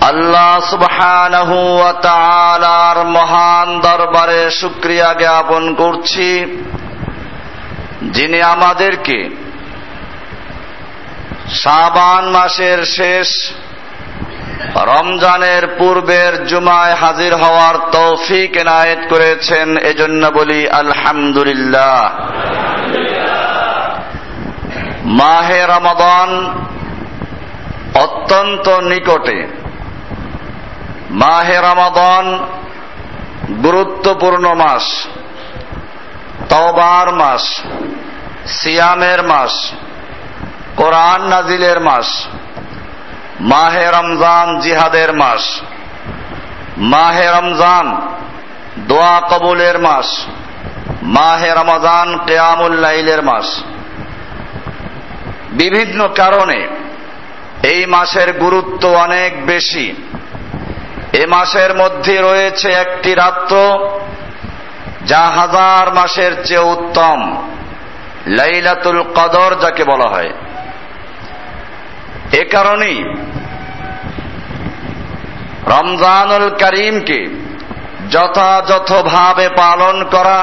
আল্লাহ সুবহানাহু মহান দরবারে শুকরিয়া জ্ঞাপন করছি, যিনি আমাদেরকে শাবান মাসের শেষ, রমজানের পূর্বের জুমায় হাজির হওয়ার তৌফিক এনায়েত করেছেন, এজন্য বলি আলহামদুলিল্লাহ। মাহে রমাদান অত্যন্ত নিকটে মাহে রমাদান, গুরুত্বপূর্ণ মাস, তওবার মাস, সিয়ামের মাস, কোরআন নাজিলের মাস, মাহে রমজান জিহাদের মাস, মাহে রমজান দোয়া কবুলের মাস, মাহে রমজান কেয়ামুল্লাইলের মাস। বিভিন্ন কারণে এই মাসের গুরুত্ব অনেক বেশি। এ মাসের মধ্যে রয়েছে একটি রাত্র যা হাজার মাসের চেয়ে উত্তম, লাইলাতুল কদর যাকে বলা হয়। এ কারণেই রমজানুল করিমকে যথাযথভাবে পালন করা,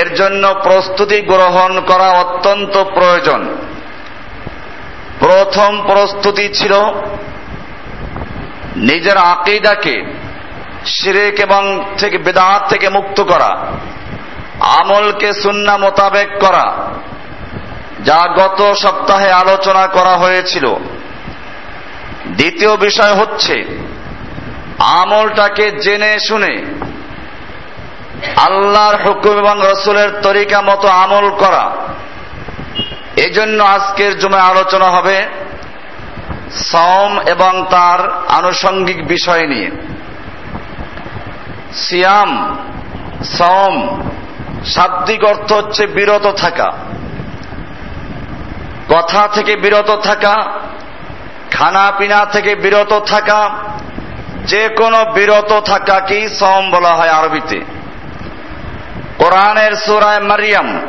এর জন্য প্রস্তুতি গ্রহণ করা অত্যন্ত প্রয়োজন। প্রথম প্রস্তুতি ছিল নিজের আকিদাকে, শিরেক এবং থেকে বেদাহাত থেকে মুক্ত করা, আমলকে সুন্না মোতাবেক করা, যা গত সপ্তাহে আলোচনা করা হয়েছিল। দ্বিতীয় বিষয় হচ্ছে, আমলটাকে জেনে শুনে আল্লাহর হুকুম এবং রসুলের তরিকা মতো আমল করা। এজন্য আজকের জমে আলোচনা হবে সম এবং তার আনুষঙ্গিক বিষয় নিয়ে। সিয়াম সম শাব্দিক অর্থ হচ্ছে বিরত থাকা। কথা থেকে বিরত থাকা, খানা পিনা থেকে বিরত থাকা যে কোনো বিরত থাকাকেই সম বলা হয় আরবিতে। কোরআনের সুরায় মারিয়াম,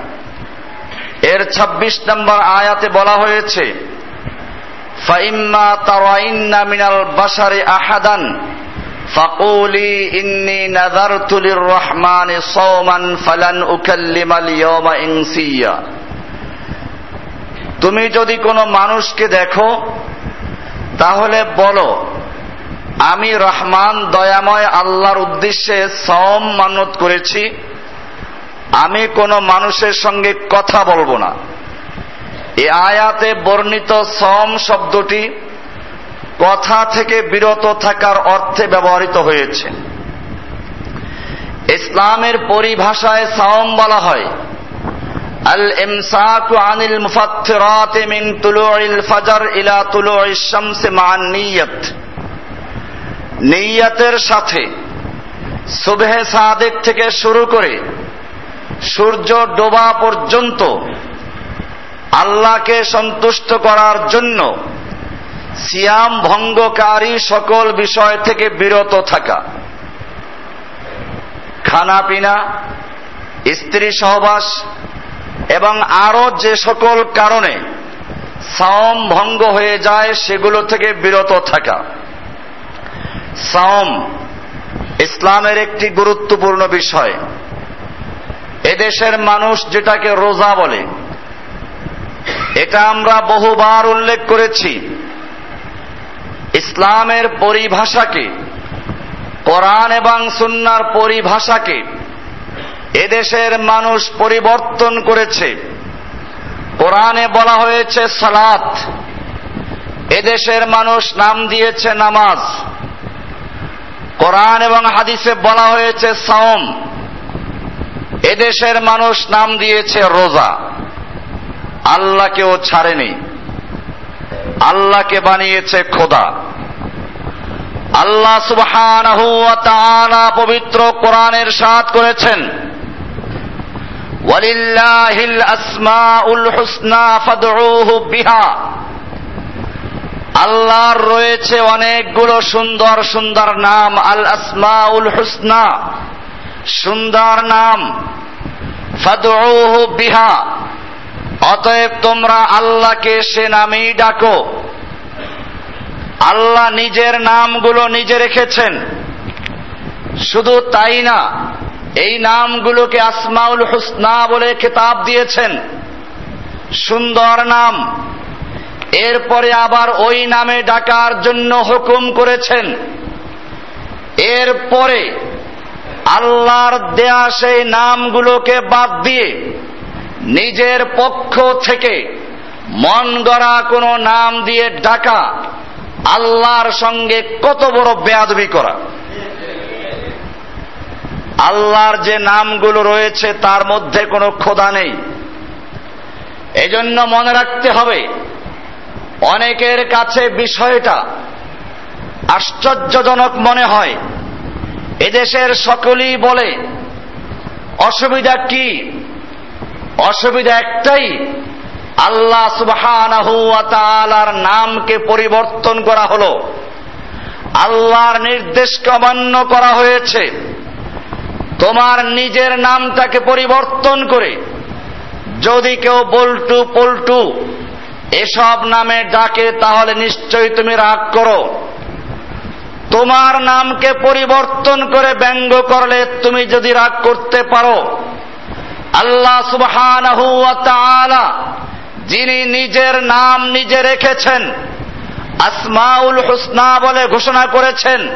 এর ২৬ নম্বর আয়াতে বলা হয়েছে তুমি যদি কোনো মানুষকে দেখো, তাহলে বলো, আমি রহমান, দয়াময়, আল্লাহর উদ্দেশ্যে সম মানত করেছি, আমি কোনো মানুষের সঙ্গে কথা বলব না। এ আয়াতে বর্ণিত সম শব্দটি কথা থেকে বিরত থাকার অর্থে ব্যবহৃত হয়েছে। ইসলামের পরিভাষায় সাওম বলা হয়, আল ইমসাকু আনিল মুফাত্তিরাতি মিন তুলুইল ফাজর ইলা তুলুইশ শামসি মান নিয়ত। নিয়তের সাথে সুবহে সাদেক থেকে শুরু করে সূর্য ডোবা পর্যন্ত আল্লাহকে সন্তুষ্ট করার জন্য সিয়াম ভঙ্গকারী সকল বিষয় থেকে বিরত থাকা খানা পিনা স্ত্রী সহবাস এবং আরও যে সকল কারণে সাওম ভঙ্গ হয়ে যায় সেগুলো থেকে বিরত থাকা। সাওম ইসলামের একটি গুরুত্বপূর্ণ বিষয়। এদেশের মানুষ যেটাকে রোজা বলে এটা আমরা বহুবার উল্লেখ করেছি। ইসলামের পরিভাষাকে, কোরআন এবং সুন্নার পরিভাষাকে এদেশের মানুষ পরিবর্তন করেছে। কোরআনে বলা হয়েছে সালাত। এদেশের মানুষ নাম দিয়েছে নামাজ। কোরআন এবং হাদিসে বলা হয়েছে সাওম। এদেশের মানুষ নাম দিয়েছে রোজা। আল্লাহকেও ছাড়েনি। আল্লাহকে বানিয়েছে খোদা। আল্লাহ তাআলা পবিত্র কোরআনের সাথ করেছেন। ওয়ালিল্লাহিল আসমাউল হুসনা ফাদউহু বিহা। আল্লাহর রয়েছে অনেকগুলো সুন্দর সুন্দর নাম। আল আসমাউল হুসনা, সুন্দর নাম। ফাদউহু বিহা। অতএব তোমরা আল্লাহকে সে নামেই ডাকো। আল্লাহ নিজের নামগুলো নিজে রেখেছেন। শুধু তাই না, এই নামগুলোকে আসমাউল হুসনা বলে খেতাব দিয়েছেন। সুন্দর নাম। এরপরে আবার ওই নামে ডাকার জন্য হুকুম করেছেন। এরপরে আল্লাহর দেয়া সেই নামগুলোকে বাদ দিয়ে নিজের পক্ষ থেকে মন গড়া কোনো নাম দিয়ে ডাকা, আল্লাহর সঙ্গে কত বড় বেয়াদবি করা। আল্লাহর যে নামগুলো রয়েছে তার মধ্যে কোনো খোদা নেই। এজন্য মনে রাখতে হবে, অনেকের কাছে বিষয়টা আশ্চর্যজনক মনে হয়। এদেশের সকলেই বলে, অসুবিধা কি? অসুবিধা একটাই, আল্লাহ সুবহানার নামকে পরিবর্তন করা হলো। আল্লাহর নির্দেশকে অমান্য করা হয়েছে। তোমার নিজের নামটাকে পরিবর্তন করে, যদি কেউ বল্টু পল্টু এসব নামে ডাকে, তাহলে নিশ্চয়ই তুমি রাগ করো। তোমার নামকে পরিবর্তন করে ব্যঙ্গ করলে তুমি যদি রাগ করতে পারো আল্লাহ তাআলা যিনি নিজের নাম নিজে রেখেছেন আসমাউল হুসনা বলে ঘোষণা করেছেন।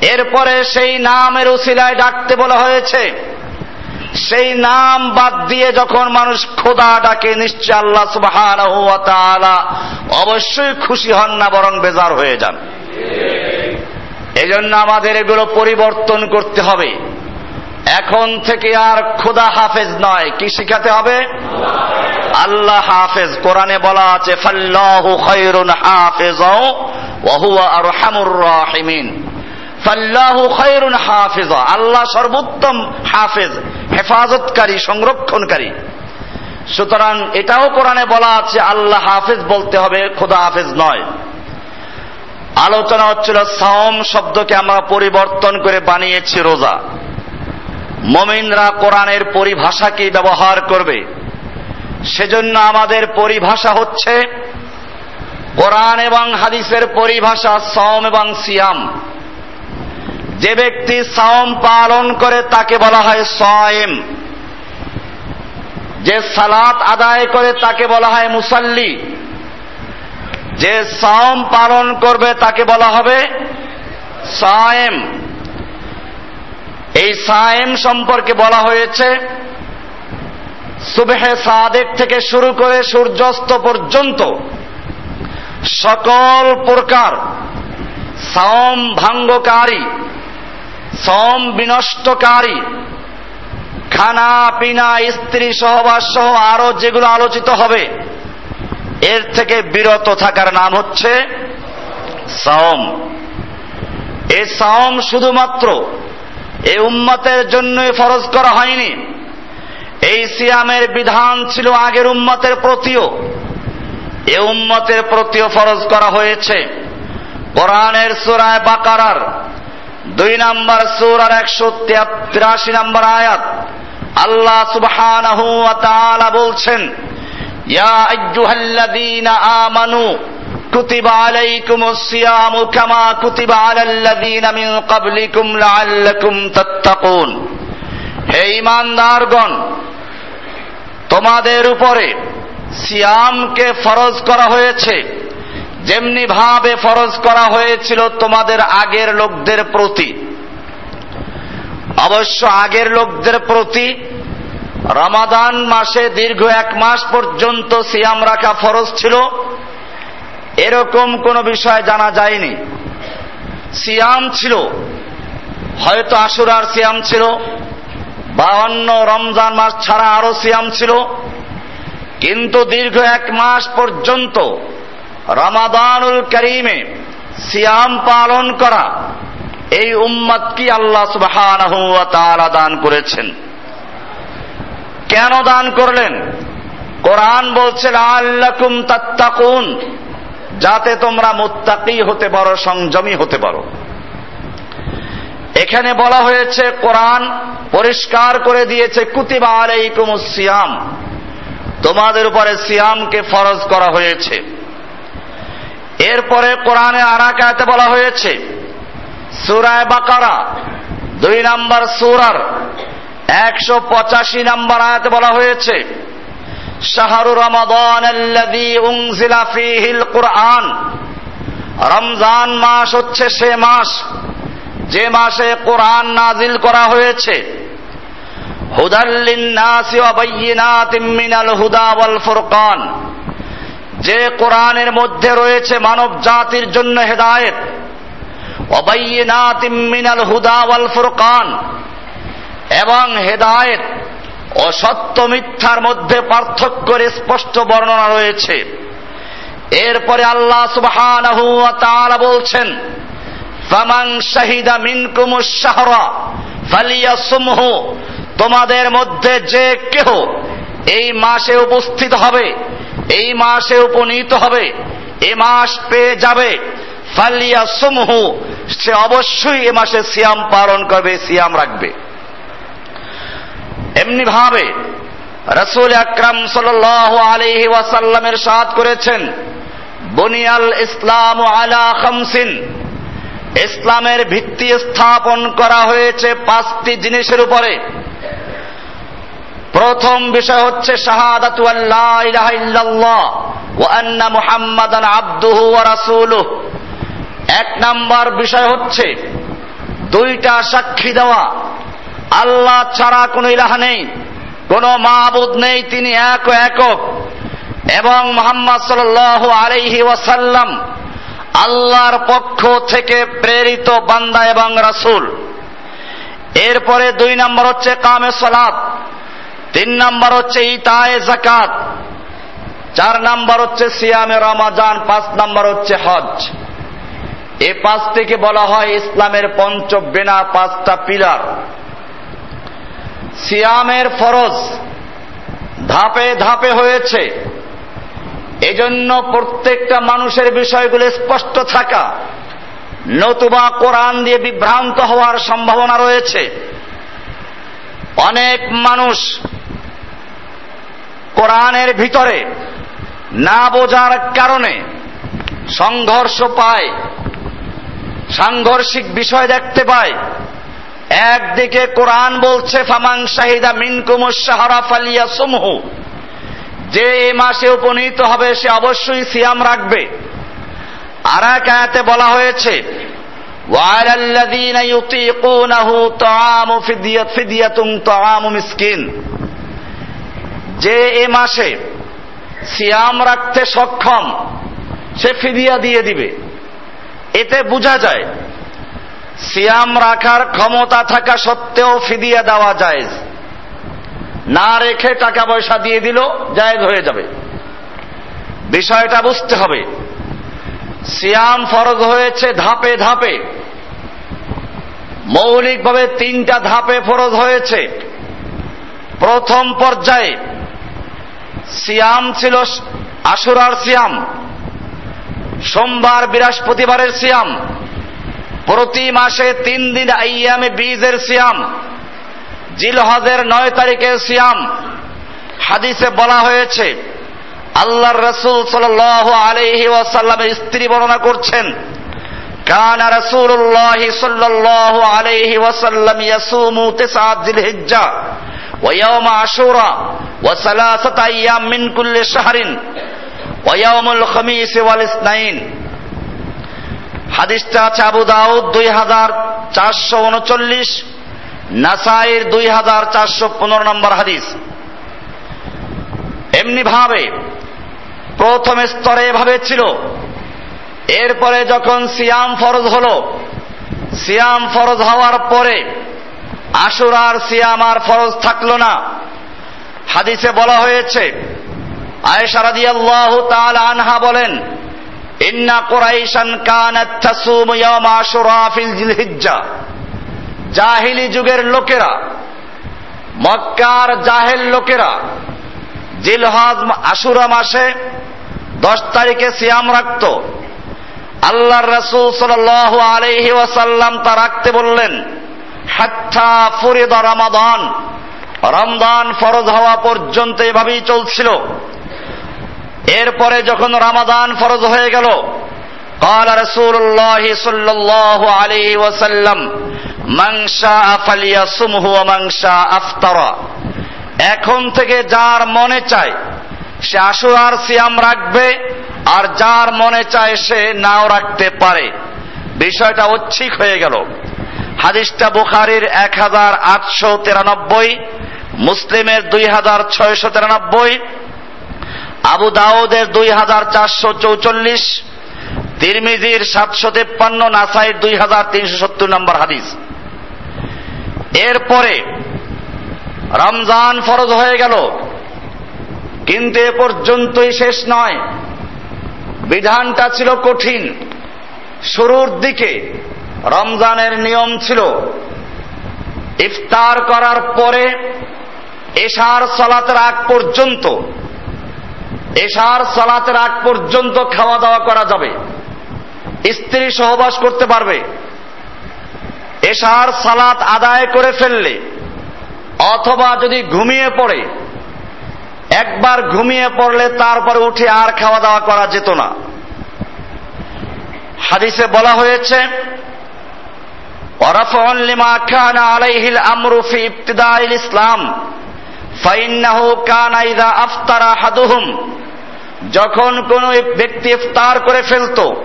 এরপরে সেই নামের উসিলায় ডাকতে বলা হয়েছে। সেই নাম বাদ দিয়ে যখন মানুষ খোদা ডাকে নিশ্চয় আল্লাহ সুবাহ অবশ্যই খুশি হন না বরং বেজার হয়ে যান। এজন্য আমাদের এগুলো পরিবর্তন করতে হবে। এখন থেকে আর খোদা হাফেজ নয়। কি শিখাতে হবে? আল্লাহ হাফেজ। কোরআনে বলা আছে, ফাল্লাহু খায়রুন হাফেজ ওয়া আরহামুর রাহিমিন। ফাল্লাহু খায়রুন হাফেজ। আল্লাহ সর্বোত্তম হাফেজ, হেফাজতকারী, সংরক্ষণকারী। সুতরাং এটাও কোরআনে বলা আছে, আল্লাহ হাফেজ বলতে হবে, খোদা হাফেজ নয়। আলোচনা হচ্ছিল সাওম শব্দকে আমরা পরিবর্তন করে বানিয়েছি রোজা। মমিনরা কোরআনের পরিভাষাকে ব্যবহার করবে। সেজন্য আমাদের পরিভাষা হচ্ছে কোরআন এবং হাদিসের পরিভাষা সম এবং সিয়াম। যে ব্যক্তি সাওম পালন করে তাকে বলা হয় সয়েম যে সালাত আদায় করে তাকে বলা হয় মুসাল্লি। যে সাওম পালন করবে তাকে বলা হবে সায়েম এই সায়েম সম্পর্কে বলা হয়েছে, সুবেহে সাদেক থেকে শুরু করে সূর্যাস্ত পর্যন্ত সকল প্রকার সাওম ভাঙ্গকারী, সম বিনষ্টকারী, খানা, পিনা, স্ত্রী, সহবাস সহ আরও যেগুলো আলোচিত হবে, এর থেকে বিরত থাকার নাম হচ্ছে সাওম এই সাওম শুধুমাত্র এই উম্মতের জন্যই ফরজ করা হয়নি। এই সিয়ামের বিধান ছিল আগের উম্মতের প্রতিও। এ উম্মতের প্রতিও ফরজ করা হয়েছে। কোরআনের সুরায় বাকারার দুই নাম্বার সুরার একশো তিরাশি নাম্বার আয়াত আল্লাহ সুবহানাহু ওয়া তাআলা বলছেন, ইয়া আইয়ুহাল্লাযীনা আমানু কুতিবা আলাইকুমুস সিয়ামু কামা কুতিবা আলাল্লাযীনা মিন ক্বাবলিকুম লাআল্লাকুম তাত্তাকুন হে ঈমানদারগণ তোমাদের উপরে সিয়ামকে ফরজ করা হয়েছে। যেমনি ভাবে ফরজ করা হয়েছিল তোমাদের আগের লোকদের প্রতি। অবশ্য আগের লোকদের প্রতি রমাদান মাসে দীর্ঘ এক মাস পর্যন্ত সিয়াম রাখা ফরজ ছিল। এরকম কোনো বিষয় জানা যায়নি। সিয়াম ছিল, হয়তো আশুরার সিয়াম ছিল বা অন্য রমজান মাস ছাড়া আরও সিয়াম ছিল, কিন্তু দীর্ঘ এক মাস পর্যন্ত রমাদানুল করিমে সিয়াম পালন করা এই উম্মত কি আল্লাহ সুবাহ দান করেছেন? কেন দান করলেন? কোরআন বলছে আল্লাকুম তাত্তাকুন। যাতে তোমরা মুত্তাকি হতে পারো, সংযমী হতে পারো। এখানে বলা হয়েছে, কোরআন পরিষ্কার করে দিয়েছে, কুতিবা আলাইকুম সিয়াম। তোমাদের উপরে সিয়ামকে ফরজ করা হয়েছে। এরপরে কোরআনে আরাকাতে বলা হয়েছে, সুরায় বাকারা, দুই নাম্বার সুরার একশো পঁচাশি নাম্বার আয়াতে বলা হয়েছে কোরআন। রমজান মাস হচ্ছে সে মাস, যে মাসে কোরআন নাজিল করা হয়েছে। ফুরকান। যে কোরআনের মধ্যে রয়েছে মানব জাতির জন্য হেদায়েত। মিনাল হুদা ওয়াল ফুরকান। এবং হেদায়েত ও সত্য মিথ্যার মধ্যে পার্থক্যের স্পষ্ট বর্ণনা রয়েছে। এরপরে আল্লাহ তাআলা বলছেন, ফামান শাহিদা মিনকুমুশ শাহরা ফালিয়াসুমহু। তোমাদের মধ্যে যে কেহ এই মাসে উপস্থিত হবে, এই মাসে উপনীত হবে, এ মাস পেয়ে যাবে ফালিয়া সুমহু সে অবশ্যই এ মাসে সিয়াম পালন করবে, সিয়াম রাখবে। এমনি ভাবে রসুল আকরাম সাল আলহি ওয়াসাল্লামের সাদ করেছেন, বনিয়াল ইসলাম আলা খামসিন। ইসলামের ভিত্তি স্থাপন করা হয়েছে পাঁচটি জিনিসের উপরে। প্রথম বিষয় হচ্ছে শাহাদাতু আল্লাহ ইল্লাল্লাহ মুহাম্মাদান এক নাম্বার বিষয় হচ্ছে দুইটা সাক্ষী দেওয়া। আল্লাহ ছাড়া কোনো ইলাহা নেই, কোন মাহবুদ নেই, তিনি এক একক। এবং মোহাম্মদ সাল আলাইহি ওয়াসাল্লাম আল্লাহর পক্ষ থেকে প্রেরিত বান্দা এবং রাসুল। এরপরে দুই নম্বর হচ্ছে কামে সলাপ তিন নম্বর হচ্ছে ইতায়ে জাকাত চার নম্বর হচ্ছে সিয়ামে রমাজান, পাঁচ নম্বর হচ্ছে হজ এ পাঁচটিকে বলা হয় ইসলামের পঞ্চ বেনা পাঁচটা পিলার। সিয়ামের ফরজ ধাপে ধাপে হয়েছে। এজন্য প্রত্যেকটা মানুষের বিষয়গুলো স্পষ্ট থাকা, নতুবা কোরআন দিয়ে বিভ্রান্ত হওয়ার সম্ভাবনা রয়েছে। অনেক মানুষ কোরআনের ভিতরে না বোঝার কারণে সংঘর্ষ পায়, সাংঘর্ষিক বিষয় দেখতে পায়। একদিকে কোরআন বলছে ফামাং শাহিদা মিনকুমুস সাহারা ফালিয়া সমূহ যে এ মাসে উপনীত হবে, সে অবশ্যই সিয়াম রাখবে। আর এক আয়াতে বলা হয়েছে যে এ মাসে সিয়াম রাখতে সক্ষম, সে ফিদিয়া দিয়ে দিবে। এতে বোঝা যায় সিয়াম রাখার ক্ষমতা থাকা সত্ত্বেও ফিদিয়া দেওয়া যায়। না রেখে টাকা পয়সা দিয়ে দিল জায়গ হয়ে যাবে। বিষয়টা বুঝতে হবে। সিয়াম ফরজ হয়েছে ধাপে ধাপে। মৌলিকভাবে তিনটা ধাপে ফরজ হয়েছে। প্রথম পর্যায়ে সিয়াম ছিল আশুরার সিয়াম, সোমবার বৃহস্পতিবারের সিয়াম। প্রতি মাসে তিন দিন আইয়ামে বীজের সিয়াম জিলহজের নয় তারিখের সিয়াম হাদিসে বলা হয়েছে আল্লাহর রসুল সাল আলহি ওয়াসাল্লামের স্ত্রী বর্ণনা করছেন কানা রসুল্লাহ সাল্লাহ আলহি ওয়াসাল্লাম ইয়াসুমু তিসআত জিলহিজ্জা ويوم عاشوراء وثلاثة أيام من كل شهر ويوم الخميس والاثنين হাদিসটা আছে আবু দাউদ দুই হাজার চারশো উনচল্লিশ, নাসাইর দুই হাজার চারশো পনেরো নম্বর হাদিস। এমনি ভাবে প্রথম স্তরে এভাবে ছিল। এরপরে যখন সিয়াম ফরজ হল, সিয়াম ফরজ হওয়ার পরে আশুরার সিয়াম আর ফরজ থাকল না। হাদিসে বলা হয়েছে, আয়েশা রাদিয়াল্লাহু তাআলা আনহা বলেন জাহিলি যুগের লোকেরা, মক্কার জাহেল লোকেরা, জিলহজ আশুরা মাসে দশ তারিখে সিয়াম রাখত। আল্লাহর রসুল সাল আলহি ওয়াসাল্লাম তা রাখতে বললেন হাত্থা ফরিদ রমাদান। রমদান ফরজ হওয়া পর্যন্ত এভাবেই চলছিল। এরপরে যখন রামাদান ফরজ হয়ে গেল قال رسول الله صلى الله عليه وسلم من شاء فليصمه ومن شاء افطر এখন থেকে যার মনে চায় সে আশুরার সিয়াম রাখবে আর যার মনে চায় সে নাও রাখতে পারে বিষয়টা ঐচ্ছিক হয়ে গেল হাদিসটা বুখারির এক হাজার আটশো তিরানব্বই মুসলিমের দুই হাজার ছয়শো তিরানব্বই আবু দাউদের দুই হাজার চারশো চৌচল্লিশ, তিরমিজির সাতশো তেপ্পান্ন, নাসাইর দুই হাজার তিনশো সত্তর নম্বর হাদিস। এরপরে রমজান ফরজ হয়ে গেল, কিন্তু এ পর্যন্তই শেষ নয়। বিধানটা ছিল কঠিন। শুরুর দিকে রমজানের নিয়ম ছিল, ইফতার করার পরে এশার সলাতের আগ পর্যন্ত এশার সালাতের আগ পর্যন্ত খাওয়া দাওয়া করা যাবে। স্ত্রী সহবাস করতে পারবে। এশার সালাত আদায় করে ফেললে, অথবা যদি ঘুমিয়ে পড়ে, একবার ঘুমিয়ে পড়লে তারপরে উঠে আর খাওয়া দাওয়া করা যেত না। হাদিসে বলা হয়েছে লিমা খানা আলাইহিল আমরু ফি ইবতিদাইল ইসলাম। ফাইন্নাহু আফতারা হাদুহুম যখন কোন ব্যক্তি ইফতার করে ফেলতো,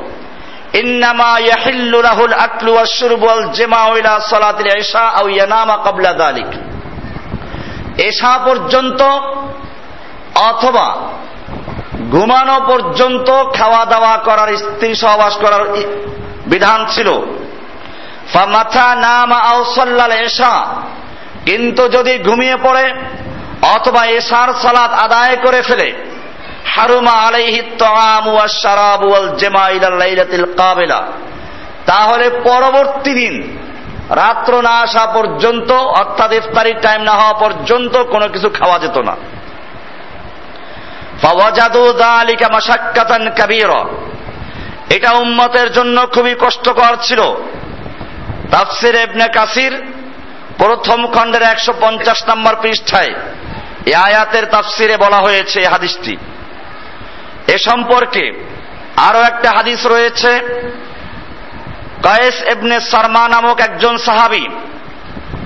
ইন্নামা ইয়াহিল্লু আও পর্যন্ত অথবা ঘুমানো পর্যন্ত খাওয়া দাওয়া করার, স্ত্রী সহবাস করার বিধান ছিল। মাথা নাম আউসল্লাল এশা কিন্তু যদি ঘুমিয়ে পড়ে অথবা এশার সালাত আদায় করে ফেলে। হারুমা আলাইহি তাআম ওয়াশ শারাব ওয়াল জামা ইলা লাইলাতিল কাবিলা। তাহলে পরবর্তী দিন রাত্র না আসা পর্যন্ত, অর্থাৎ ইফতারির টাইম না হওয়া পর্যন্ত কোনো কিছু খাওয়া যেত না। এটা উম্মতের জন্য খুবই কষ্টকর ছিল। তাফসির ইবনে কাসির প্রথম খণ্ডের একশো পঞ্চাশ নম্বর পৃষ্ঠায় এ আয়াতের তাফসিরে বলা হয়েছে হাদিসটি। এ সম্পর্কে আরও একটা হাদিস রয়েছে। কয়েস এবনে শর্মা নামক একজন সাহাবি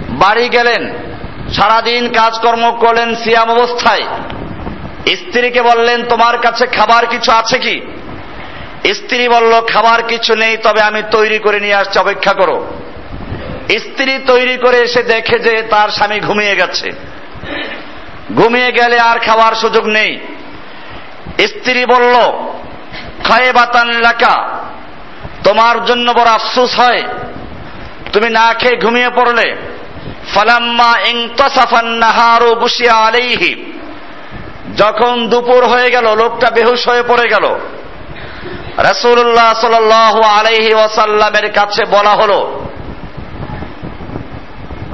বাড়ি গেলেন, সারাদিন কাজকর্ম করলেন, সিয়াম অবস্থায়। স্ত্রীকে বললেন, তোমার কাছে খাবার কিছু আছে কি? স্ত্রী বলল, খাবার কিছু নেই, তবে আমি তৈরি করে নিয়ে আসছি, অপেক্ষা করো। স্ত্রী তৈরি করে এসে দেখে যে তার স্বামী ঘুমিয়ে গেছে। ঘুমিয়ে গেলে আর খাওয়ার সুযোগ নেই। স্ত্রী বলল খয়ে বাতান লেখা তোমার জন্য বড় আফসুস হয়। তুমি না খেয়ে ঘুমিয়ে পড়লে। ফালাম্মা ইংতাসাফান নাহারু বুসিয়া আলাইহি। যখন দুপুর হয়ে গেল, লোকটা বেহুশ হয়ে পড়ে গেল। রসুল্লাহ সাল আলাইহি ওয়াসাল্লামের কাছে বলা হলো,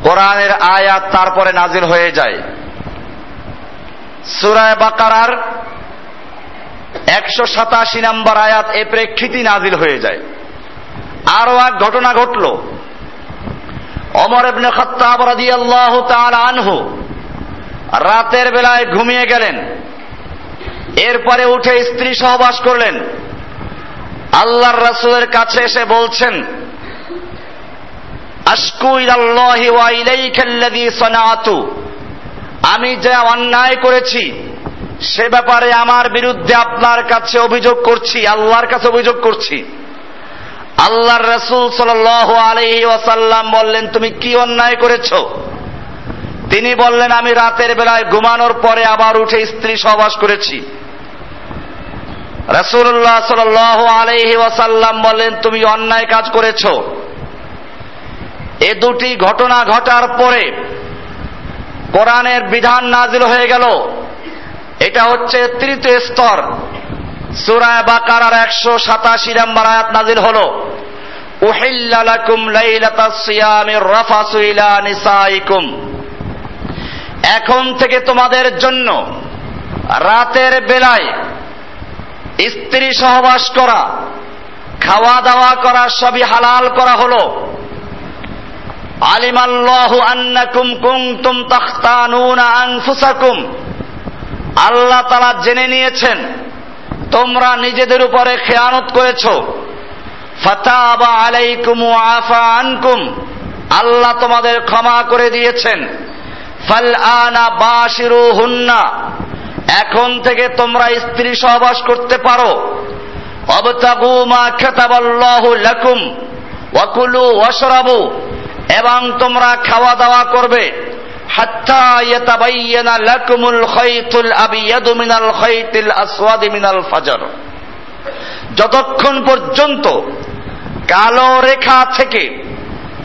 কোরআনের আয়াত তারপরে নাজিল হয়ে যায়। সুরায় বাকারার একশো সাতাশি নম্বর আয়াত এ প্রেক্ষিতই নাজিল হয়ে যায়। আরও এক ঘটনা ঘটল। অমর তাআলা আনহু রাতের বেলায় ঘুমিয়ে গেলেন। এরপরে উঠে স্ত্রী সহবাস করলেন। আল্লাহর রাসূলের কাছে এসে বলছেন, আশকু ইলাল্লাহি ওয়া ইলাইকাল্লাযী সানাতু আমি যা অন্যায় করেছি, সে ব্যাপারে আমার বিরুদ্ধে আপনার কাছে অভিযোগ করছি, আল্লাহর কাছে অভিযোগ করছি। আল্লাহর রসুল সাল আলহি ওয়াসাল্লাম বললেন, তুমি কি অন্যায় করেছ? তিনি বললেন, আমি রাতের বেলায় ঘুমানোর পরে আবার উঠে স্ত্রী সহবাস করেছি। রসুল্লাহ সাল আলহি ওয়াসাল্লাম বলেন তুমি অন্যায় কাজ করেছ। এ দুটি ঘটনা ঘটার পরে কোরআনের বিধান নাজিল হয়ে গেল। এটা হচ্ছে তৃতীয় স্তর। সুরায় বাকার একশো সাতাশি নম্বর আয়াত নাজিল হল উহিল্লালাকুম সিয়ামির রাফাসু নিসাইকুম। এখন থেকে তোমাদের জন্য রাতের বেলায় স্ত্রী সহবাস করা, খাওয়া দাওয়া করা সবই হালাল করা হলো। আলিমাল্লাহু আন্নাকুম কুনতুম তাখতানুনা আনফুসাকুম। আল্লাহ তালা জেনে নিয়েছেন, তোমরা নিজেদের উপরে খেয়ানত করেছ। আলাইকুম আনকুম। আল্লাহ তোমাদের ক্ষমা করে দিয়েছেন। ফাল আনা বাশিরু হুন্না এখন থেকে তোমরা স্ত্রী সহবাস করতে পারো। অবতাগু মা খেতাবাল্লাহু লাকুম। ওয়াকুলু ওয়াশরাবু এবং তোমরা খাওয়া দাওয়া করবে। যতক্ষণ পর্যন্ত কালো রেখা থেকে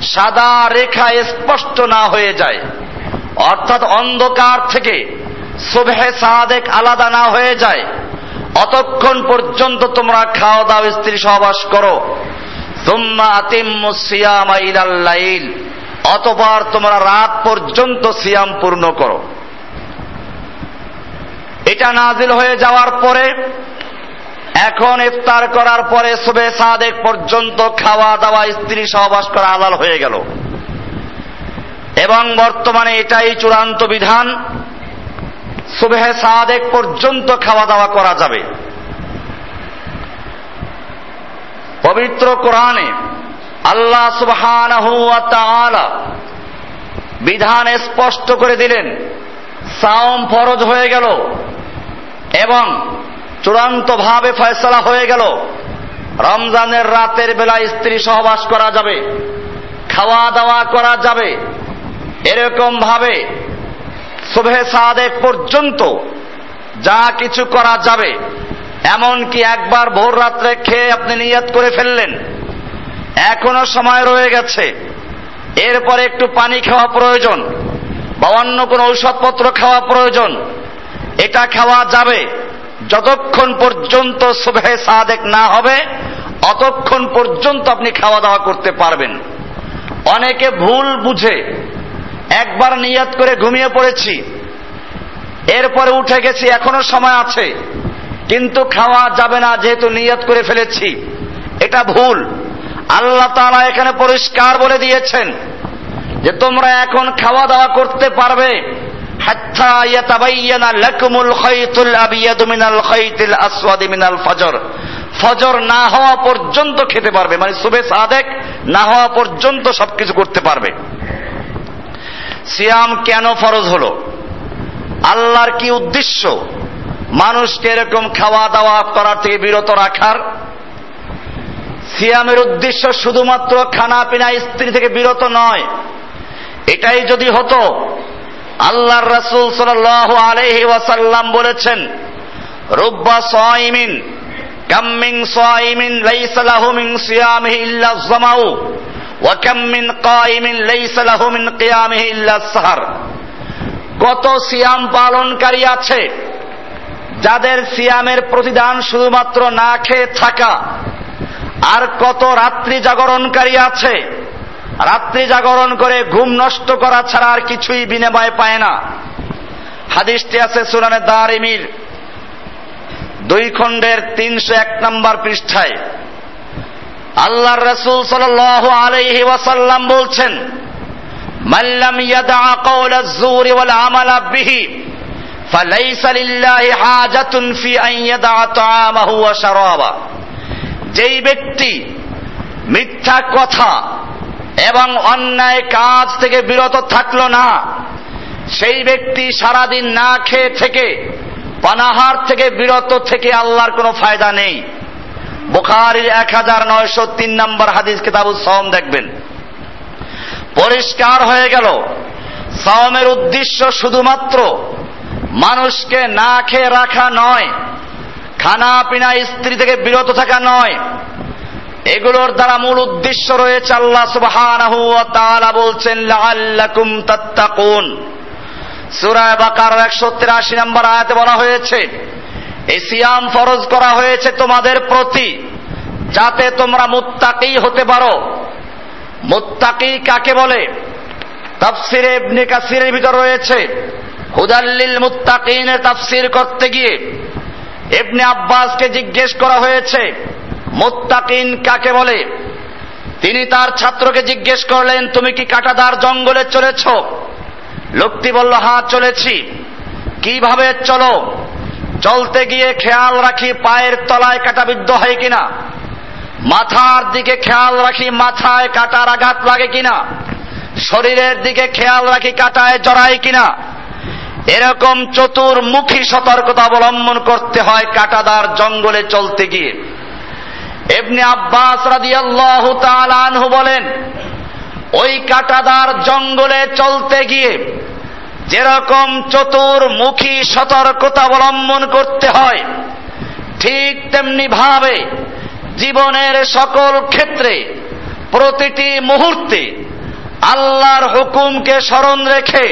সাদা রেখা স্পষ্ট না হয়ে যায়, অর্থাৎ অন্ধকার থেকে সুবহে সাদেক আলাদা না হয়ে যায়, অতক্ষণ পর্যন্ত তোমরা খাওয়া দাওয়া স্ত্রী সহবাস করো। অতবার তোমরা রাত পর্যন্ত সিয়াম পূর্ণ করো। এটা নাজিল হয়ে যাওয়ার পরে, এখন ইফতার করার পরে সুবে সাদেক পর্যন্ত খাওয়া দাওয়া স্ত্রী সহবাস করা আলাল হয়ে গেল। এবং বর্তমানে এটাই চূড়ান্ত বিধান সুবেহে সাদেক পর্যন্ত খাওয়া দাওয়া করা যাবে। পবিত্র কোরআনে আল্লাহ সুবহান বিধান স্পষ্ট করে দিলেন, সাওম ফরজ হয়ে গেল এবং চূড়ান্ত ভাবে ফয়সলা হয়ে গেল। রমজানের রাতের বেলা স্ত্রী সহবাস করা যাবে, খাওয়া দাওয়া করা যাবে। এরকম ভাবে শুভে সাদেক পর্যন্ত যা কিছু করা যাবে। এমনকি একবার ভোর রাত্রে খেয়ে আপনি নিয়াত করে ফেললেন। এখনও সময় রয়ে গেছে। এরপরে একটু পানি খাওয়া প্রয়োজন। বা অন্য কোনো ঔষধপত্র খাওয়া প্রয়োজন। এটা খাওয়া যাবে। যতক্ষণ পর্যন্ত শুভে সাদেক না হবে, অতক্ষণ পর্যন্ত আপনি খাওয়া দাওয়া করতে পারবেন। অনেকে ভুল বুঝে। একবার নিয়াত করে ঘুমিয়ে পড়েছি। এরপরে উঠে গেছি, এখনও সময় আছে। কিন্তু খাওয়া যাবে না যেহেতু নিয়ত করে ফেলেছি। এটা ভুল। আল্লাহ তারা এখানে পরিষ্কার বলে দিয়েছেন যে তোমরা এখন খাওয়া দাওয়া করতে পারবে। ফজর না হওয়া পর্যন্ত খেতে পারবে। মানে সুবে সাদেক না হওয়া পর্যন্ত সবকিছু করতে পারবে। সিয়াম কেন ফরজ হলো? আল্লাহর কি উদ্দেশ্য? মানুষকে এরকম খাওয়া দাওয়া করার থেকে বিরত রাখার সিয়ামের উদ্দেশ্য শুধুমাত্র খানা পিনা স্ত্রী থেকে বিরত নয়। এটাই যদি হতো, আল্লাহর রসুল সাল আলহি ওয়াসাল্লাম বলেছেন, রুব্বা সাইমিন কাম্মিং সাইমিন লাইসালাহু মিন সিয়ামিহি ইল্লা জামাউ ওয়া কাম্মিন কাইমিন লাইসালাহু মিন কিয়ামিহি ইল্লা সাহার কত সিয়াম পালনকারী আছে যাদের সিয়ামের প্রতিদান শুধুমাত্র না খেয়ে থাকা, আর কত রাত্রি জাগরণকারী আছে, রাত্রি জাগরণ করে ঘুম নষ্ট করা ছাড়া আর কিছুই বিনিময় পায় না। হাদিসটি আছে সুরানে দারিমির, দুই খণ্ডের তিনশো এক নম্বর পৃষ্ঠায়। আল্লাহ রসুল সাল আলহি ওয়াসাল্লাম বলছেন মাল্লাম ইয়াদা কৌল জুরি ওয়াল আমালা বিহি যেই ব্যক্তি মিথ্যা কথা এবং অন্যায় কাজ থেকে বিরত থাকল না, সেই ব্যক্তি সারাদিন না খেয়ে থেকে, পানাহার থেকে বিরত থেকে আল্লাহর কোনো ফায়দা নেই। বুখারির এক হাজার নয়শো তিন নম্বর হাদিস কিতাবুল সম দেখবেন। পরিষ্কার হয়ে গেল। সাওমের উদ্দেশ্য শুধুমাত্র মানুষকে না খেয়ে রাখা নয়। খানা পিনা স্ত্রী থেকে বিরত থাকা নয়। এগুলোর দ্বারা মূল উদ্দেশ্য রয়েছে আল্লাহ সুবহানাহু ওয়া তাআলা বলছেন, লাআল্লাকুম তাত্তাকুন। সূরা বাকার 183 নম্বর আয়াতে বলা হয়েছে, এই ফরজ করা হয়েছে তোমাদের প্রতি যাতে তোমরা মুত্তাকি হতে পারো। মুত্তাকি কাকে বলে? তাফসিরে ইবনে কাসিরের ভিতর রয়েছে হুদাল্লিল মুত্তাকিনের তাফসির করতে গিয়ে ইবনে আব্বাসকে জিজ্ঞেস করা হয়েছে, মুত্তাকিন কাকে বলে? তিনি তার ছাত্রকে জিজ্ঞেস করলেন, তুমি কি কাটাদার জঙ্গলে চলেছ? লোকটি বলল হ্যাঁ চলেছি। কীভাবে চলো? চলতে গিয়ে খেয়াল রাখি পায়ের তলায় কাটাবিদ্ধ হয় কিনা? মাথার দিকে খেয়াল রাখি মাথায় কাটার আঘাত লাগে কিনা? শরীরের দিকে খেয়াল রাখি কাটায় জড়ায় কিনা? এরকম চতুর্মুখী সতর্কতা অবলম্বন করতে হয় কাটাদার জঙ্গলে চলতে গিয়ে। এমনি আব্বাস আনহু বলেন, ওই কাটাদার জঙ্গলে চলতে গিয়ে যেরকম চতুর্মুখী সতর্কতা অবলম্বন করতে হয়, ঠিক তেমনি ভাবে জীবনের সকল ক্ষেত্রে প্রতিটি মুহূর্তে আল্লাহর হুকুমকে স্মরণ রেখে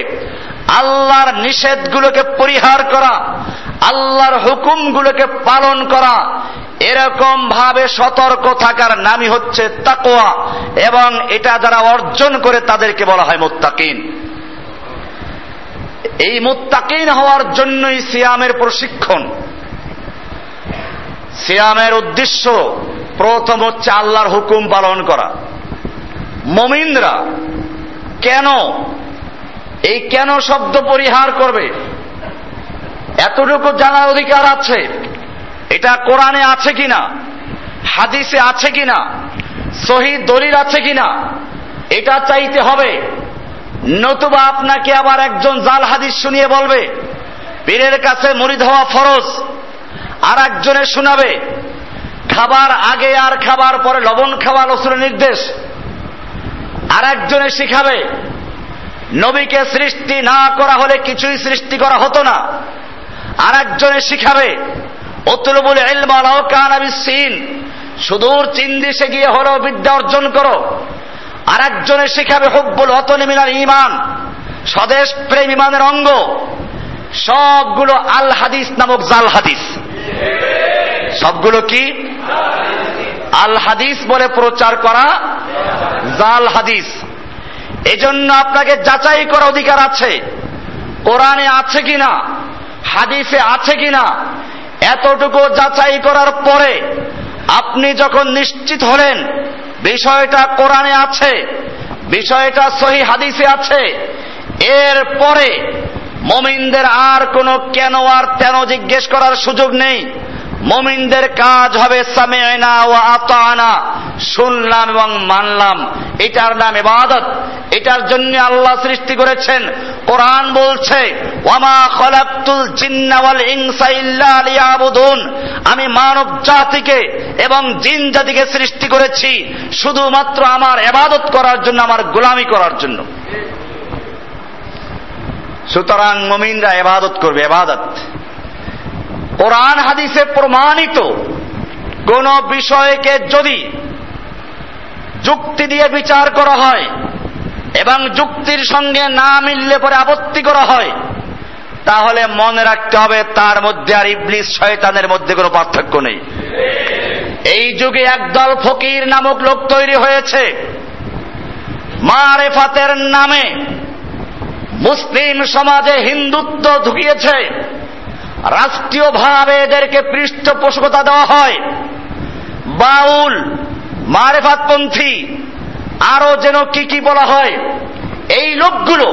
আল্লাহর নিষেধগুলোকে পরিহার করা, আল্লাহর হুকুমগুলোকে পালন করা, এরকম ভাবে সতর্ক থাকার নামই হচ্ছে তাকোয়া এবং এটা যারা অর্জন করে তাদেরকে বলা হয় মোত্তাকিন। এই মুত্তাকিন হওয়ার জন্যই সিয়ামের প্রশিক্ষণ। সিয়ামের উদ্দেশ্য প্রথম হচ্ছে আল্লাহর হুকুম পালন করা। মমিন্দ্রা কেন এই কেন শব্দ পরিহার করবে? এতটুকু জানার অধিকার আছে। এটা কোরআনে আছে কিনা? হাদিসে আছে কিনা? সহি দলিল আছে কিনা? এটা চাইতে হবে। নতুবা আপনাকে আবার একজন জাল হাদিস শুনিয়ে বলবে, পীরের কাছে মরিদ হওয়া ফরজ আর একজনে শোনাবে, খাবার আগে আর খাবার পরে লবণ খাওয়া রসুলের নির্দেশ আর একজনে শিখাবে। নবীকে সৃষ্টি না করা হলে কিছুই সৃষ্টি করা হতো না। আর একজনে শিখাবে, অতুলবুল সিন সুদূর চীন দেশে গিয়ে হলেও বিদ্যা অর্জন করো। আর একজনে শিখাবে, হব্বুল অতন মিনার ইমান স্বদেশ প্রেম ইমানের অঙ্গ। সবগুলো আল হাদিস নামক জাল হাদিস। সবগুলো কি? আল হাদিস বলে প্রচার করা জাল হাদিস। এজন্য আপনাকে যাচাই করা অধিকার আছে। কোরআনে আছে কিনা? হাদিসে আছে কিনা? এতটুকু যাচাই করার পরে আপনি যখন নিশ্চিত হলেন, বিষয়টা কোরআনে আছে, বিষয়টা সহি হাদিসে আছে এর পরে মমিনদের আর কোনো কেন আর তেন জিজ্ঞেস করার সুযোগ নেই। মমিনদের কাজ হবে সামেনা ও আতানা শুনলাম এবং মানলাম। এটার নাম এবাদত এটার জন্য আল্লাহ সৃষ্টি করেছেন। কোরআন বলছে, ওয়ামা আমি মানব জাতিকে এবং জিন জাতিকে সৃষ্টি করেছি শুধুমাত্র আমার এবাদত করার জন্য, আমার গোলামি করার জন্য। সুতরাং মমিনরা এবাদত করবে এবাদত কোরআন হাদিসে প্রমাণিত কোন বিষয়কে যদি যুক্তি দিয়ে বিচার করা হয় এবং যুক্তির সঙ্গে না মিললে পরে আপত্তি করা হয়, তাহলে মনে রাখতে হবে তার মধ্যে আর ইবলিস শয়তানের মধ্যে কোনো পার্থক্য নেই। এই যুগে একদল ফকির নামক লোক তৈরি হয়েছে। মারেফাতের নামে মুসলিম সমাজে হিন্দুত্ব ঢুকিয়েছে। রাষ্ট্রীয়ভাবে এদেরকে পৃষ্ঠপোষকতা দেওয়া হয়। বাউল, মারেফাতপন্থী আরও যেন কি কি বলা হয়, এই লোকগুলো,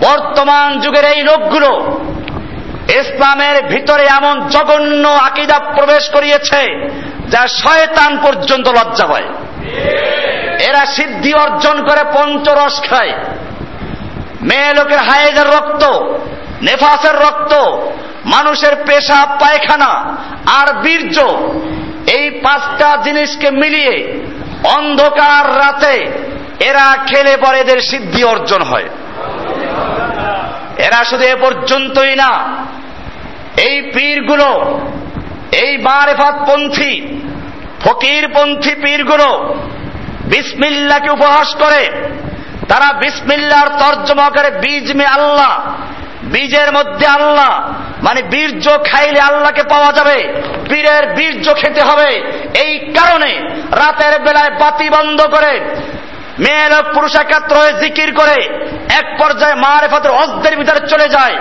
বর্তমান যুগের এই লোকগুলো, ইসলামের ভিতরে এমন জঘন্য আকিদা প্রবেশ করিয়েছে যা শয়তান পর্যন্ত লজ্জা হয় এরা সিদ্ধি অর্জন করে পঞ্চরস খায়। মেয়ে লোকের হায়েজের রক্ত নেফাসের রক্ত, মানুষের পেশা পায়খানা আর বীর্য, এই পাঁচটা জিনিসকে মিলিয়ে অন্ধকার রাতে এরা খেলে পরে এদের সিদ্ধি অর্জন হয়। এরা শুধু এ পর্যন্তই না, এই পীরগুলো, এই মারেফাত পন্থী ফকির পন্থী পীরগুলো বিসমিল্লাকে উপহাস করে। তারা বিসমিল্লার তর্জমা করে বীজ মে আল্লাহ বীজের মধ্যে আল্লাহ মানে বীর্য খাইলে আল্লাহকে পাওয়া যাবে বীরের বীর্য খেতে হবে। এই কারণে রাতের বেলায় বাতি বন্ধ করে, মেয়ে লোক, পুরুষ একাত্র হয়ে জিকির করে, এক পর্যায়ে মারেফাতের অস্ত্রের ভিতরে চলে যায়,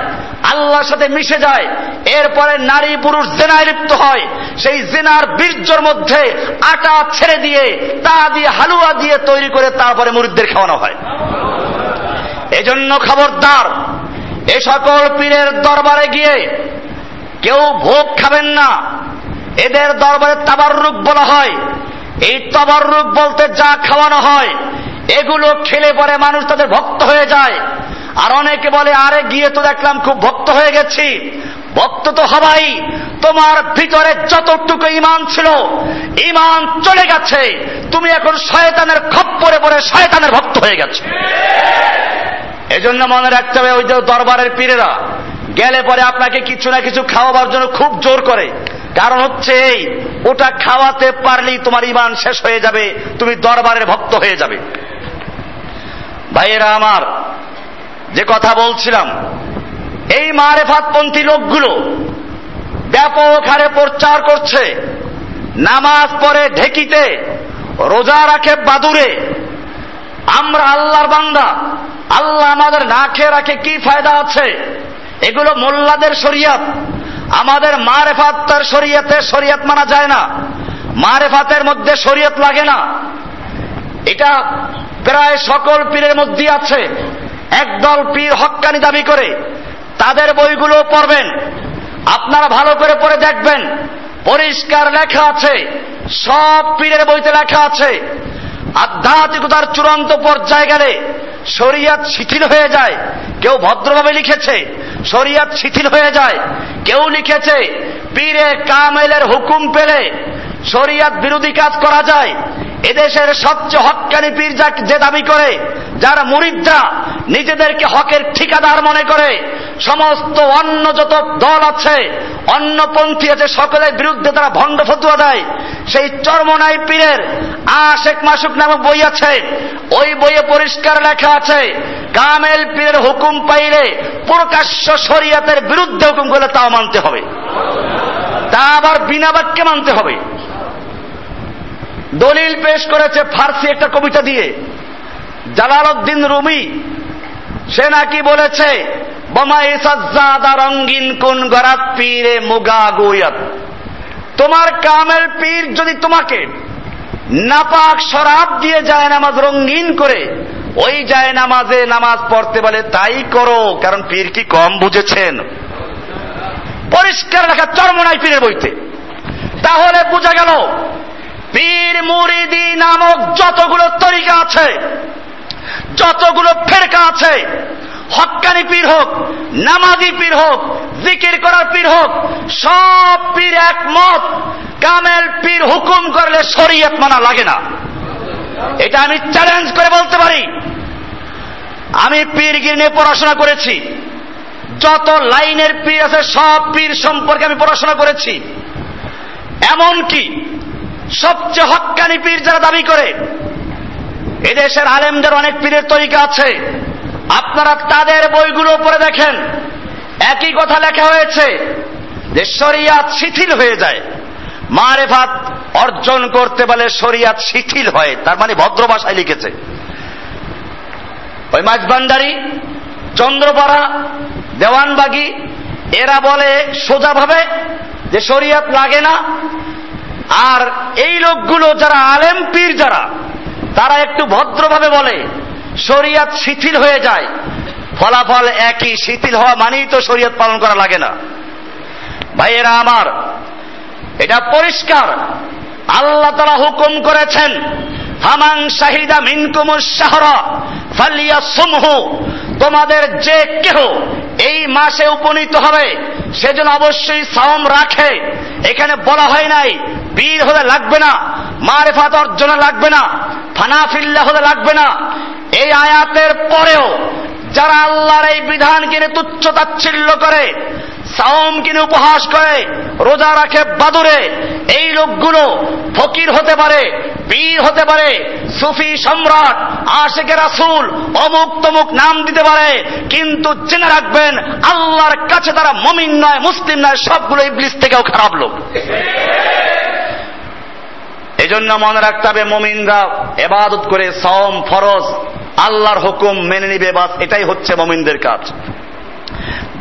আল্লাহর সাথে মিশে যায়। এরপরে নারী পুরুষ জেনায় লিপ্ত হয়। সেই জেনার বীর্যর মধ্যে আটা ছেড়ে দিয়ে, তা দিয়ে হালুয়া দিয়ে তৈরি করে তারপরে মুরিদদের খাওয়ানো হয়। এজন্য খবরদার এ সকল পীরের দরবারে গিয়ে কেউ ভোগ খাবেন না। এদের দরবারে তাবাররুক বলা হয়। এই তাবাররুক বলতে যা খাওয়ানো হয়, এগুলো খেলে পরে মানুষ তাদের ভক্ত হয়ে যায়। আর অনেকে বলে, আরে, গিয়ে তো দেখলাম খুব ভক্ত হয়ে গেছি। ভক্ত তো হবাই। তোমার ভিতরে যতটুকু ইমান ছিল ইমান চলে গেছে। তুমি এখন শয়তানের খপ্পরে পরে শয়তানের ভক্ত হয়ে গেছে। এজন্য মনে রাখতে হবে ওই যে দরবারের পীরেরা গেলে পরে আপনাকে কিছু না কিছু খাওয়াবার জন্য খুব জোর করে। কারণ হচ্ছে এই, ওটা খাওয়াতে পারলেই তোমার ইমান শেষ হয়ে যাবে, তুমি দরবারের ভক্ত হয়ে যাবে। ভাইয়েরা আমার, যে কথা বলছিলাম, এই মারেফাতপন্থী লোকগুলো ব্যাপক হারে প্রচার করছে। নামাজ পড়ে ঢেকিতে, রোজা রাখে বাদুরে আমরা আল্লাহর বান্দা। আল্লাহ আমাদের না খেয়ে রাখে কি ফায়দা আছে? এগুলো মোল্লাদের শরিয়াত। আমাদের মারেফাত তার শরিয়াতে শরিয়াত মানা যায় না। মারেফাতের মধ্যে শরিয়ত লাগে না। এটা প্রায় সকল পীরের মধ্যে আছে। একদল পীর হক্কানি দাবি করে, তাদের বইগুলো পড়বেন। আপনারা ভালো করে পড়ে দেখবেন। পরিষ্কার লেখা আছে। সব পীরের বইতে লেখা আছে। আধ্যাত্মিকতার চূড়ান্ত পর্যায়ে গেলে শরিয়াত শিথিল হয়ে যায়। কেউ ভদ্রভাবে লিখেছে, শরিয়াত শিথিল হয়ে যায়। কেউ লিখেছে, পীরে কামেলের হুকুম পেলে শরিয়াত বিরোধী কাজ করা যায়। এদেশের সবচেয়ে হকানি পীর যা দাবি করে, যারা মুরিদরা নিজেদেরকে হকের ঠিকাদার মনে করে, সমস্ত অন্য যত দল আছে, অন্য পন্থী আছে, সকলের বিরুদ্ধে তারা ভণ্ড ফতুয়া দেয়। সেই চর্মনাই পীরের আশেক মাসুক নামক বই আছে। ওই বইয়ে পরিষ্কার লেখা আছে, কামেল পীরের হুকুম পাইলে প্রকাশ্য শরিয়াতের বিরুদ্ধে হুকুম করলে তাও মানতে হবে। তা আবার বিনা বাক্যে মানতে হবে। দলিল পেশ করেছে ফার্সি একটা কবিতা দিয়ে। জালাল উদ্দিন রুমি, সে নাকি বলেছে রঙ্গিন কোন গরাত পীরে মুগা গুয়াত। তোমার কামেল পীর যদি তোমাকে নাপাক শরাব দিয়ে যায় নামাজ রঙ্গিন করে, ওই যায় নামাজে নামাজ পড়তে বলে, তাই করো। কারণ পীর কি কম বুঝেছেন? পরিষ্কার লেখা চরমনাই পীরের বইতে। তাহলে বোঝা গেল পীর মুরিদি নামক যতগুলো তরিকা আছে, যতগুলো ফেরকা আছে, হক্কানি পীর হোক, নামাজি পীর হোক, জিকির করার পীর হোক, সব পীর একমত। কামেল পীর হুকুম করলে শরীয়ত মানা লাগে না। এটা আমি চ্যালেঞ্জ করে বলতে পারি। আমি পীরগির নিয়ে পড়াশোনা করেছি। যত লাইনের পীর আছে, সব পীর সম্পর্কে আমি পড়াশোনা করেছি। এমনকি সবচেয়ে হক্কানি পীর যারা দাবি করে, এদেশের আলেমদের অনেক পীরের তরিকা আছে। আপনারা তাদের বইগুলো পড়ে দেখেন। একই কথা লেখা হয়েছে যে শরিয়াত শিথিল হয়ে যায়। মারেফাত অর্জন করতে বলে শরিয়াত শিথিল হয়, তার মানে ভদ্র ভাষায় লিখেছে। ওই মাঝবান্ডারি চন্দ্রপাড়া, দেওয়ানবাগি, এরা বলে সোজাভাবে যে শরিয়াত লাগে না আর এই লোকগুলো যারা আলেম পীর যারা, তারা একটু ভদ্রভাবে বলে, শরিয়াত শিথিল হয়ে যায়। ফলাফল একই, শিথিল হওয়া মানেই তো শরিয়ত পালন করা লাগে না। ভাইয়েরা আমার, এটা পরিষ্কার। আল্লাহ তারা হুকুম করেছেন হামাং শাহিদা মিনকুমুর শাহরা ফালিয়া সুমহু তোমাদের যে কেহ এই মাসে উপনীত হবে, সেজন্য অবশ্যই সাওম রাখে। এখানে বলা হয় নাই বীর হলে লাগবে না, মারেফাত অর্জনে লাগবে না, ফানাফিল্লা হলে লাগবে না। এই আয়াতের পরেও যারা আল্লাহর এই বিধান কিনে তুচ্ছ তাচ্ছিল্য করে সাওম কিনে উপহাস করে, রোজা রাখে বাদুরে। এই লোকগুলো ফকির হতে পারে, পীর হতে পারে, সুফি সম্রাট আশেকে রাসুল, অমুক তমুক নাম দিতে পারে, কিন্তু জেনে রাখবেন, আল্লাহর কাছে তারা মমিন নয়, মুসলিম নয়, সবগুলো ইবলিস থেকেও খারাপ লোক। এই জন্য মনে রাখতে হবে, মমিনরা এবাদত করে সম ফরজ, আল্লাহর হুকুম মেনে নিবে, বাস এটাই হচ্ছে মমিনদের কাজ।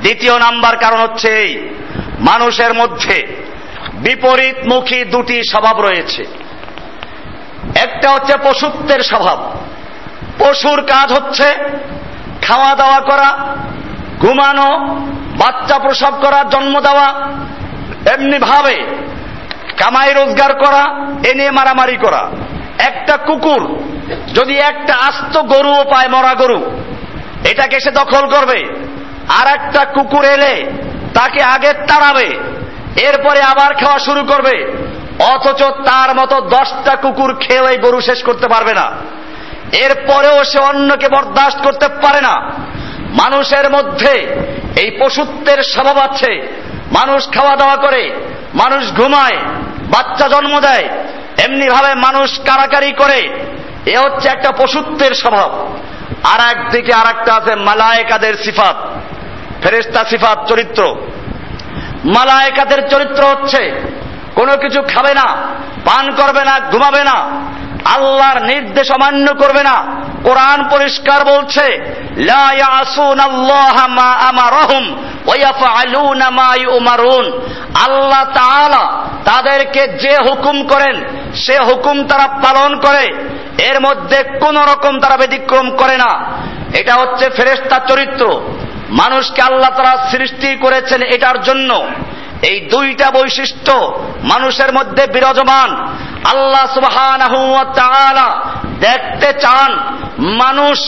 দ্বিতীয় নাম্বার কারণ হচ্ছে এই, মানুষের মধ্যে বিপরীতমুখী দুটি স্বভাব রয়েছে। একটা হচ্ছে পশুত্বের স্বভাব। পশুর কাজ হচ্ছে খাওয়া দাওয়া করা, ঘুমানো, বাচ্চা প্রসব করা, জন্ম দেওয়া এমনি ভাবে কামাই রোজগার করা, এ নিয়ে মারামারি করা। একটা কুকুর যদি একটা আস্ত গরুও পায় মরা গরু, এটাকে সে দখল করবে। আর একটা কুকুর এলে তাকে আগে তাড়াবে, এরপরে আবার খাওয়া শুরু করবে। অথচ তার মতো দশটা কুকুর খেয়ে ওই গরু শেষ করতে পারবে না। এরপরেও সে অন্যকে বরদাস্ত করতে পারে না। মানুষের মধ্যে এই পশুত্বের স্বভাব আছে। মানুষ খাওয়া দাওয়া করে, মানুষ ঘুমায়, বাচ্চা জন্ম দেয় এমনি ভাবে মানুষ কারাকারি করে। এ হচ্ছে একটা পশুত্বের স্বভাব। আর একদিকে আর একটা আছে মালায়কাদের সিফাত। ফেরেস্তা সিফাত চরিত্র। মালায়কাদের চরিত্র হচ্ছে, কোনো কিছু খাবে না, পান করবে না, ঘুমাবে না, আল্লাহর নির্দেশ অমান্য করবে না। কোরআন পরিষ্কার বলছে আল্লাহ তাদেরকে যে হুকুম করেন, সে হুকুম তারা পালন করে। এর মধ্যে কোন রকম তারা ব্যতিক্রম করে না। এটা হচ্ছে ফেরেস্তা চরিত্র। মানুষকে আল্লাহ তারা সৃষ্টি করেছেন এটার জন্য। এই দুইটা বৈশিষ্ট্য মানুষের মধ্যে বিরাজমান। আল্লাহ সুবহান দেখতে চান মানুষ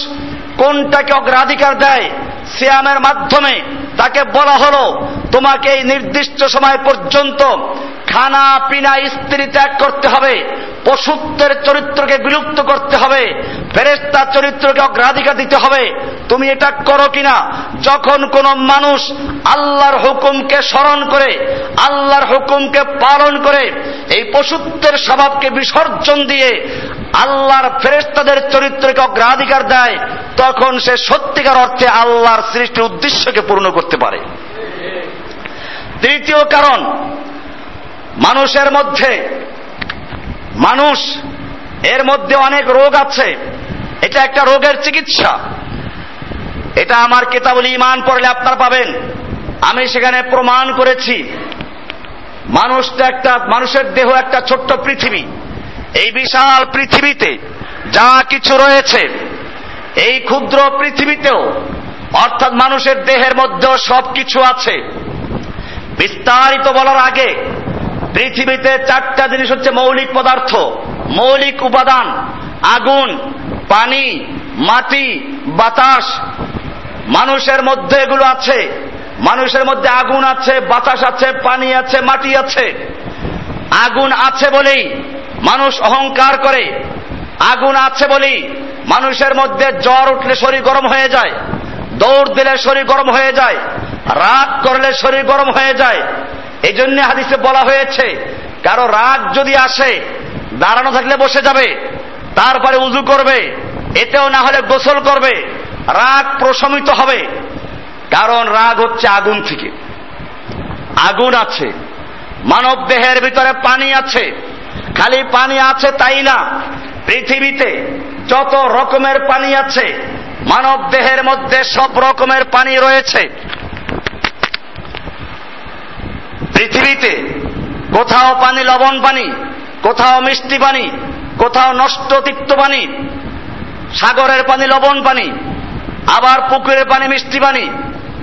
কোনটাকে অগ্রাধিকার দেয়। সিয়ামের মাধ্যমে তাকে বলা হলো, তোমাকে এই নির্দিষ্ট সময় পর্যন্ত খানা, পিনা, স্ত্রী ত্যাগ করতে হবে। পশুত্বের চরিত্রকে বিলুপ্ত করতে হবে। ফেরেস্তা চরিত্রকে অগ্রাধিকার দিতে হবে। তুমি এটা করো কিনা? যখন কোন মানুষ আল্লাহর হুকুমকে স্মরণ করে, আল্লাহর হুকুমকে পালন করে, এই পশুত্বের স্বভাবকে বিসর্জন দিয়ে আল্লাহর ফেরেস্তাদের চরিত্রকে অগ্রাধিকার দেয়, তখন সে সত্যিকার অর্থে আল্লাহর সৃষ্টির উদ্দেশ্যকে পূর্ণ করতে পারে। তৃতীয় কারণ মানুষের মধ্যে, মানুষ এর মধ্যে অনেক রোগ আছে। এটা একটা রোগের চিকিৎসা। এটা আমার কেতাবলি ইমান পড়লে আপনারা পাবেন। আমি সেখানে প্রমাণ করেছি। মানুষটা একটা, মানুষের দেহ একটা ছোট্ট পৃথিবী। এই বিশাল পৃথিবীতে যা কিছু রয়েছে, এই ক্ষুদ্র পৃথিবীতেও, অর্থাৎ মানুষের দেহের মধ্যেও সব কিছু আছে। বিস্তারিত বলার আগে পৃথিবীতে চারটা জিনিস হচ্ছে মৌলিক পদার্থ। মৌলিক উপাদান, আগুন, পানি, মাটি, বাতাস। মানুষের মধ্যে এগুলো আছে। মানুষের মধ্যে আগুন আছে, বাতাস আছে, পানি আছে, মাটি আছে। আগুন আছে বলেই মানুষ অহংকার করে। আগুন আছে বলেই মানুষের মধ্যে জ্বর উঠলে শরীর গরম হয়ে যায়। দৌড় দিলে শরীর গরম হয়ে যায়। রাত করলে শরীর গরম হয়ে যায়। এই জন্য হাদিসে বলা হয়েছে, কারও রাগ যদি আসে, দাঁড়ানো থাকলে বসে যাবে, তারপরে উজু করবে, এতেও না হলে গোসল করবে, রাগ প্রশমিত হবে। কারণ রাগ হচ্ছে আগুন থেকে। আগুন আছে, মানব দেহের ভিতরে পানি আছে, খালি পানি আছে তাই না? পৃথিবীতে যত রকমের পানি আছে, মানব দেহের মধ্যে সব রকমের পানি রয়েছে। পৃথিবীতে কোথাও পানি লবণ পানি, কোথাও মিষ্টি পানি, কোথাও নষ্ট তিক্ত পানি, সাগরের পানি লবণ পানি, আবার পুকুরের পানি মিষ্টি পানি,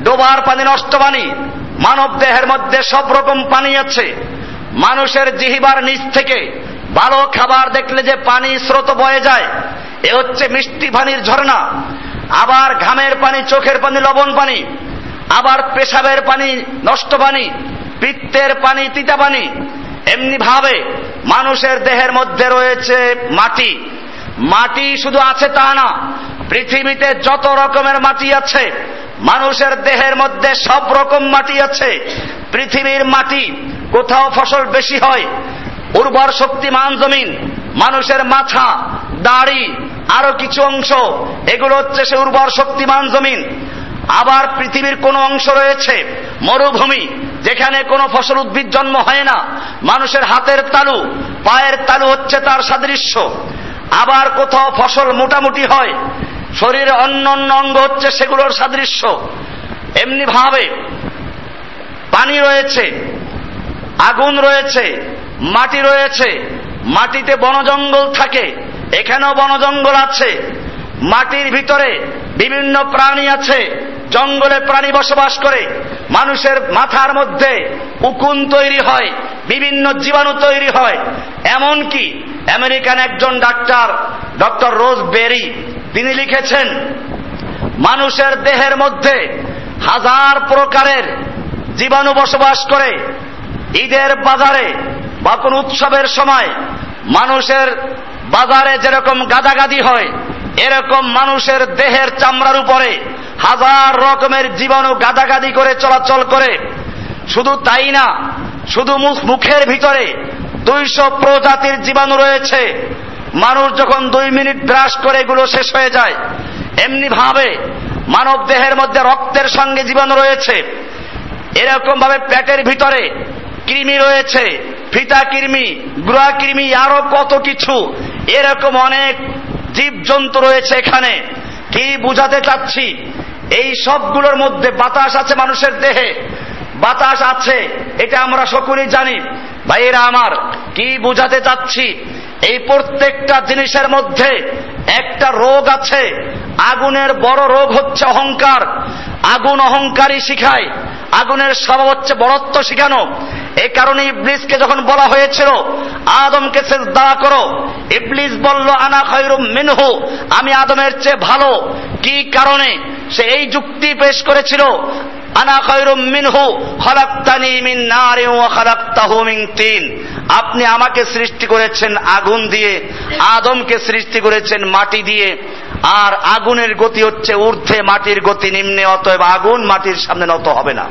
ডোবার পানি নষ্ট পানি, মানব দেহের মধ্যে সব রকম পানি আছে। মানুষের জিহিবার নিচ থেকে ভালো খাবার দেখলে যে পানি স্রোত বয়ে যায়, এ হচ্ছে মিষ্টি পানির ঝর্ণা। আবার ঘামের পানি, চোখের পানি লবণ পানি, আবার পেশাবের পানি নষ্ট পানি পিত্তের পানি, তিতা পানি। এমনি ভাবে মানুষের দেহের মধ্যে রয়েছে মাটি। মাটি শুধু আছে তা না, পৃথিবীতে যত রকমের মাটি আছে, মানুষের দেহের মধ্যে সব রকম মাটি আছে। পৃথিবীর মাটি কোথাও ফসল বেশি হয়, উর্বর শক্তিমান জমিন, মানুষের মাথা, দাড়ি, আরও কিছু অংশ, এগুলো হচ্ছে সে উর্বর শক্তিমান জমিন। আবার পৃথিবীর কোন অংশ রয়েছে, মরুভূমি যেখানে কোনো ফসল উদ্ভিদ জন্ম হয় না, মানুষের হাতের তালু, পায়ের তালু হচ্ছে তার সাদৃশ্য। আবার কোথাও ফসল মোটামুটি হয়, শরীরে অন্য অন্য অঙ্গ হচ্ছে সেগুলোর সাদৃশ্য। এমনি ভাবে পানি রয়েছে, আগুন রয়েছে, মাটি রয়েছে, মাটিতে বনজঙ্গল থাকে, এখানেও বনজঙ্গল আছে, মাটির ভিতরে বিভিন্ন প্রাণী আছে জঙ্গলে প্রাণী বসবাস করে, মানুষের মাথার মধ্যে উকুন তৈরি হয়, বিভিন্ন জীবাণু তৈরি হয়। এমন কি আমেরিকান একজন ডাক্তার, ডক্টর রোজ বেরি, তিনি লিখেছেন, মানুষের দেহের মধ্যে হাজার প্রকারের জীবাণু বসবাস করে। ঈদের বাজারে বা কোন উৎসবের সময় মানুষের বাজারে যেরকম গাদাগাদি হয় এরকম মানুষের দেহের চামড়ার উপরে হাজার রকমের জীবাণু গাদাগাদি করে চলাচল করে। শুধু তাই না, শুধু মুখের ভিতরে দুইশো প্রজাতির জীবাণু রয়েছে। মানুষ যখন দুই মিনিট ব্রাশ করে এগুলো শেষ হয়ে যায়, এমনি ভাবে মানব দেহের মধ্যে রক্তের সঙ্গে জীবাণু রয়েছে। এরকম ভাবে পেটের ভিতরে কৃমি রয়েছে, ফিতা কৃমি গ্রহ কৃমি, আরও কত কিছু। এরকম অনেক জীব জন্তু রয়েছে এখানে। কি বুঝাতে চাচ্ছি? এই সবগুলোর মধ্যে বাতাস আছে মানুষের দেহে। বাতাস আছে, এটা আমরা সকলেই জানি। ভাইয়েরা আমার, কি বুঝাতে চাচ্ছি? এই প্রত্যেকটা জিনিসের মধ্যে একটা রোগ আছে। আগুনের বড় রোগ হচ্ছে অহংকার। আগুন অহংকারই শিখায়। আগুনের স্বভাব হচ্ছে বড়ত্ব শিখানো। এই কারণে ইবলিসকে যখন বলা হয়েছিল, আদমকে দা করো। ইবলিস বলল, আনা খৈরুম মিনহু, আমি আদমের চেয়ে ভালো। কি কারণে? সে এই যুক্তি পেশ করেছিল, আনা খৈরুম মিনহু, খলাক্তানি মিন নারে ও খলাক্তাহু মিন তিন। আপনি আমাকে সৃষ্টি করেছেন আগুন। দিয়ে আদমকে সৃষ্টি করেছেন মাটি দিয়ে, আর আগুনের গতি হচ্ছে ঊর্ধ্বে মাটির গতি নিম্নে, অতএব আগুন মাটির সামনে নত হবে না।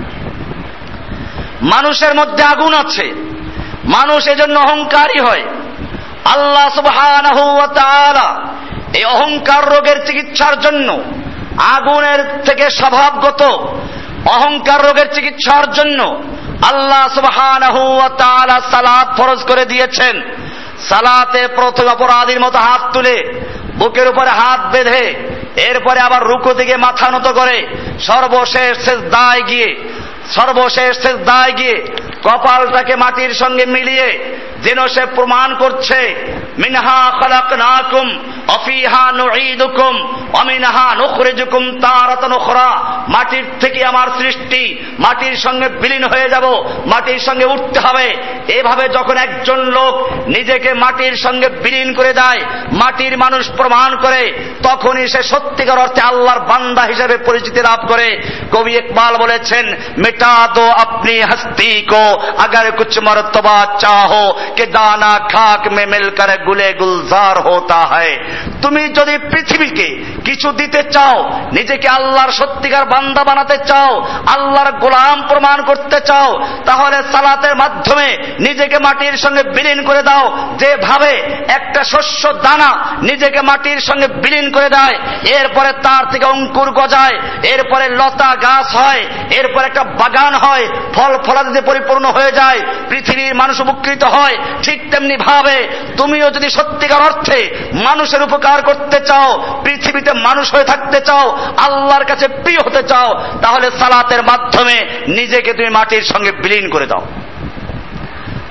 মানুষের মধ্যে আগুন আছে। মানুষ এজন্য অহংকারী হয়। আল্লাহ সুবাহ এই অহংকার রোগের চিকিৎসার জন্য আগুনের থেকে স্বভাবগত অহংকার রোগের চিকিৎসার জন্য আল্লাহ সুবাহ সালাদ ফরজ করে দিয়েছেন। সালাতে প্রথম অপরাধীর মতো হাত তুলে, বুকের উপরে হাত বেঁধে, এরপরে আবার রুকু দিকে মাথা নত করে, সর্বশেষ শেষ দায় গিয়ে, সর্বশেষ শেষ দায় গিয়ে কপালটাকে মাটির সঙ্গে মিলিয়ে যেন সে প্রমাণ করছে, মিনহা খলাক নাকুম অফিহা নুঈদুকুম, অমিনহা নুখরিজুকুম তারাতান উখরা। মাটির থেকে আমার সৃষ্টি, মাটির সঙ্গে বিলীন হয়ে যাব, মাটির সঙ্গে উঠতে হবে। এভাবে যখন একজন লোক নিজেকে মাটির সঙ্গে বিলীন করে দেয়, মাটির মানুষ প্রমাণ করে, তখনই সে সত্যিকার অর্থে আল্লাহর বান্দা হিসেবে পরিচিতি লাভ করে। কবি ইকবাল বলেছেন মেটা দো আপনি হাস্তি কো আগার কুচ মরতবা চাহো कि दाना खाक में मिलकर गुले गुलजार होता है তুমি যদি পৃথিবীকে কিছু দিতে চাও নিজেকে আল্লাহর সত্যিকার বান্দা বানাতে চাও আল্লাহর গোলাম প্রমাণ করতে চাও তাহলে সালাতের মাধ্যমে নিজেকে মাটির সঙ্গে বিলীন করে দাও যেভাবে একটা শস্য দানা নিজেকে মাটির সঙ্গে বিলীন করে দেয় এরপরে তার থেকে অঙ্কুর গজায় এরপরে লতা গাছ হয় এরপর একটা বাগান হয় ফল ফলাদিতে পরিপূর্ণ হয়ে যায় পৃথিবীর মানুষ উপকৃত হয় ঠিক তেমনি ভাবে তুমিও যদি সত্যিকার অর্থে মানুষের উপকার করতে চাও, পৃথিবীতে মানুষ হয়ে থাকতে চাও, আল্লাহর কাছে প্রিয় হতে চাও, তাহলে সালাতের মাধ্যমে নিজেকে তুমি মাটির সঙ্গে বিলীন করে দাও।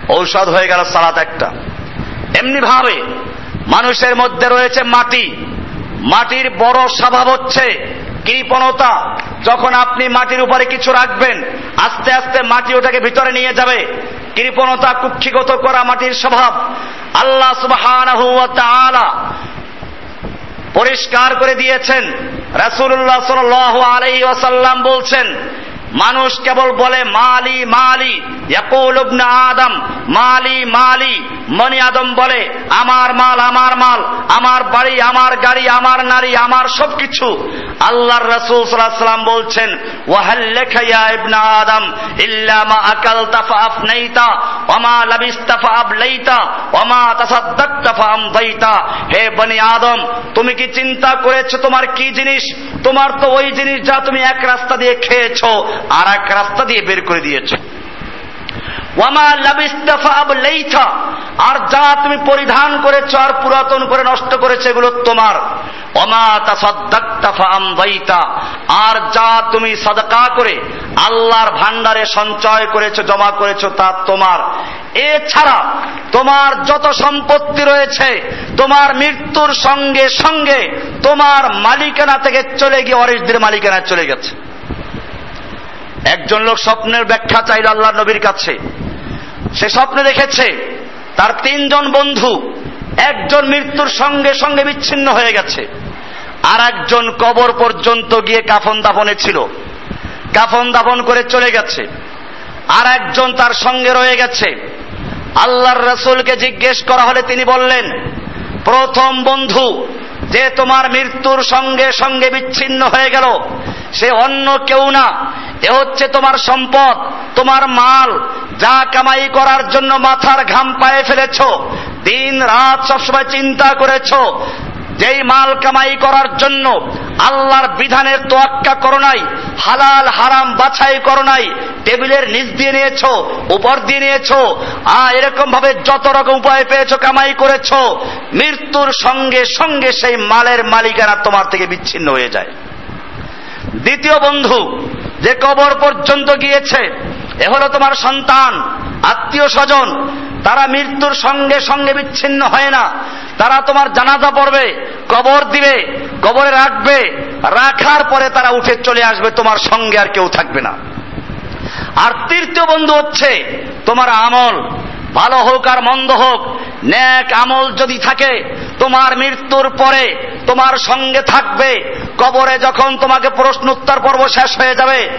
ঔষধ হয়ে গেল সালাত একটা। এমনি ভাবে মানুষের মধ্যে রয়েছে মাটি। মাটির বড় স্বভাব হচ্ছে কৃপণতা। যখন আপনি মাটির উপরে কিছু রাখবেন, আস্তে আস্তে মাটি ওটাকে ভিতরে নিয়ে যাবে। কৃপণতা কুক্ষিগত করা মাটির স্বভাব। আল্লাহ সুবাহ পরিষ্কার করে দিয়েছেন। রাসুল্লাহ সাল আলাই ওয়াসাল্লাম বলছেন মানুষ কেবল বলে, মালি মালি। আদম, মালি মালি। মনি আদম বলে, আমার মাল আমার মাল, আমার বাড়ি, আমার গাড়ি, আমার নারী, আমার সবকিছু। আল্লাহর রসুল সাল্লাম বলছেন ওয়াহাল্লেখাইয়া ইবনা আদম, ইল্লা মা আকালতা ফাআফনাইতা ওমা লাবিস্তা ফাআবলাইতা ওমা তাসাদ্দাকতা ফাআমদাইতা হে বনি আদম, তুমি কি চিন্তা করেছ তোমার কি জিনিস? তোমার তো ওই জিনিস যা তুমি এক রাস্তা দিয়ে খেয়েছো। আর এক রাস্তা দিয়ে বের করে দিয়েছ। আর যা তুমি পরিধান করেছ আর পুরাতন করে নষ্ট করেছে, এগুলো তোমার। আর যা তুমি সদকা করে, আল্লাহর ভান্ডারে সঞ্চয় করেছ, জমা করেছ, তা তোমার। এছাড়া তোমার যত সম্পত্তি রয়েছে, তোমার মৃত্যুর সঙ্গে সঙ্গে তোমার মালিকানা থেকে চলে গিয়ে অরিশদের মালিকানা চলে গেছে। একজন লোক স্বপ্নের ব্যাখ্যা চাইল আল্লাহ নবীর কাছে। সে স্বপ্নে দেখেছে, তার তিনজন বন্ধু একজন মৃত্যুর সঙ্গে সঙ্গে বিচ্ছিন্ন হয়ে গেছে। আর একজন কবর পর্যন্ত গিয়ে কাফন দাফনে ছিল। কাফন দাফন করে চলে গেছে। আর একজন তার সঙ্গে রয়ে গেছে। আল্লাহর রসুলকে জিজ্ঞেস করা হলে তিনি বললেন প্রথম বন্ধু যে তোমার মৃত্যুর সঙ্গে সঙ্গে বিচ্ছিন্ন হয়ে গেল, সে অন্য কেউ না। এ হচ্ছে তোমার সম্পদ, তোমার মাল। যা কামাই করার জন্য মাথার ঘাম পায়ে ফেলেছ, দিন রাত সবসময় চিন্তা করেছ যেই মাল কামাই করার জন্য আল্লাহর বিধানের তোয়াক্কা করো নাই, হালাল, হারাম বাছাই করো নাই, টেবিলের নিচ দিয়ে নিয়েছ, উপর দিয়ে নিয়েছ আর এরকম ভাবে যত রকম উপায় পেয়েছ, কামাই করেছ, মৃত্যুর সঙ্গে সঙ্গে সেই মালের মালিকানা তোমার থেকে বিচ্ছিন্ন হয়ে যায়। দ্বিতীয় বন্ধু, যে কবর পর্যন্ত গিয়েছে, এ হলো তোমার সন্তান। আত্মীয় স্বজন, তারা মৃত্যুর সঙ্গে সঙ্গে বিচ্ছিন্ন হয় না। তারা তোমার জানাজা পড়বে, কবর দিবে, কবরে রাখবে, রাখার পরে তারা উঠে চলে আসবে, তোমার সঙ্গে আর কেউ থাকবে না। আর তৃতীয় বন্ধু হচ্ছে তোমার আমল। ভালো হোক আর মন্দ হোক, ন্যাক আমল যদি থাকে, তোমার মৃত্যুর পরে তোমার সঙ্গে থাকবে, কবরে যখন তোমাকে প্রশ্ন উত্তর পর্ব শেষ হয়ে যাবে,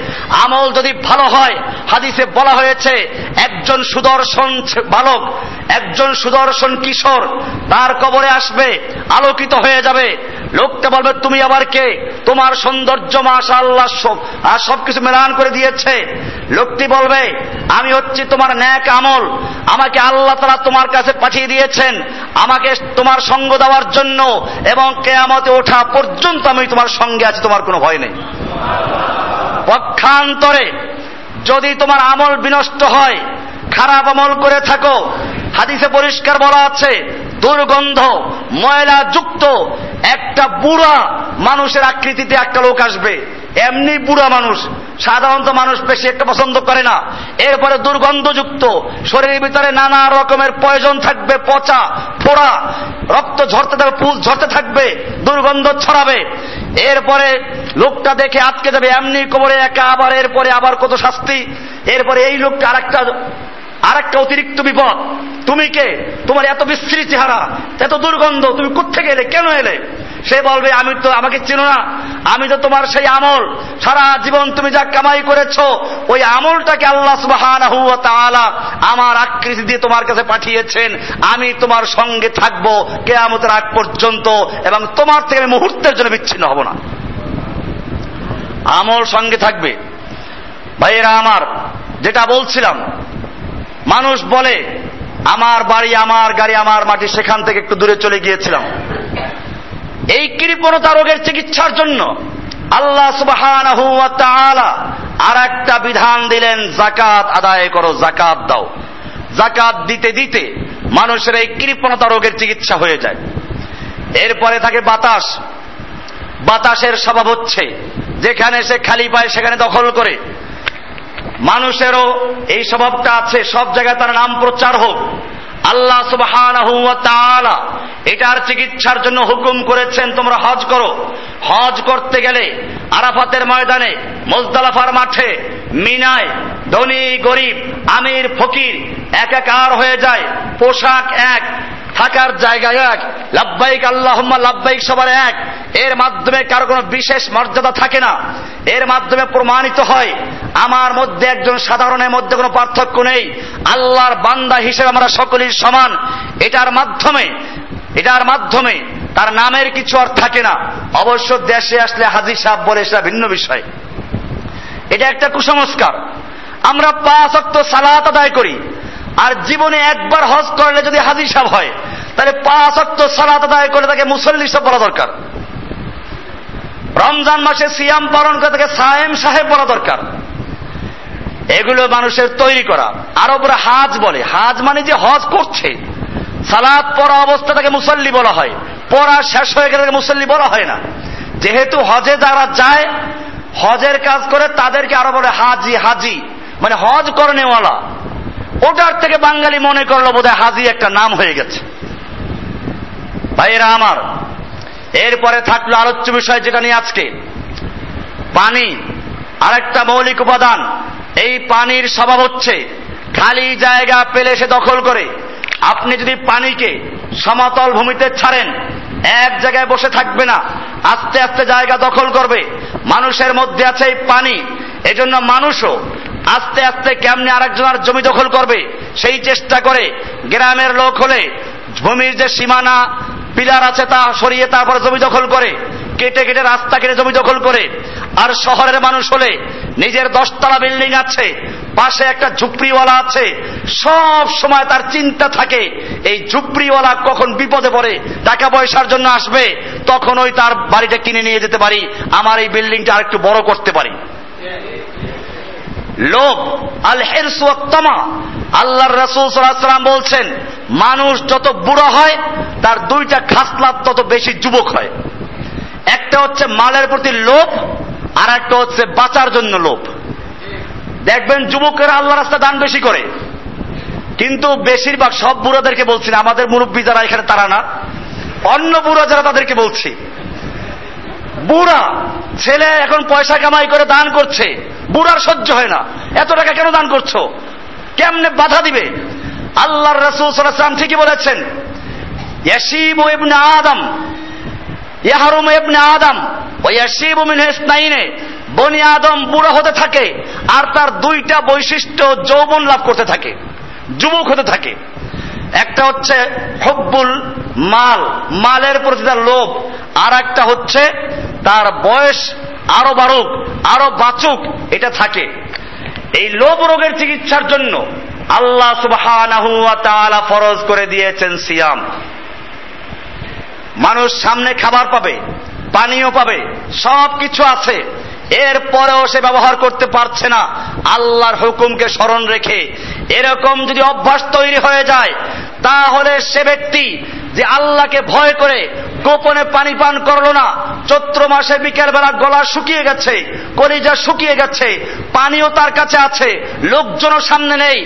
আমল যদি ভালো হয়, হাদিসে বলা হয়েছে, একজন সুদর্শন বালক, একজন সুদর্শন কিশোর, তার কবরে আসবে, আলোকিত হয়ে যাবে। লোকটা বলবে, তুমি আবার কে? তোমার সৌন্দর্য মাসা আল্লাহ আর সবকিছু মেলান করে দিয়েছে। লোকটি বলবে, আমি হচ্ছি তোমার ন্যাক আমল। আমাকে আল্লাহ তারা তোমার কাছে পাঠিয়ে দিয়েছেন। আমাকে তোমার সঙ্গ দেওয়ার জন্য এবং কেয়ামতে ওঠা পর্যন্ত আমি তোমার সঙ্গে আছি, তোমার কোনো ভয় নেই। পক্ষান্তরে যদি তোমার আমল বিনষ্ট হয়, খারাপ আমল করে থাকো হাদিসে পরিষ্কার বলা আছে, দুর্গন্ধ, ময়লা যুক্ত, একটা বুড়া মানুষের আকৃতিতে একটা লোক আসবে। এমনি বুড়া মানুষ, সাধারণত মানুষ বেশি একটা পছন্দ করে না। এরপরে দুর্গন্ধযুক্ত, শরীরের ভিতরে নানা রকমের প্রয়োজন থাকবে, পচা, ফোড়া, রক্ত ঝরতে থাকবে পুল ঝরতে থাকবে, দুর্গন্ধ ছড়াবে। এরপরে লোকটা দেখে আটকে যাবে, এমনি কবরে একা আবার, এরপরে আবার কত শাস্তি। এরপরে এই লোকটা আরেকটা আর একটা অতিরিক্ত বিপদ। তুমি কে? তোমার এত বিশ্রী চেহারা, এত দুর্গন্ধ, তুমি কোথেকে এলে, কেন এলে? সে বলবে, আমি তো, আমাকে চিনো না। আমি তো তোমার সেই আমল। সারা জীবন তুমি যা কামাই করেছ, ওই আমলটাকে আল্লাহ সুবাহান আমার আকৃতি দিয়ে তোমার কাছে পাঠিয়েছেন। আমি তোমার সঙ্গে থাকব কেয়ামতের আগ পর্যন্ত এবং তোমার থেকে আমি মুহূর্তের জন্য বিচ্ছিন্ন হব না। আমল সঙ্গে থাকবে। ভাইয়েরা আমার, যেটা বলছিলাম মানুষ বলে, আমার বাড়ি, আমার গাড়ি, আমার মাটি, সেখান থেকে একটু দূরে চলে গিয়েছিলাম। এই কৃপণতা রোগের চিকিৎসার জন্য আল্লাহ সুবাহ আর একটা বিধান দিলেন জাকাত আদায় করো জাকাত দাও। জাকাত দিতে দিতে মানুষের এই কৃপণতা রোগের চিকিৎসা হয়ে যায়। এরপরে থাকে বাতাস। বাতাসের স্বভাব হচ্ছে, যেখানে সে খালি পায়, সেখানে দখল করে। মানুষেরও এই স্বভাবটা আছে, সব জায়গায় তার নাম প্রচার হোক। আল্লাহ সুবাহ এটার চিকিৎসার জন্য হুকুম করেছেন, তোমরা হজ করো। হজ করতে গেলে আরাফাতের ময়দানে, মোজদালাফার মাঠে, মিনায় ধনী, গরিব, আমির, ফকির, একাকার হয়ে যায়, পোশাক এক থাকার জায়গা এক। লাভবাইক আল্লাহম্মা লাভবাইক সবার এক। এর মাধ্যমে কারও কোনো বিশেষ মর্যাদা থাকে না। এর মাধ্যমে প্রমাণিত হয়, আমার মধ্যে একজন সাধারণের মধ্যে কোনো পার্থক্য নেই। আল্লাহর বান্দা হিসেবে আমরা সকলেই সমান। এটার মাধ্যমে এটার মাধ্যমে তার নামের কিছু আর থাকে না। অবশ্য দেশে আসলে হাজির সাহেব বলে সেটা ভিন্ন বিষয়। এটা একটা কুসংস্কার। আমরা পাঁচ অক্ট সালাত আদায় করি। আর জীবনে একবার হজ করলে যদি হাজির সাহেব হয় তাহলে পাঁচ অক্ট সালাত আদায় করে তাকে মুসল্লি সব বলা দরকার। রমজান মাসে সিয়াম পালন করে তাকে সায়েম সাহেব বলা দরকার। এগুলো মানুষের তৈরি করা। আরবরা হাজ বলে। হাজ মানে যে হজ করছে। সালাদ পড়া অবস্থা তাকে মুসল্লি বলা হয়। পড়া শেষ হয়ে গেলে তাকে মুসল্লি বলা হয় না। যেহেতু হজে যারা যায়, হজের কাজ করে তাদেরকে আরও বলে হাজি হাজি। মানে হজ করনেওয়ালা ওটার থেকে বাঙালি মনে করল বোধহয় হাজি একটা নাম হয়ে গেছে। ভাইয়েরা আমার, এরপরে থাকল আলোচ্য বিষয় যেটা নিয়ে আজকে। পানি, আরেকটা মৌলিক উপাদান। এই পানির স্বভাব হচ্ছে, খালি জায়গা পেলে সে দখল করে। আপনি যদি পানিকে সমতল ভূমিতে ছাড়েন, এক জায়গায় বসে থাকবে না, আস্তে আস্তে জায়গা দখল করবে। মানুষের মধ্যে আছে এই পানি, এজন্য মানুষও আস্তে আস্তে কেমনে আরেকজনের জমি দখল করবে, সেই চেষ্টা করে। গ্রামের লোক হলে, ভূমির যে সীমানা পিলার আছে তা সরিয়ে তারপর জমি দখল করে, কেটে কেটে রাস্তা কেটে জমি দখল করে। আর শহরের মানুষ হলে নিজের দশতলা বিল্ডিং আছে, পাশে একটা ঝুপড়িওয়ালা আছে, সব সময় তার চিন্তা থাকে, এই ঝুপড়িওয়ালা কখন বিপদে পড়ে, টাকা পয়সার জন্য আসবে তখন ওই তার বাড়িটা কিনে নিয়ে যেতে পারি, আমার এই বিল্ডিংটা আরেকটু বড় করতে পারি। লোভ আল হেরসুয়াত্তমা আল্লাহর রসুল সাল্লাম বলছেন, মানুষ যত বুড়ো হয়, তার দুইটা খাসলাত তত বেশি যুবক হয়। একটা হচ্ছে মালের প্রতি লোভ, আর একটা হচ্ছে বাঁচার জন্য লোভ। দেখবেন যুবকেরা আল্লাহ রাস্তা দান বেশি করে। কিন্তু বেশিরভাগ সব বুড়োদেরকে বলছি আমাদের মুরব্বী যারা এখানে তারা না। অন্য বুড়ো যারা তাদেরকে বলছি, বুড়া ছেলে এখন পয়সা কামাই করে দান করছে, বুড়ার সহ্য হয় না। এত টাকা কেন দান করছ? কেমনে বাধা দিবে? আল্লাহর রসুল সাল্লাম ঠিকই বলেছেন ইয়াসিবু ইবনে আদম, ইয়াহারুম ইবনে আদম, ও ইয়াসিবু মিন ইসনাইনে, বনি আদম বুড়ো হতে থাকে আর তার দুইটা বৈশিষ্ট্য যৌবন লাভ করতে থাকে, যুবক হতে থাকে। একটা হচ্ছে হব্বুল মাল, মালের প্রতি তার লোভ, আর একটা হচ্ছে তার বয়স আরও বাড়ুক, আরও বাঁচুক, এটা থাকে। এই লোভ রোগের চিকিৎসার জন্য আল্লাহ সুবাহ ফরজ করে দিয়েছেন সিয়াম। মানুষ সামনে খাবার পাবে, পানীয় পাবে সব কিছু আছে। এরপরেও সে ব্যবহার করতে পারছে না। আল্লাহর হুকুমকে স্মরণ রেখে এরকম যদি অভ্যাস তৈরি হয়ে যায় তাহলে সে ব্যক্তি যে আল্লাহকে ভয় করে গোপনে পানি পান করল না, চৈত্র মাসে বিকেল বেলা গলা শুকিয়ে গেছে, কলিজা শুকিয়ে গেছে, পানিও তার কাছে আছে, লোকজনও সামনে নেই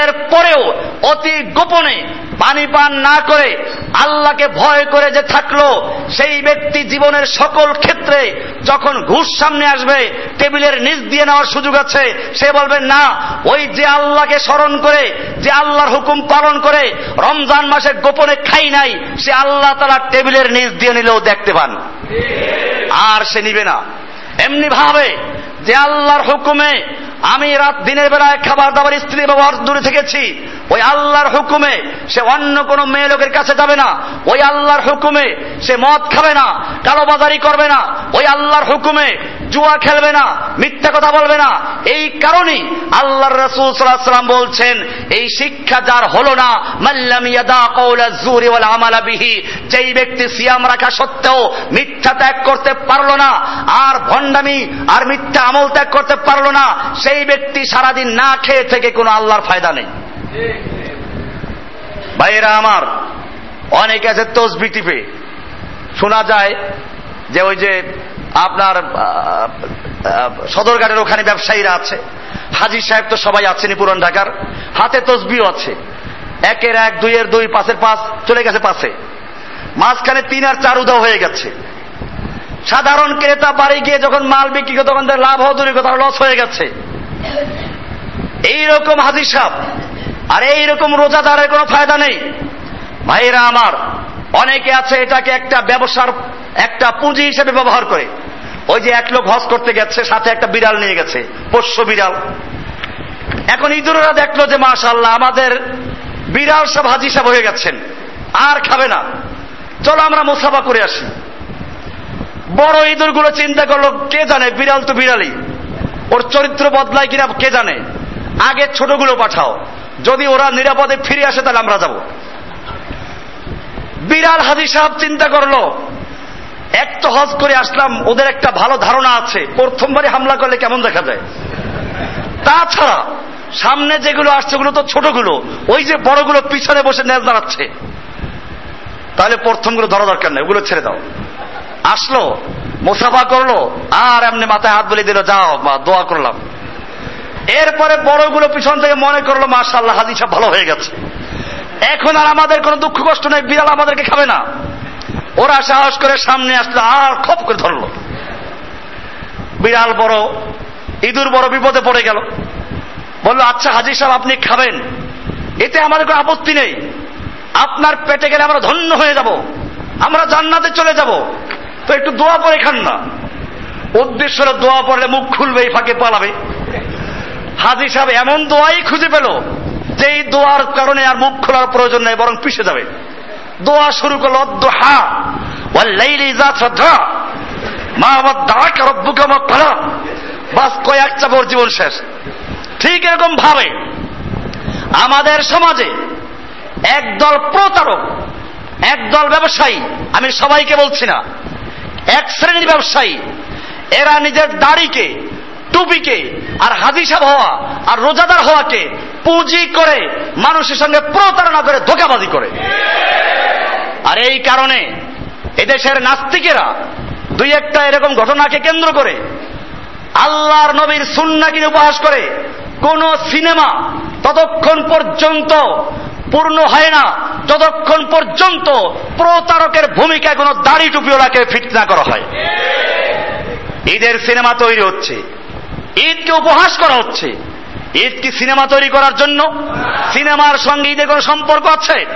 এর পরেও অতি গোপনে পানি পান না করে আল্লাহকে ভয় করে যে থাকল সেই ব্যক্তি জীবনের সকল ক্ষেত্রে যখন ঘুষ সামনে আসবে টেবিলের নিচ দিয়ে নেওয়ার সুযোগ আছে সে বলবে না ওই যে আল্লাহকে স্মরণ করে যে আল্লাহর হুকুম পালন করে রমজান মাসে গোপনে খাই নাই সে আল্লাহ তালা টেবিলের নিচ দিয়ে নিলেও দেখতে পান। আর সে নিবে না। এমনি ভাবে যে আল্লাহর হুকুমে আমি রাত দিনের বেলায় খাবার দাবার, স্ত্রী ব্যবহার দূরে থেকেছি। ওই আল্লাহর হুকুমে সে অন্য কোনো মেয়ে লোকের কাছে যাবে না। ওই আল্লাহর হুকুমে সে মদ খাবে না, কালোবাজারি করবে না। ওই আল্লাহর হুকুমে জুয়া খেলবে না, মিথ্যা কথা বলবে না। এই কারণেই আল্লাহর রসুল সাল্লাম বলছেন, এই শিক্ষা যার হলো না মাল্লাম কৌলা যেই ব্যক্তি সিয়াম রাখা সত্ত্বেও মিথ্যা ত্যাগ করতে পারল না, আর ভণ্ডামি আর মিথ্যা আমল ত্যাগ করতে পারল না সেই ব্যক্তি সারাদিন না খেয়ে থেকে কোনো আল্লাহর ফায়দা নেই। ভাইয়েরা আমার, অনেক আছে তসবি টিপে। শোনা যায় যে ওই যে আপনার সদরঘাটের ওখানে ব্যবসায়ীরা আছে। হাজির সাহেব তো সবাই আছেনি পুরন ঢাকার। হাতে তসবিও আছে। একের এক, দুইয়ের দুই পাশের পাঁচ, চলে গেছে পাশে। মাঝখানে তিন আর চার উদাও হয়ে গেছে। সাধারণ ক্রেতা বাড়ি গিয়ে যখন মাল বিক্রি করে তখন লাভ হওয়া দূরের লস হয়ে গেছে। এইরকম হাজির সাহ আর এইরকম রোজাদারের কোনো ফায়দা নেই। ভাইরা আমার, অনেকে আছে এটাকে একটা ব্যবসার, একটা পুঁজি হিসেবে ব্যবহার করে। ওই যে এক লোক হজ করতে গেছে, সাথে একটা বিড়াল নিয়ে গেছে, পোষ্য বিড়াল। এখন ইঁদুরেরা দেখল যে মাশাল্লাহ আমাদের বিড়াল সব হাজি সাহেব হয়ে গেছেন, আর খাবে না। চলো আমরা মোসাফা করে আসি। বড় ইঁদুরগুলো চিন্তা করল, কে জানে, বিড়াল তো বিড়ালই। ওর চরিত্র বদলায় কিনা কে জানে? আগে ছোটগুলো পাঠাও। যদি ওরা নিরাপদে ফিরে আসে, তাহলে আমরা যাব। বিড়াল হাজি সাহেব চিন্তা করল, এক তো হজ করে আসলাম, ওদের একটা ভালো ধারণা আছে। প্রথমবারে হামলা করলে কেমন দেখা যায়? তাছাড়া, সামনে যেগুলো আসছে, ওগুলো তো ছোটগুলো। ওই যে বড়গুলো পিছনে বসে নেজ দাঁড়াচ্ছে। তাহলে প্রথমগুলো ধরা দরকার নেই, ওগুলো ছেড়ে দাও। আসলো। মোসাফা করল, আর এমনি মাথায় হাত বলে দিল, যাও বা দোয়া করলাম। এরপরে বড়গুলো পিছন থেকে মনে করল মার্শাল্লাহ হাজি সব ভালো হয়ে গেছে। এখন আর আমাদের কোনো দুঃখ কষ্ট নেই, বিড়াল আমাদেরকে খাবে না। ওরা সাহস করে সামনে আসলো, আর খপ করে ধরলো। বিড়াল বড়, ইঁদুর বড় বিপদে পড়ে গেল। বলল আচ্ছা হাজির সাহেব, আপনি খাবেন। এতে আমাদের কোনো আপত্তি নেই। আপনার পেটে গেলে আমরা ধন্য হয়ে যাব। আমরা জান্নাতে চলে যাব। তো একটু দোয়া পরে খান না। উদ্দেশ্য হলো দোয়া পড়লে মুখ খুলবে, এই ফাঁকে পালাবে। হাজি সাহেব এমন দোয়াই খুঁজে পেল যে এই দোয়ার কারণে আর মুখ খোলার প্রয়োজন নেই, বরং পিছিয়ে যাবে। দোয়া শুরু করল মা বাস জীবন শেষ। ঠিক এরকম ভাবে আমাদের সমাজে একদল প্রতারক, একদল ব্যবসায়ী, আমি সবাইকে বলছি না এক শ্রেণির ব্যবসায়ী, এরা নিজের দাড়িকে, টুপিকে আর হাদিসাব হওয়া আর রোজাদার হওয়াকে পুঁজি করে মানুষের সঙ্গে প্রতারণা করে, ধোকাবাজি করে। আর এই কারণে এদেশের নাস্তিকেরা দুই একটা এরকম ঘটনাকে কেন্দ্র করে আল্লাহর নবীর সুন্নাকে উপহাস করে কোন সিনেমা ততক্ষণ পর্যন্ত পূর্ণ হয় না। যতক্ষণ পর্যন্ত প্রতারকের ভূমিকায় কোন দাড়ি টুপিওয়ালাকে ফিট না করা হয়। ঈদের সিনেমা তৈরি হচ্ছে। ঈদকে উপহাস করা হচ্ছে। ঈদ কি সিনেমা তৈরি করার জন্য? সিনেমার সঙ্গে ঈদের কোন সম্পর্ক আছে?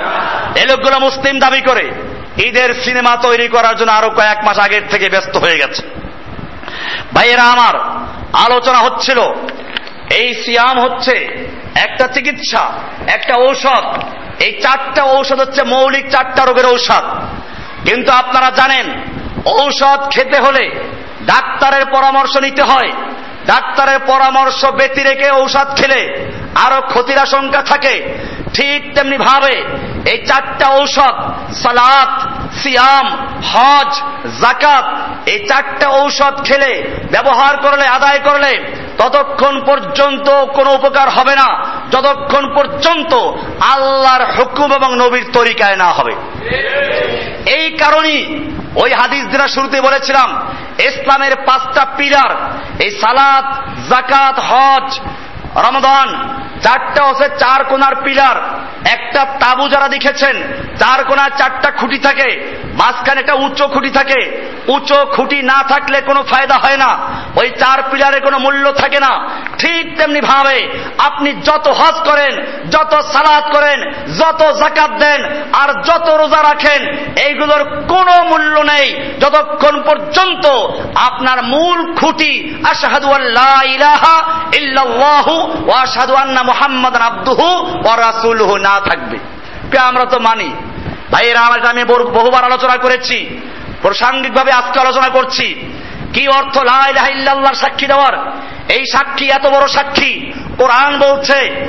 এ মুসলিম দাবি করে, ঈদের সিনেমা তৈরি করার জন্য আরও কয়েক মাস আগের থেকে ব্যস্ত হয়ে গেছে। ভাইয়েরা আমার, আলোচনা হচ্ছিল এই সিয়াম হচ্ছে একটা চিকিৎসা, একটা ঔষধ। এই চারটা ঔষধ হচ্ছে মৌলিক চারটা রোগের ঔষধ। কিন্তু আপনারা জানেন, ঔষধ খেতে হলে ডাক্তারের পরামর্শ নিতে হয়। ডাক্তারের পরামর্শ ব্যতি রেখে ঔষধ খেলে আরও ক্ষতির আশঙ্কা থাকে। ঠিক তেমনি ভাবে এই চারটা ঔষধ, সালাত, সিয়াম, হজ জাকাত এই চারটা ঔষধ খেলে, ব্যবহার করলে, আদায় করলে ততক্ষণ পর্যন্ত কোনো উপকার হবে না। যতক্ষণ পর্যন্ত আল্লাহর হুকুম এবং নবীর তরিকায় না হবে। এই কারণেই ওই হাদিস দিনা শুরুতে বলেছিলাম ইসলামের পাঁচটা পিলার, এই সালাদ জাকাত হজ রমদান চারটা হচ্ছে চার কোনার পিলার। একটা তাবু যারা দেখেছেন, চার কোনার চারটা খুঁটি থাকে মাঝখানে একটা উঁচু খুঁটি থাকে। উঁচু খুঁটি না থাকলে কোনো ফায়দা হয় না। ওই চার পিলারে কোনো মূল্য থাকে না। ঠিক তেমনি ভাবে আপনি যত হজ করেন, যত সালাদ করেন, যত জাকাত দেন, আর যত রোজা রাখেন, এইগুলোর কোনো মূল্য নেই। যতক্ষণ পর্যন্ত আপনার মূল খুঁটি আশহাদু আল্লাহ ইলাহা ইল্লাল্লাহু ওয়া আশহাদু আন্না মুহাম্মাদান আবদুহু ওয়া রাসূলুহু না থাকবে। আমরা তো মানি। ভাইয়েরা আমার আমি বহুবার আলোচনা করেছি। প্রাসঙ্গিকভাবে আজকে আলোচনা করছি। কি অর্থ? লাইল্লাহর সাক্ষী দেওয়ার। এই সাক্ষী এত বড় সাক্ষী। কোরআন বলছে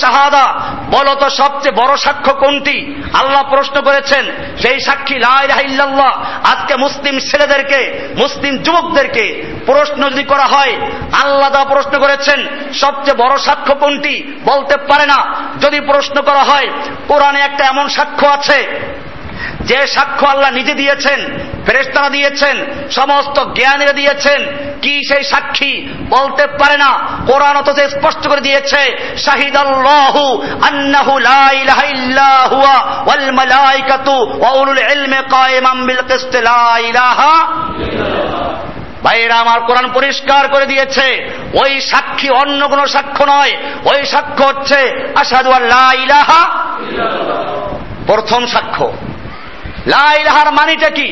শাহাদা? বলো তো সবচেয়ে বড় সাক্ষ্য কোনটি? আল্লাহ প্রশ্ন করেছেন, সেই সাক্ষী লাইল্লাহ আজকে মুসলিম ছেলেদেরকে, মুসলিম যুবকদেরকে প্রশ্ন যদি করা হয়, আল্লাহ দা প্রশ্ন করেছেন, সবচেয়ে বড় সাক্ষ্য কোনটি? বলতে পারে না। যদি প্রশ্ন করা হয়, কোরআনে একটা এমন সাক্ষ্য আছে যে সাক্ষ্য আল্লাহ নিজে দিয়েছেন ফেরেস্তারা দিয়েছেন, সমস্ত জ্ঞানীরা দিয়েছেন, কি সেই সাক্ষী বলতে পারে না। কোরআন অথচ স্পষ্ট করে দিয়েছে শাহিদ আল্লাহু আন্নাহু ভাইরা আমার কোরআন পরিষ্কার করে দিয়েছে, ওই সাক্ষী অন্য কোন সাক্ষ্য নয়, ওই সাক্ষ্য হচ্ছে আসাদু আল্লাহ প্রথম সাক্ষ্য। লা ইলাহার মানিটা কি?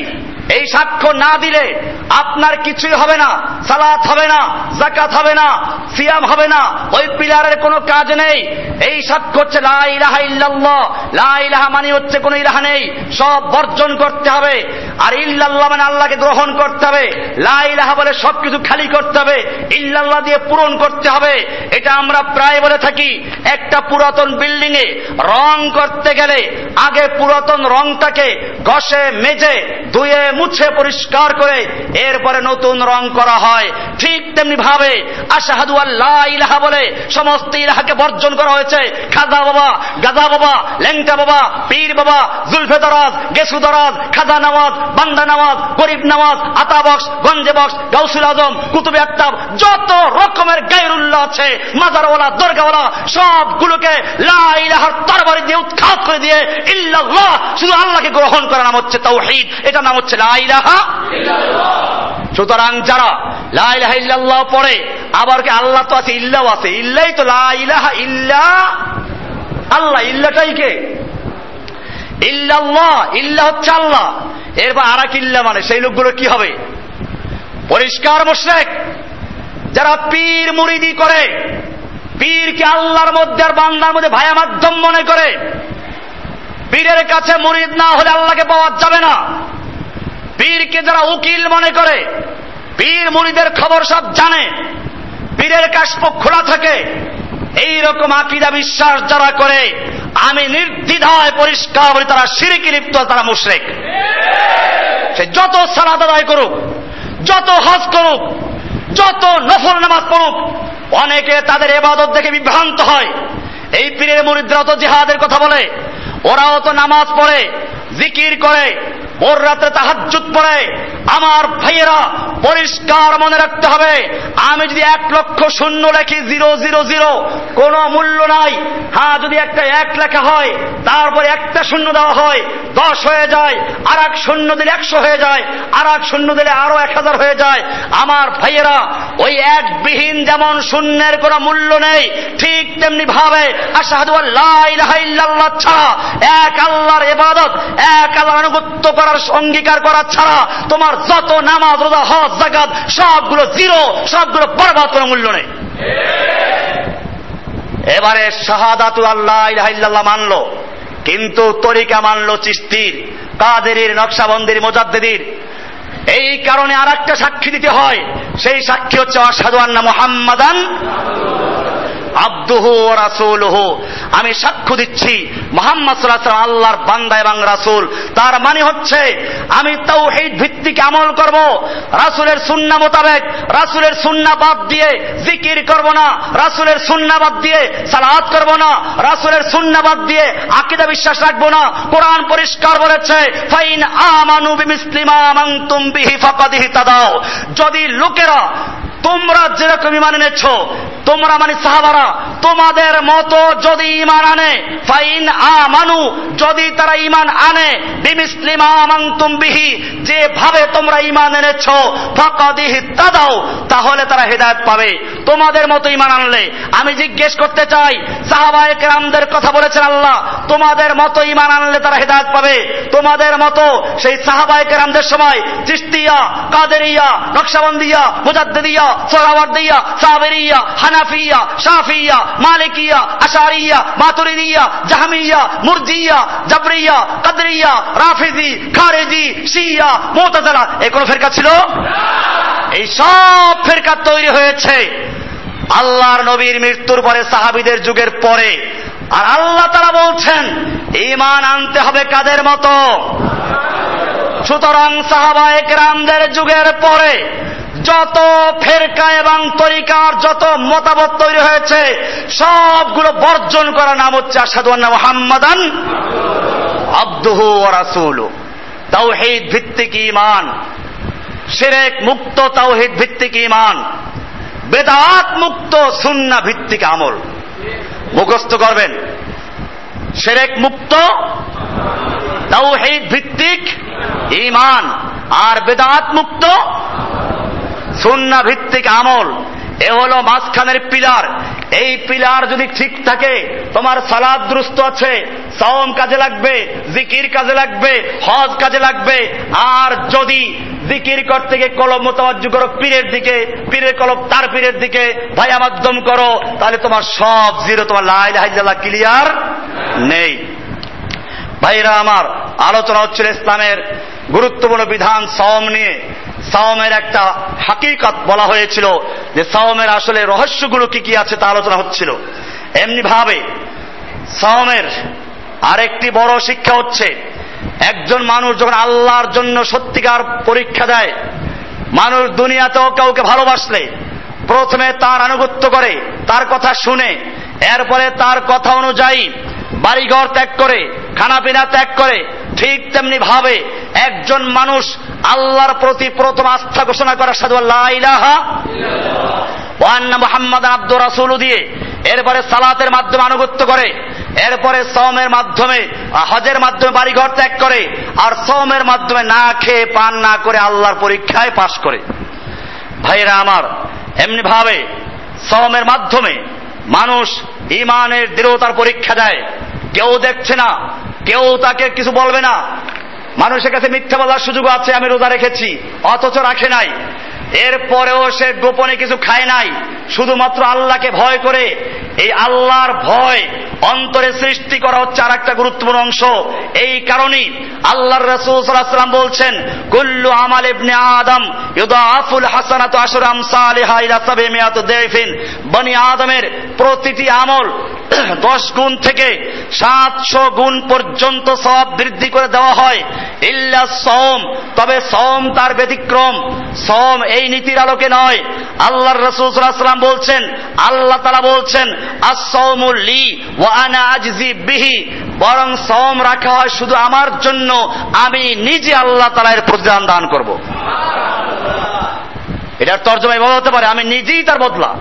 এই সাক্ষ্য না দিলে আপনার কিছুই হবে না, সালাত হবে না জাকাত হবে না, সিয়াম হবে না, ওই পিলারের কোনো কাজ নেই। এই সাক্ষ্য হচ্ছে লা ইলাহা ইল্লাল্লাহ। লা ইলাহা মানে হচ্ছে কোনো ইলাহা নেই, সব বর্জন করতে হবে। আর ইল্লাল্লাহ মানে আল্লাহকে গ্রহণ করতে হবে। লা ইলাহা বলে সবকিছু খালি করতে হবে, ইল্লাল্লাহ দিয়ে পূরণ করতে হবে। এটা আমরা প্রায় বলে থাকি, একটা পুরাতন বিল্ডিং এ রং করতে গেলে আগে পুরাতন রংটাকে ঘষে, মেজে, ধুয়ে মুছে পরিষ্কার করে এরপরে নতুন রং করা হয়। ঠিক তেমনি ভাবে আশাহাদু আল্লাহ ইলাহা বলে সমস্ত ইলাহাকে বর্জন করা হয়েছে। খাজা বাবা, গাজা বাবা, ল্যাংটা বাবা, পীর বাবা জুলফে দরাজ গেসু দরাজ খাজা নওয়াজ, বান্দা নওয়াজ, গরিব নওয়াজ, আতা বক্স, গঞ্জে বক্স, গাউসুল আজম, কুতুবে আত্তাব, যত রকমের গায়রুল্লাহ আছে, মাজারওয়ালা, দরগাওয়ালা, সবগুলোকে লা ইলাহার তরবারি দিয়ে উৎখাত করে দিয়ে ইল্লাল্লাহ, শুধু আল্লাহকে গ্রহণ করার নাম হচ্ছে তাওহীদ। এটা নাম হচ্ছে সুতরাং যারা লা ইলাহা ইল্লাল্লাহ পড়ে, আবার কি আল্লাহ তো আছে ইল্লাও আছে। ইল্লাই তো লা ইলাহা ইল্লা আল্লাহ। ইল্লাটাই কে? ইল্লাল্লাহ। ইল্লা হচ্ছে আল্লাহ। এরপর আর এক ইল্লা মানে সেই লোকগুলো কি হবে? পরিষ্কার মোশরেক। যারা পীর মুরিদি করে পীরকে আল্লাহর মধ্যে আর বান্দার মধ্যে ভায়া মাধ্যম মনে করে? পীরের কাছে মুরিদ না হলে আল্লাহকে পাওয়া যাবে না। পীরকে যারা উকিল মনে করে, পীর মুরিদের খবর সব জানে, পীরের কাশপ খোলা থাকে এই রকম আকিদা বিশ্বাস যারা করে, আমি নির্দ্বিধায় পরিষ্কার বলি, তারা সিরিকি লিপ্ত, তারা মুশরেক। সে যত সালাদ আদায় করুক, যত হজ করুক, যত নফল নামাজ পড়ুক, অনেকে তাদের এবাদত দেখে বিভ্রান্ত হয়। এই পীরের মুরিদরা তো জেহাদের কথা বলে, ওরাও তো নামাজ পড়ে, জিকির করে ওর রাত্রে তাহাজুত পড়ে। আমার ভাইয়েরা, পরিষ্কার মনে রাখতে হবে। আমি যদি এক লক্ষ শূন্য লেখি জিরো জিরো জিরো, কোন মূল্য নাই। হ্যাঁ যদি একটা এক লেখা হয়, তারপর একটা শূন্য দেওয়া হয়, দশ হয়ে যায় আর এক শূন্য দিলে একশো হয়ে যায় আর এক শূন্য দিলে আরও এক হাজার হয়ে যায়। আমার ভাইয়েরা, ওই এক বিহীন যেমন শূন্যের কোন মূল্য নেই, ঠিক তেমনি ভাবে ইল্লাল্লাহ ছাড়া এক আল্লাহর ইবাদত, এক আল্লাহর আনুগত্য করার অঙ্গীকার করা ছাড়া তোমার যত নামাজ, রোজা, হজ জাকাত সবগুলো জিরো, সবগুলো বরবাদ কোনো মূল্য নেই। এবারে শাহাদাতু আল্লাহ মানলো, কিন্তু তরিকা মানলো চিস্তির, কাদেরির, নকশাবন্দির, মোজাদ্দেদির। এই কারণে আর সাক্ষী দিতে হয়, সেই সাক্ষী হচ্ছে অসাধু আন্না মোহাম্মদান আব্দুহু ও রাসুলহু। আমি সাক্ষ্য দিচ্ছি, মোহাম্মদ সাল্লাহ আল্লাহর বান্দা এবং রাসুল। তার মানে হচ্ছে, আমি তাওহীদ ভিত্তিক আমল করব, রাসুলের সুন্না মোতাবেক, রাসুলের সুন্না বাদ দিয়ে জিকির করব না, রাসুলের সুন্না বাদ দিয়ে সালাত করব না, রাসুলের সুন্না বাদ দিয়ে আকিদা বিশ্বাস রাখব না। কোরআন পরিষ্কার বলেছে, ফাইন আমানু বিমিসলিমা মানতুম বিহি ফাকাদ যদি লোকেরা তোমরা যেরকম ইমান এনেছ, তোমরা মানে সাহাবারা, তোমাদের মতো যদি ইমান আনে, ফাইন আ মানু যদি তারা ইমান আনে যেভাবে তোমরা ইমান এনেছ ফাকাদিহি তাদাও তাহলে তারা হেদায়েত পাবে। তোমাদের মতো ইমান আনলে, আমি জিজ্ঞেস করতে চাই সাহাবায়ে কেরামদের কথা বলেছেন আল্লাহ, তোমাদের মতো ইমান আনলে তারা হেদায়েত পাবে। তোমাদের মতো সেই সাহাবায়ে কেরামদের সময় চিস্তিয়া কাদেরিয়া, নকশাবন্দিয়া, মুজাদ্দিদিয়া সোহরাওয়ার্দিয়া সাবেরিয়া, হানাফিয়া, শাফিয়া, মালিকিয়া, আশারিয়া, মাতুরিদিয়া, জাহামিয়া, মুরজিয়া, জাবরিয়া, কাদরিয়া, রাফিজি, খারেজি, শিয়া মোতাজালা এ কোন ফেরকা ছিল? এই সব ফেরকা তৈরি হয়েছে আল্লাহর নবীর মৃত্যুর পরে সাহাবিদের যুগের পরে। আর আল্লাহ তারা বলছেন ইমান আনতে হবে কাদের মতো? সুতরাং সাহাবায়ক রামদের যুগের পরে। যত ফেরকা এবং তরিকার যত মতামত তৈরি হয়েছে, সবগুলো বর্জন করার নাম হচ্ছে আসাদুয়ান্না মোহাম্মদান আব্দুহু রাসুল। তাওহিদ ভিত্তিক ইমান সেরেক মুক্ত তাওহিদ ভিত্তিক ইমান বেদাত মুক্ত সুন্না ভিত্তিক আমল। মুখস্থ করবেন। সেরেক মুক্ত তাওহিদ ভিত্তিক ইমান আর বেদাত মুক্ত সুন্না ভিত্তিক আমল, এ হলো মাঝখানের পিলার। এই পিলার যদি ঠিক থাকে, তোমার সালাদ দুরুস্ত আছে সাওম কাজে লাগবে, জিকির কাজে লাগবে, হজ কাজে লাগবে। আর যদি জিকির করতে গিয়ে কলম মোতাবাজ্য করো পীরের দিকে, পীরের কলম তার পীরের দিকে, ভাইয়া মাধ্যম করো, তাহলে তোমার সব জিরো, তোমার লাই লাইল্লাহ ক্লিয়ার নেই। ভাইরা আমার, আলোচনা হচ্ছিল ইসলামের গুরুত্বপূর্ণ বিধান সওম নিয়ে। সাওমের একটা হাকিকত বলা হয়েছিল যে সাওমের আসলে রহস্যগুলো কি কি আছে তা আলোচনা হচ্ছিল। এমনি ভাবে সাওমের আরেকটি বড় শিক্ষা হচ্ছে, একজন মানুষ যখন আল্লাহর জন্য সত্যিকার পরীক্ষা দেয়, মানুষ দুনিয়াতেও কাউকে ভালোবাসলে, প্রথমে তার আনুগত্য করে, তার কথা শুনে, এরপরে তার কথা অনুযায়ী বাড়িঘর ত্যাগ করে, খানাপিনা ত্যাগ করে, ঠিক তেমনি ভাবে একজন মানুষ আল্লাহর প্রতি প্রথম আস্থা ঘোষণা করার সাথে ইলাহা ওয়ান্না মোহাম্মদ আব্দুর রাসুল দিয়ে এরপরে সালাতের মাধ্যমে আনুগত্য করে, এরপরে সমের মাধ্যমে হজের মাধ্যমে বাড়িঘর ত্যাগ করে, আর সমের মাধ্যমে না খেয়ে পান না করে আল্লাহর পরীক্ষায় পাশ করে। ভাইরা আমার, এমনি ভাবে সমের মাধ্যমে মানুষ ইমানের দৃঢ়তার পরীক্ষা দেয়। কেউ দেখছে না, কেউ তাকে কিছু বলবে না। মানুষের কাছে মিথ্যা বলার সুযোগ আছে, আমি রোজা রেখেছি, অথচ রাখে নাই। এরপরেও সে গোপনে কিছু খায় নাই। শুধুমাত্র আল্লাহকে ভয় করে। এই আল্লাহর ভয় অন্তরে সৃষ্টি করা হচ্ছে আর একটা গুরুত্বপূর্ণ অংশ। এই কারণেই আল্লাহর রসুল সাল্লাম বলছেন, কুল্লু আমাল ইবনে আদম ইউদাফুল হাসানাত আশুর আমসালিহা ইলা সাবিমিয়াত দাইফিন। বনি আদমের প্রতিটি আমল দশ গুণ থেকে সাতশো গুণ পর্যন্ত সব বৃদ্ধি করে দেওয়া হয়। ইল্লা সম তবে সম তার ব্যতিক্রম। সম এই নীতির আলোকে নয়। আল্লাহর রসুল সাল্লাম বলছেন, আল্লাহ তারা বলছেন আসৌমুল্লি বিহি। বরং সম রাখা হয় শুধু আমার জন্য, আমি নিজে আল্লাহ তালা এর প্রতিদান দান করব। এটার তর্জমা এভাবে হতে পারে, আমি নিজেই তার বদলা।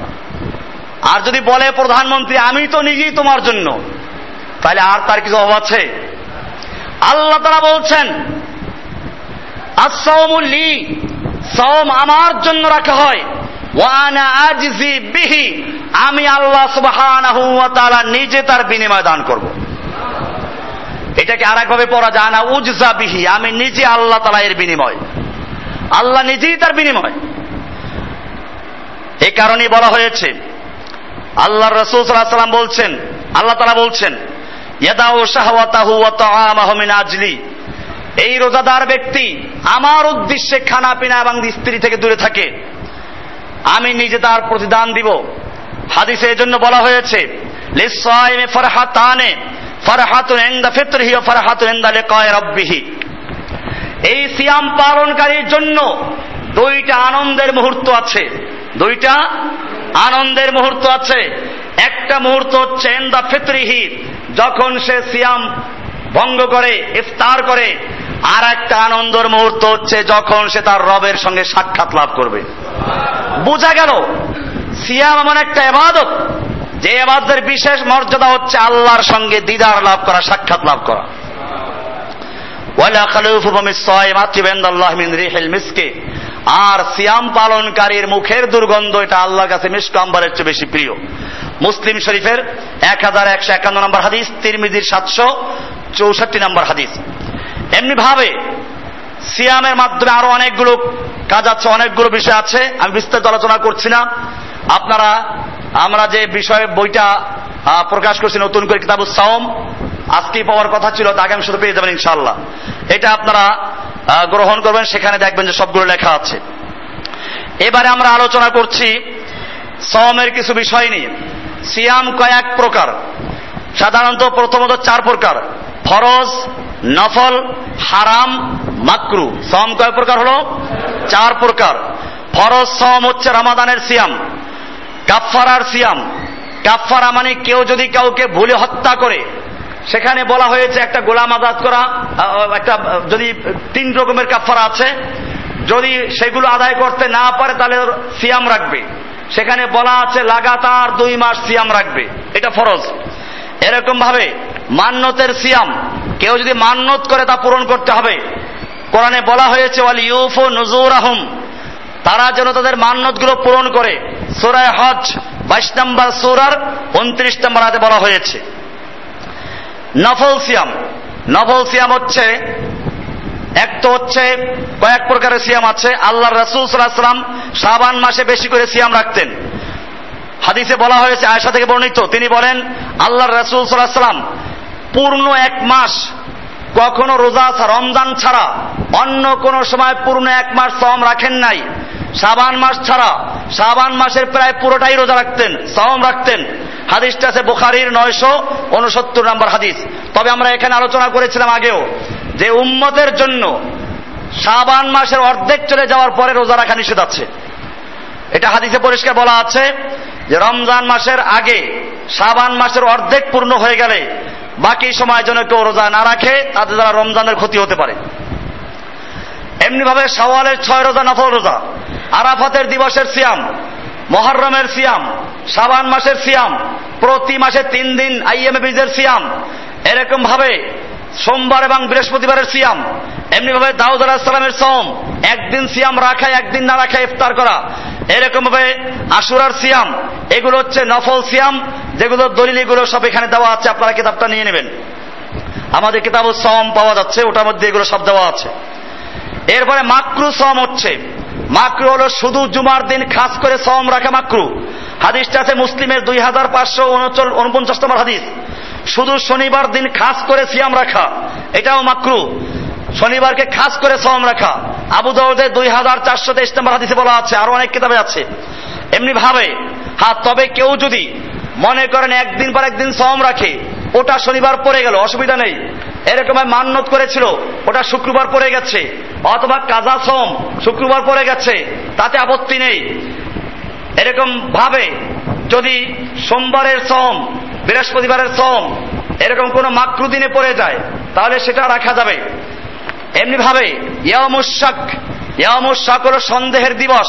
আর যদি বলে প্রধানমন্ত্রী, আমি তো নিজেই তোমার জন্য, তাহলে আর তার কিছু অভাব আছে? আল্লাহ তারা বলছেন আসৌমুল্লি সম আমার জন্য রাখা হয়। ওয়ানা আজজি বিহি। আমি আল্লাহ সুবহানাহু ওয়া তাআলা নিজে তার বিনিময় দান করব। এটাকে আর একভাবে পড়া যায় না উজজা বিহি। আমি নিজে আল্লাহ তালা এর বিনিময়। আল্লাহ নিজেই তার বিনিময়। এই কারণেই বলা হয়েছে আল্লাহ রসুল সাল্লাম বলছেন, আল্লাহ তালা বলছেন, ইয়াদাউ শাহওয়াতাহু ওয়া তাআমাহু মিন আজলি। এই রোজাদার ব্যক্তি আমার উদ্দেশ্যে খানা পিনা এবং স্ত্রী থেকে দূরে থাকে। আমি নিজে তার প্রতিদান দিব। হাদিসে এই জন্য বলা হয়েছে লিসাইমে ফরহাতানে, ফরহাতুন ইনদা ফিতরিহি ওয়া ফরহাতুন ইনদা লিকায়ে রাব্বিহি। এই সিয়াম পালনকারীর জন্য দুইটা আনন্দের মুহূর্ত আছে। দুইটা আনন্দের মুহূর্ত আছে। একটা মুহূর্ত হচ্ছে এন্দা ফিতরিহি, যখন সে সিয়াম ভঙ্গ করে, ইফতার করে আর একটা আনন্দের মুহূর্ত হচ্ছে যখন সে তার রবের সঙ্গে সাক্ষাৎ লাভ করবে। বোঝা গেল, সিয়াম এমন একটা এবাদত, যে এবাদতের বিশেষ মর্যাদা হচ্ছে আল্লাহর সঙ্গে দিদার লাভ করা, সাক্ষাৎ লাভ করা। আর সিয়াম পালনকারীর মুখের দুর্গন্ধ, এটা আল্লাহর কাছে মিষ্ক আম্বারের চেয়ে বেশি প্রিয়। মুসলিম শরীফের এক হাজার একশো একান্ন নম্বর হাদিস তিরমিদির সাতশো চৌষট্টি নম্বর হাদিস। এমনি ভাবে সিয়ামের মাধ্যমে আরও অনেকগুলো কাজ আছে, অনেকগুলো বিষয় আছে, আমি বিস্তারিত আলোচনা করছি না। আপনারা, আমরা যে বিষয়ে বইটা প্রকাশ করছি, নতুন করে কিতাব সাওম, আজকেই পাওয়ার কথা ছিল, তা আগামী পেয়ে যাবেন ইনশাল্লাহ এটা আপনারা গ্রহণ করবেন, সেখানে দেখবেন যে সবগুলো লেখা আছে। এবারে আমরা আলোচনা করছি সমের কিছু বিষয় নিয়ে। সিয়াম কয়েক প্রকার। সাধারণত প্রথমত চার প্রকার। ফরজ, নফল, হারাম, মাকরু। সম কয় প্রকার হলো? চার প্রকার। ফরজ সম হচ্ছে রামাদানের সিয়াম কাফারার সিয়াম। কাফারা মানে কেউ যদি কাউকে ভুলে হত্যা করে, সেখানে বলা হয়েছে একটা গোলাম আজাদ করা একটা, যদি তিন রকমের কাফারা আছে, যদি সেগুলো আদায় করতে না পারে তাহলে সিয়াম রাখবে। সেখানে বলা আছে লাগাতার দুই মাস সিয়াম রাখবে। এটা ফরজ। এরকম ভাবে মান্যতের সিয়াম, কেউ যদি মান্যত করে তা পূরণ করতে হবে। কোরআনে বলা হয়েছে, ওয়াল ইউফো নজুর আহম তারা যেন তাদের মান্যতগুলো পূরণ করে। সোরায় হজ, বাইশ নম্বর সুরার উনত্রিশ নম্বর হাতে বলা হয়েছে। নফল সিয়াম নফল সিয়াম হচ্ছে, এক তো হচ্ছে কয়েক প্রকারের সিয়াম আছে। আল্লাহ রসুল সাল্লাহ সাল্লাম সাবান মাসে বেশি করে সিয়াম রাখতেন। হাদিসে বলা হয়েছে আয়সা থেকে বর্ণিত, তিনি বলেন আল্লাহ রসুল সাল্লাম পূর্ণ এক মাস কখনো রোজা রমজান ছাড়া অন্য কোন সময় পূর্ণ এক মাস সম রাখেন নাই। সাবান মাস ছাড়া সাবান মাসের প্রায় পুরোটাই রোজা রাখতেন সম রাখতেন। হাদিসটা আছে বুখারির নয়শো উনসত্তর নম্বর হাদিস। তবে আমরা এখানে আলোচনা করেছিলাম আগেও যে উম্মতের জন্য সাবান মাসের অর্ধেক চলে যাওয়ার পরে রোজা রাখা নিষেধ আছে। এটা হাদিসে পরিষ্কার বলা আছে যে রমজান মাসের আগে সাবান মাসের অর্ধেক পূর্ণ হয়ে গেলে, বাকি সময় যেন কেউ রোজা না রাখে, তাতে দ্বারা রমজানের ক্ষতি হতে পারে। এমনি ভাবে সওয়ালের ছয় রোজা, নফল রোজা, আরাফাতের দিবসের সিয়াম, মহরমের সিয়াম সাবান মাসের সিয়াম, প্রতি মাসে তিন দিন আইএমএ বীজের সিয়াম এরকম ভাবে সোমবার এবং বৃহস্পতিবারের সিয়াম এমনি ভাবে দাউদ আলাহিসামের সোম একদিন সিয়াম রাখা একদিন না রাখা ইফতার করা এরকম ভাবে আশুরার সিয়াম, এগুলো হচ্ছে নফল সিয়াম, যেগুলো দলিল এগুলো সব এখানে দেওয়া আছে, আপনারা কিতাবটা নিয়ে নেবেন। আমাদের কিতাব সম পাওয়া যাচ্ছে, ওটার মধ্যে এগুলো সব দেওয়া আছে। এরপরে মাকরু সম হচ্ছে। মাকরু হলো শুধু জুমার দিন খাস করে সম রাখা মাকরু। হাদিসটা আছে মুসলিমের দুই হাজার পাঁচশো উনপঞ্চাশ নম্বর হাদিস। শুধু শনিবার দিন খাস করে সিয়াম রাখা, এটাও মাকরু। শনিবারকে খাস করে সম রাখা। আবু দাউদের দুই হাজার চারশো তেইশ হাদিসে বলা আছে, আরও অনেক কিতাবে আছে। এমনি ভাবে হ্যাঁ তবে কেউ যদি মনে করেন একদিন পর একদিন সম রাখে, ওটা শনিবার পড়ে গেল, অসুবিধা নেই। এরকম মান্যত করেছিল, ওটা শুক্রবার পড়ে গেছে, অথবা কাজা সোম শুক্রবার পড়ে গেছে, তাতে আপত্তি নেই। এরকম ভাবে যদি সোমবারের সোম বৃহস্পতিবারের সোম এরকম কোন মাকরু দিনে পড়ে যায়, তাহলে সেটা রাখা যাবে। এমনি ভাবে হল সন্দেহের দিবস।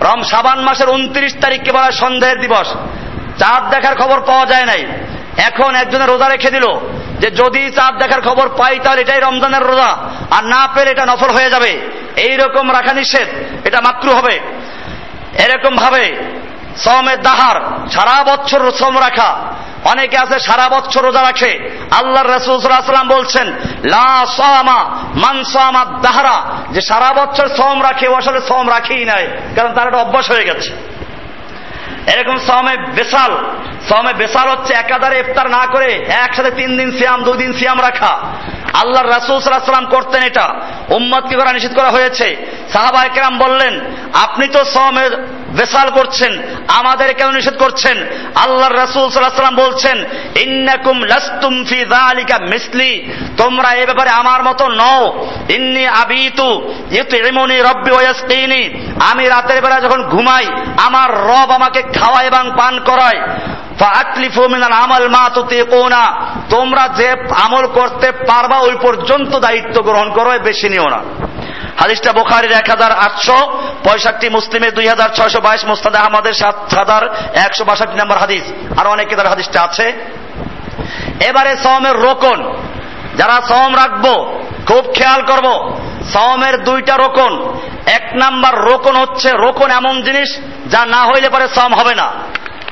রম সাবান মাসের উনত্রিশ তারিখকে বলা সন্দেহের দিবস। চাঁদ দেখার খবর পাওয়া যায় নাই। এখন একজনের রোজা রেখে দিল যে যদি চাঁদ দেখার খবর পাই তাহলে এটাই রমজানের রোজা, আর না পেলে এটা নফল হয়ে যাবে। এই রকম রাখা নিষেধ, এটা মাকরু হবে। এরকম ভাবে সমের দাহার, সারা বছর সম রাখা। অনেকে আছে, সারা বছর রোজা রাখে। আল্লাহ রসুলাম বলছেন, লা সামা মান সামা দাহারা। যে সারা বছর সম রাখে, ও আসলে সম রাখেই নাই, কারণ তার একটা অভ্যাস হয়ে গেছে। এরকম সমে বেসাল সমে বেসাল হচ্ছে একাধারে ইফতার না করে একসাথে তিন দিন সিয়াম দুই দিন সিয়াম রাখা। আল্লাহর রাসুল সাল্লাম করতেন এটা। উম্মতকে করা নিষেধ করা হয়েছে। সাহাবা একরাম বললেন, আপনি তো সমের বেসাল করছেন, আমাদের কেন নিষেধ করছেন? আল্লাহর রাসুল সাল্লাম বলছেন, ইন্নাকুম লাস্তুম ফি যালিকা মিসলি, তোমরা এ ব্যাপারে আমার মতো নও। ইন্নি আবিতু ইউতিমুনি রব্বি ওয়াসকিনি আমি রাতের বেলা যখন ঘুমাই, আমার রব আমাকে খাওয়ায় এবং পান করায়। আমল মা তুতিকুনা। তোমরা যে আমল করতে পারবা, ওই পর্যন্ত দায়িত্ব গ্রহণ করো বেশি নিও না। হাদিসটা বোখারির এক হাজার আটশো পঁয়ষট্টি, মুসলিমের দুই হাজার ছয়শো বাইশ, মুস্তাদ আহমদের সাত হাজার একশো বাষট্টি নম্বর হাদিস। আর অনেক কেদার হাদিসটা আছে। এবারে সমের রোকন। যারা সম রাখব, খুব খেয়াল করব সমের দুইটা রোকন। এক নাম্বার রোকন হচ্ছে, রোকন এমন জিনিস যা না হইলে পরে সম হবে না।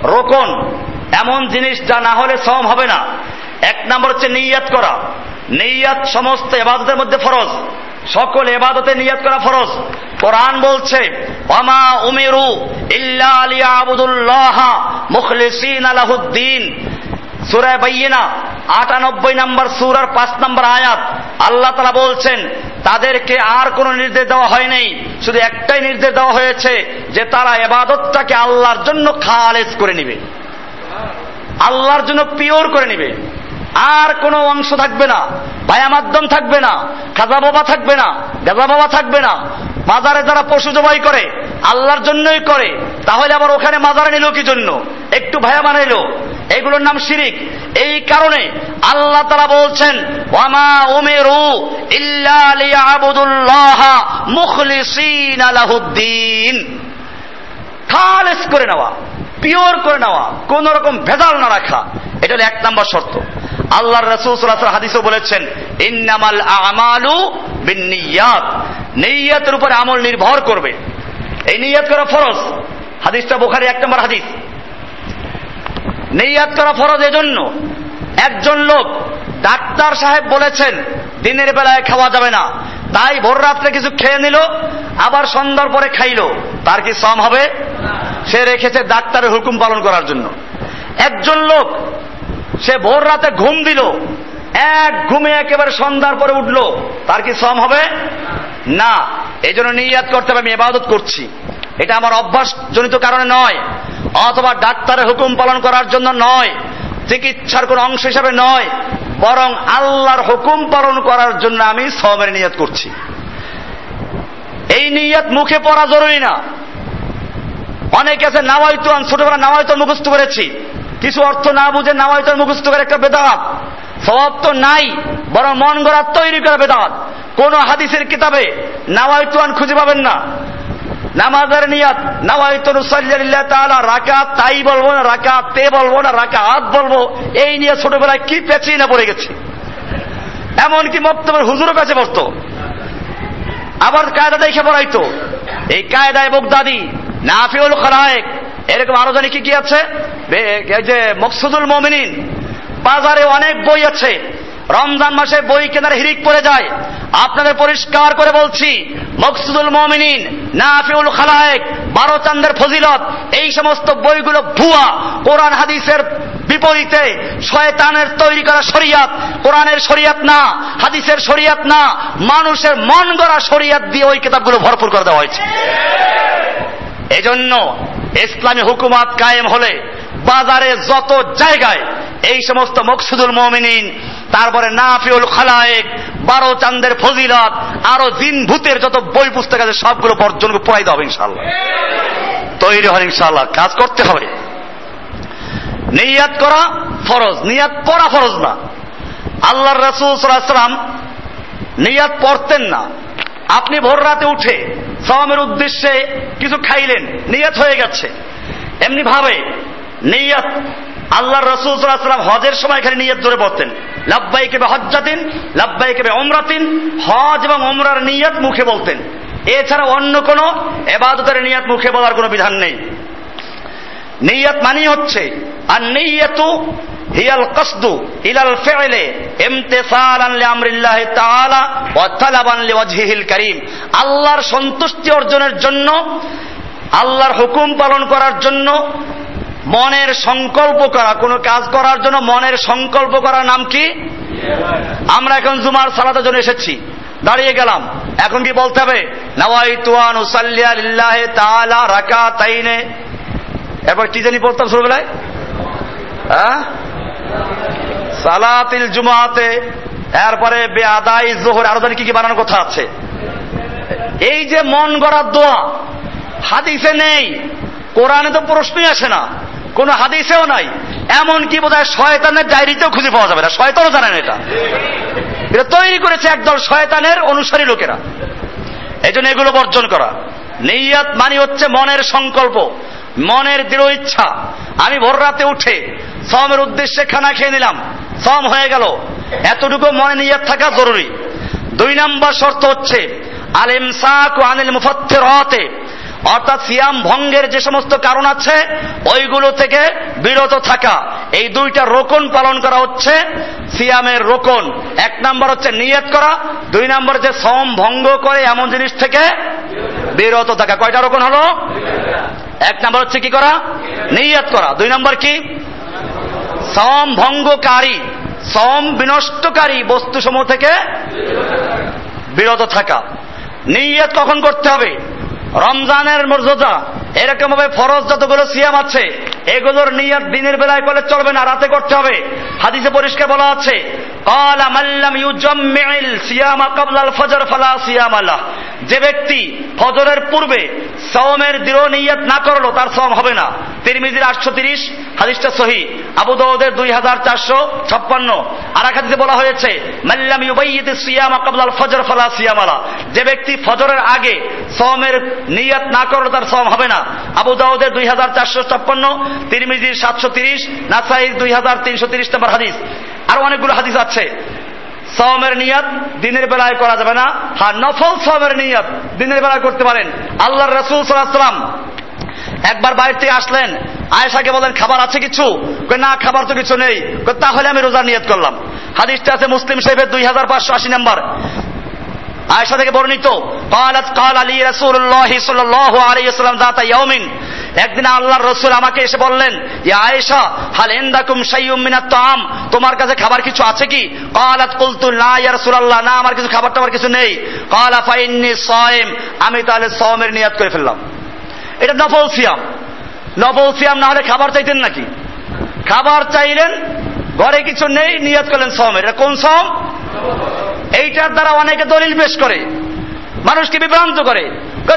রোকন এমন জিনিস যা না হলে সম হবে না। এক নম্বর হচ্ছে নিয়াত করা। নিয়াত সমস্ত এবাদতের মধ্যে ফরজ। সকল এবাদতে নিয়াত করা ফরজ। কোরআন বলছে ওমা উমেরু ইল্লা আবুদুল্লাহ মুখলিসিন আলাহুদ্দিন সুরায় বাইনা আটানব্বই নম্বর সুরার পাঁচ নম্বর আয়াত। আল্লাহ তারা বলছেন, তাদেরকে আর কোন নির্দেশ দেওয়া হয়নি শুধু একটাই নির্দেশ দেওয়া হয়েছে যে তারা এবাদতটাকে আল্লাহর জন্য খালেজ করে নিবে। আল্লাহর জন্য পিওর করে নিবে। আর কোনো অংশ থাকবে না। ভায়া মাধ্যম থাকবে না। খাজা বাবা থাকবে না। গাজা বাবা থাকবে না। মাজারে যারা পশু জবাই করে, আল্লাহর জন্যই করে, তাহলে আবার ওখানে মাজারে নিল কি জন্য? একটু ভায়া বানাইলো। এগুলোর নাম শিরিক। এই কারণে আল্লাহ তারা বলছেন, ওয়ামা উমেরু ইল্লা লিয়াবুদুল্লাহ মুখলিসিন আলাহুদ্দিন খালেস করে নেওয়া। পিওর করে নেওয়া, কোন রকম ভেজাল না রাখা, এটা হলো এক নম্বর শর্ত। আল্লাহর রসুল হাদিসও বলেছেন, ইন্নামাল আমালু বিনিয়াত নেইয়াতের উপরে আমল নির্ভর করবে। এই নিয়াত করা ফরজ। হাদিসটা বোখারি এক নম্বর হাদিস। নেইয়াত করা ফরজ এজন্য। একজন লোক, ডাক্তার সাহেব বলেছেন, দিনের বেলায় খাওয়া যাবে না। তাই ভোর রাত্রে কিছু খেয়ে নিল, আবার সন্ধ্যার পরে খাইলো। তার কি সম হবে? সে রেখেছে ডাক্তারের হুকুম পালন করার জন্য। একজন লোক, সে ভোর রাতে ঘুম দিল, এক ঘুমে একেবারে সন্ধ্যার পরে উঠল। তার কি সম হবে? না। এই জন্য নিয়াত করতে হবে, আমি এবাদত করছি। এটা আমার অভ্যাস জনিত কারণে নয়, অথবা ডাক্তারের হুকুম পালন করার জন্য নয়, চিকিৎসার কোন অংশ হিসাবে নয়। বরং আল্লাহর হুকুম পালন করার জন্য আমি সমের নিয়াত করছি। এই নিয়াত মুখে পড়া জরুরি না। অনেকে আছে নাওয়াইতুয়ান ছোটবেলা নাওয়াইতুয়ান মুখস্থ করেছি। কিছু অর্থ না বুঝে নাওয়াইতুয়ান মুখস্থ করে একটা বেদাত। স্বভাব তো নাই, বরং মন গড়ার তৈরি করা বেদাত। কোন হাদিসের কিতাবে নাওয়াইতুয়ান খুঁজে পাবেন না। নামাজের নিয়াত। নাওয়াইতুন সাল্লাল্লাহ তাআলা, রাকাত তাই বলব না, রাকাত তে বলব না, রাকাত বলব। এই নিয়ে ছোটবেলায় কি পেঁচিয়ে না পড়ে গেছি। এমনকি মক্তবের হুজুরও কাছে পড়তো। আবার কায়দা দেখে পড়াইতো। এই কায়দায় বগদাদি নাফিউল খলায়েক, এরকম আরও জানি কি কি আছে? যে মকসুদুল মমিনিন, বাজারে অনেক বই আছে। রমজান মাসে বই কেনার হিরিক পড়ে যায়। আপনাদের পরিষ্কার করে বলছি, মকসুদুল মমিনিন, নাফিউল খালায়েক, বারো চান্দের ফজিলত, এই সমস্ত বইগুলো ভুয়া। কোরআন হাদিসের বিপরীতে শয়তানের তৈরি করা শরিয়াত। কোরআনের শরিয়াত না, হাদিসের শরিয়াত না, মানুষের মন গড়া শরিয়াত দিয়ে ওই কিতাবগুলো ভরপুর করে দেওয়া হয়েছে। এজন্য ইসলামী হুকুমাত কায়েম হলে বাজারে যত জায়গায় এই সমস্ত মকসুদুল মমিনিন তারপরে নাফিউল খালায়েক, বারো চান্দের ফজিলত, আরও জিন ভূতের যত বই পুস্তক আছে, সবগুলো বর্জন পড়াই দেওয়া হবে ইনশাল্লাহ তৈরি হয় ইনশাল্লাহ কাজ করতে হবে। নিয়াত করা ফরজ। নিয়াত পড়া ফরজ না। আল্লাহর রসুল সাল্লাম নিয়াত পড়তেন না। আপনি ভোর রাতে উঠে সওয়ামের উদ্দেশ্যে কিছু খাইলেন, নিয়াত হয়ে গেছে। এমনি ভাবে নিয়াত আল্লাহর রসুল সাল্লাম হজের সময় এখানে নিয়ত ধরে পড়তেন লাব্বাই কেবে হজ্জাতিন লাব্বাই কেবে অমরাতিন হজ এবং অমরার নিয়ত মুখে বলতেন। এছাড়া অন্য কোন এবাদতের নিয়ত মুখে বলার কোনো বিধান নেই। নিয়ত মানি হচ্ছে আর নিয়তু হিয়াল কসদু ইলাল ফি'লে ইমতিসালান লিআমরিল্লাহ তাআলা ওয়া তালাবান লিওয়াজহিল কারীম। আল্লাহর সন্তুষ্টি অর্জনের জন্য, আল্লাহর হুকুম পালন করার জন্য মনের সংকল্প করা, কোনো কাজ করার জন্য মনের সংকল্প করার নাম কি? আমরা এখন জুমার সালাতের জন্য এসেছি। দাঁড়িয়ে গেলাম। এখন কি বলতে হবে? নাওয়াই তুয়ান উসাল্লিয়া লিল্লাহ তাআলা রাকাতাইনে। এরপর কি জানি বলতাম ছোটবেলায়? হ্যাঁ? সালাতিল জুমাতে, এরপরে বে আদাই জোহর, আরও জানি কি কি বানানোর কথা আছে। এই যে মন গড়ার দোয়া, হাদিসে নেই, কোরআনে তো প্রশ্নই আসে না। কোন হাদিসেও নাই। এমন কি বোধ হয় শয়তানের ডায়েরিতেও খুঁজে পাওয়া যাবে না। শয়তানও জানেন এটা। এটা তৈরি করেছে একদল শয়তানের অনুসারী লোকেরা। এই জন্য এগুলো বর্জন করা। নেইয়াত মানি হচ্ছে মনের সংকল্প, মনের দৃঢ় ইচ্ছা। আমি ভোর রাতে উঠে সমের উদ্দেশ্যে খানা খেয়ে নিলাম। সম হয়ে গেল। এতটুকু মনে নিয়াত থাকা জরুরি। দুই নম্বর শর্ত হচ্ছে আল ইমসাক আনিল মুফাত্তের অর্থাৎ সিয়াম ভঙ্গের যে সমস্ত কারণ আছে, ওইগুলো থেকে বিরত থাকা। এই দুইটা রোকন পালন করা হচ্ছে সিয়ামের রোকন। এক নম্বর হচ্ছে নিয়ত করা, দুই নম্বর হচ্ছে সম ভঙ্গ করে এমন জিনিস থেকে বিরত থাকা। কয়টা রোকন হলো? এক নম্বর হচ্ছে কি করা? নিয়ত করা। দুই নম্বর কি? সম ভঙ্গকারী, সম বিনষ্টকারী বস্তু সমূহ থেকে বিরত থাকা। নিয়ত কখন করতে হবে? রমজানের মর্যাদা এরকম ভাবে ফরজ যতগুলো সিয়াম আছে, এগুলোর নিয়ত দিনের বেলায় করলে চলবে না, রাতে করতে হবে। হাদিসে পরিষ্কার বলা আছে যে ব্যক্তি ফজরের পূর্বে সওমের দৃঢ় নিয়ত না করল, তার সম হবে না। তিরমিজির আটশো তিরিশ, হাদিসটা সহি। আবু দৌদের দুই হাজার চারশো ছাপ্পান্ন। আর এক হাদিসে বলা হয়েছে মাল্লাম ইউবাইয়িদ সিয়াম আকবলাল ফজর ফালা সিয়ামালা যে ব্যক্তি ফজরের আগে সওমের নিয়ত না করল তার সওম হবে না। আবু দাউদের দুই হাজার চারশো ছাপ্পান্ন, তিরমিজির সাতশো তিরিশ, নাসাইর দুই হাজার তিনশো তিরিশ নম্বর হাদিস। আরও অনেকগুলো হাদিস আছে। সওমের নিয়াত দিনের বেলায় করা যাবে না। হ্যাঁ নফল সওমের নিয়াত দিনের বেলায় করতে পারেন। আল্লাহ রসুল সাল্লাম একবার বাইরে থেকে আসলেন। আয়েশাকে বলেন খাবার আছে কিছু? না, খাবার তো কিছু নেই। তাহলে আমি রোজা নিয়ত করলাম। হাদিসটা আছে মুসলিম সাহেবের দুই হাজার পাঁচশো আশি নম্বর। আয়সা থেকে বর্ণিত, কালাত কাল আলী রাসূলুল্লাহ সাল্লাল্লাহু আলাইহি ওয়াসাল্লাম যাতা ইয়াউমিন। একদিন আল্লাহর রসুল আমাকে এসে বললেন, ইয়া আয়েশা, হাল ইনদাকুম শাইয়ুম তাম তোমার কাছে খাবার কিছু আছে কি? ক্বালাত কুলতু, না ইয়া রাসূলুল্লাহ, না, আমার কিছু খাবার টাবার কিছু নেই। ক্বালা ফা ইন্নী সায়ম আমি তাহলে সাওমের নিয়াত করে ফেললাম। এটা নফল সিয়াম। নফল সিয়াম না হলে খাবার চাইতেন নাকি? খাবার চাইলেন, ঘরে কিছু নেই, নিয়াত করলেন সাওমের। এটা কোন সম এইটার দ্বারা অনেকে দলিল পেশ করে, মানুষকে বিভ্রান্ত করে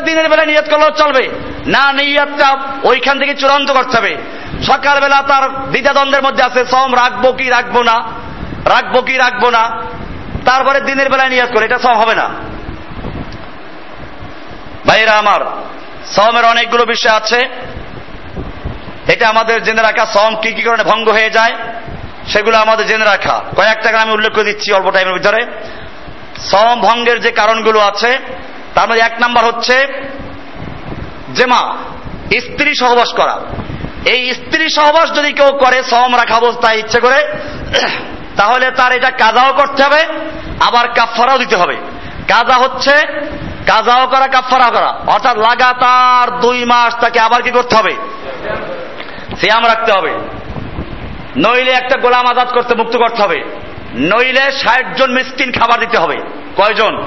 দিনের বেলা নিয়ত করলেও চলবে? না, নিয়তটা ওইখান থেকে চূড়ান্ত করতে হবে। সকালবেলা তার দ্বিধাদ্বন্দ্বের মধ্যে আছে সম রাখব কি রাখব না? রাখব কি রাখব না? তারপরে দিনের বেলায় নিয়ত করে, এটা সম হবে না। ভাইরা আমার সমের অনেকগুলো বিষয় আছে। এটা আমাদের জেনে রাখা সম কি কি কারণে ভঙ্গ হয়ে যায়, সেগুলো আমাদের জেনে রাখা। কয়েকটা আমি উল্লেখ করে দিচ্ছি অল্প টাইমের ভিতরে। সম ভঙ্গের যে কারণগুলো আছে, তার মধ্যে এক নাম্বার হচ্ছে জেমা, স্ত্রী সহবাস করা। এই স্ত্রী সহবাস যদি কেউ করে সম রাখা অবস্থায় ইচ্ছে করে, তাহলে তার এটা কাজাও করতে হবে, আবার কাফারাও দিতে হবে। কাজা হচ্ছে কাজাও করা কাফারা করা। অর্থাৎ লাগাতার দুই মাস তাকে আবার কি করতে হবে? সিয়াম রাখতে হবে। নইলে একটা গোলাম আজাদ করতে মুক্ত করতে হবে। নইলে ষাট জন মিসকিন খাবার দিতে হবে। কয়জন?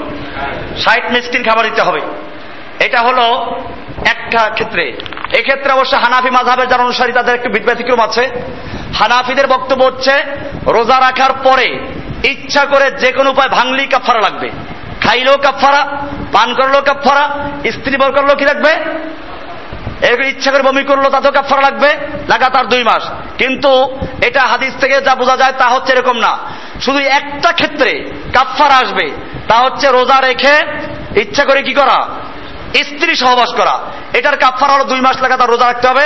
ষাট মিসকিন খাবার দিতে হবে। এটা হলো একটা ক্ষেত্রে। এক্ষেত্রে অবশ্য হানাফি মাঝাবের যারা অনুসারী, তাদের একটু ব্যতিক্রম আছে। হানাফিদের বক্তব্য হচ্ছে, রোজা রাখার পরে ইচ্ছা করে যে কোনো উপায় ভাঙলি কাফারা লাগবে। খাইলেও কাফারা পান করলেও কাফারা স্ত্রী বর করলেও কি লাগবে? এরকম ইচ্ছা করে বমি করল, তাতেও কাফারা লাগবে, লাগাতার দুই মাস। কিন্তু এটা হাদিস থেকে যা বোঝা যায় তা হচ্ছে এরকম না। শুধু একটা ক্ষেত্রে কাফার আসবে, তা হচ্ছে রোজা রেখে ইচ্ছা করে কি করা? স্ত্রী সহবাস করা। এটার কাফার হলো দুই মাস লাগাতার রোজা রাখতে হবে।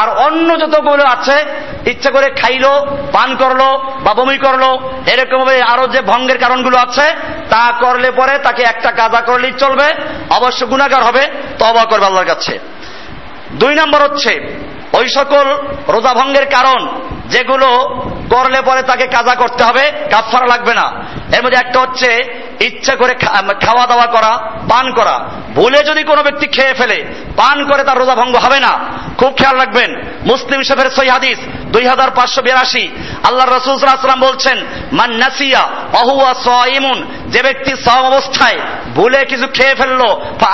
আর অন্য যতগুলো আছে, ইচ্ছা করে খাইলো, পান করল বা বমি করল এরকম ভাবে আরও যে ভঙ্গের কারণগুলো আছে, তা করলে পরে তাকে একটা কাজা করলেই চলবে, অবশ্য গুণাগার হবে তবা করবে আল্লাহর কাছে। দুই নম্বর হচ্ছে, ওই সকল রোজা ভঙ্গের কারণ, যেগুলো করলে পরে তাকে কাজা করতে হবে কাফারা লাগবে না। এর মধ্যে একটা হচ্ছে, ইচ্ছা করে খাওয়া দাওয়া করা, পান করা। ভুলে যদি কোনো ব্যক্তি খেয়ে ফেলে, পান করে তার রোজা ভঙ্গ হবে না। খুব খেয়াল রাখবেন, মুসলিম শরীফের সই হাদিস দুই হাজার পাঁচশো বিরাশি। আল্লাহ রসুলাম বলছেন, মান নাসিয়া অহুয়া সাইমুন, যে ব্যক্তি সম অবস্থায় ভুলে কিছু খেয়ে ফেলল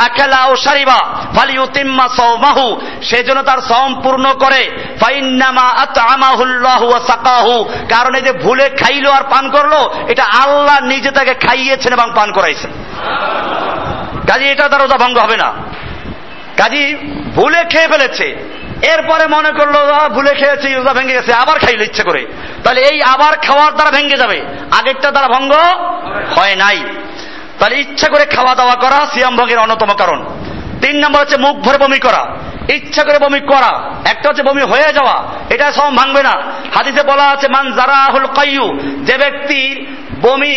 আখেলা ও সারিবা ফালি উতিম্মা সৌমাহু সেই জন্য তার সম পূর্ণ করে, ফাইন্নামা আতআমাহুল্লাহু ওয়া সাকাহু, কারণ এই যে ভুলে খাইলো আর পান করল, এটা আল্লাহ নিজে তাকে খাইয়েছেন এবং পান করাইছেন। কাজী, এটা তার রোজা ভঙ্গ হবে না। কাজী, ভুলে খেয়ে ফেলেছে এরপরে মনে করল ভুলে খেয়েছি, রোজা ভেঙে গেছে, আবার খাইলে ইচ্ছে করে। তাহলে এই আবার খাওয়ার দ্বারা ভেঙে যাবে, আগেরটা দ্বারা ভঙ্গ হয় নাই। তাহলে ইচ্ছা করে খাওয়া দাওয়া করা সিয়াম ভঙ্গের অন্যতম কারণ। তিন নম্বর হচ্ছে মুখ ভরে বমি করা। ইচ্ছা করে বমি করা। একটা হচ্ছে বমি হয়ে যাওয়া, এটা সব ভাঙবে না। হাদিসে বলা আছে, মান জারাহুল কাইয়ু যে ব্যক্তি বমি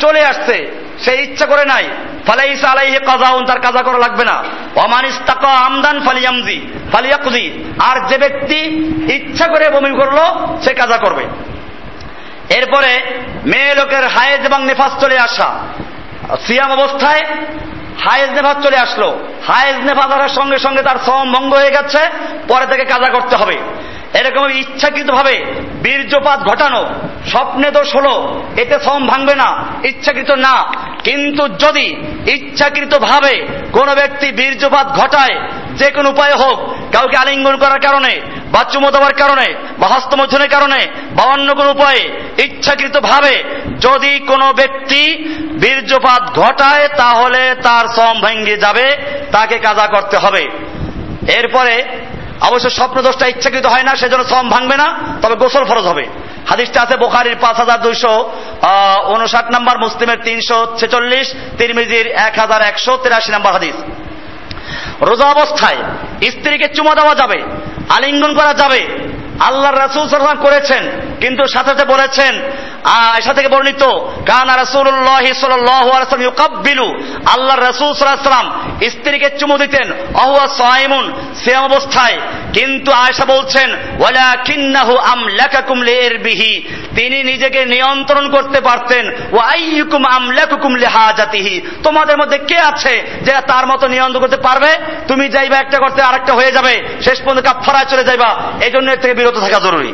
চলে আসছে সে ইচ্ছা করে নাই, ফালাইসা আলাইহি কাজাউন তার কাজা করা লাগবে না। ওমান ইস্তাকা আমদান ফালিয়ামজি, ফালিয়াকজি, আর যে ব্যক্তি ইচ্ছা করে বমি করল, সে কাজা করবে। এরপরে মেয়ে লোকের হায়েজ এবং নেফাস চলে আসা। সিয়াম অবস্থায় হায়েজ নেফাজ চলে আসলো। হায়েজ নেফাজ আসার সঙ্গে সঙ্গে তার সম ভঙ্গ হয়ে গেছে, পরে তাকে কাজা করতে হবে। এরকম ইচ্ছাকৃত ভাবে বীর্যপাত ঘটানো, স্বপ্নে দোষ হলো, এতে সম ভাঙবে না, ইচ্ছাকৃত না। কিন্তু যদি ইচ্ছাকৃত ভাবে কোন ব্যক্তি বীর্যপাত ঘটায়, যে কোনো উপায়ে হোক, কাউকে আলিঙ্গন করার কারণে, বা চুমো দেওয়ার কারণে, বা হস্তমোচনের কারণে, বা অন্য কোন উপায়ে ইচ্ছাকৃত ভাবে যদি কোনো ব্যক্তি বীর্যপাত ঘটায়, তাহলে তার সম ভেঙ্গে যাবে, তাকে কাজা করতে হবে। এরপরে অবশ্য স্বপ্নদোষটা ইচ্ছাকৃত হয় না, সেজন্য সম ভাঙবে না, তবে গোসল ফরজ হবে। হাদিসটা আছে বোখারির পাঁচ হাজার দুইশো উনষাট নম্বর, মুসলিমের তিনশো ছেচল্লিশ, তিরমিজির এক হাজার একশো তিরাশি নম্বর হাদিস। রোজা অবস্থায় স্ত্রীকে চুমা দেওয়া যাবে, আলিঙ্গন করা যাবে। আল্লাহ রাসুল সাল্লাম করেছেন, কিন্তু সাথে সাথে বলেছেন এসা থেকে বর্ণিত, কানা রাসুল্লাহ সাল্লাম ইউকাব্বিলু আল্লাহ রাসুল সাল্লাম স্ত্রীকে চুমু দিতেন, অহুয়া সাইমুন সে অবস্থায় কিন্তু আয়সা বলছেন ওয়ালা কিন্নাহু আম বিহি তিনি নিজেকে নিয়ন্ত্রণ করতে পারতেন ও আইয়ুকুম আম লেখুকুম লেহাজাতিহি তোমাদের মধ্যে কে আছে যে তার মতো নিয়ন্ত্রণ করতে পারবে? তুমি যাইবা একটা করতে আরেকটা হয়ে যাবে, শেষ পর্যন্ত কাপড়ায় চলে যাইবা এই জন্য এর থেকে বিরত থাকা জরুরি।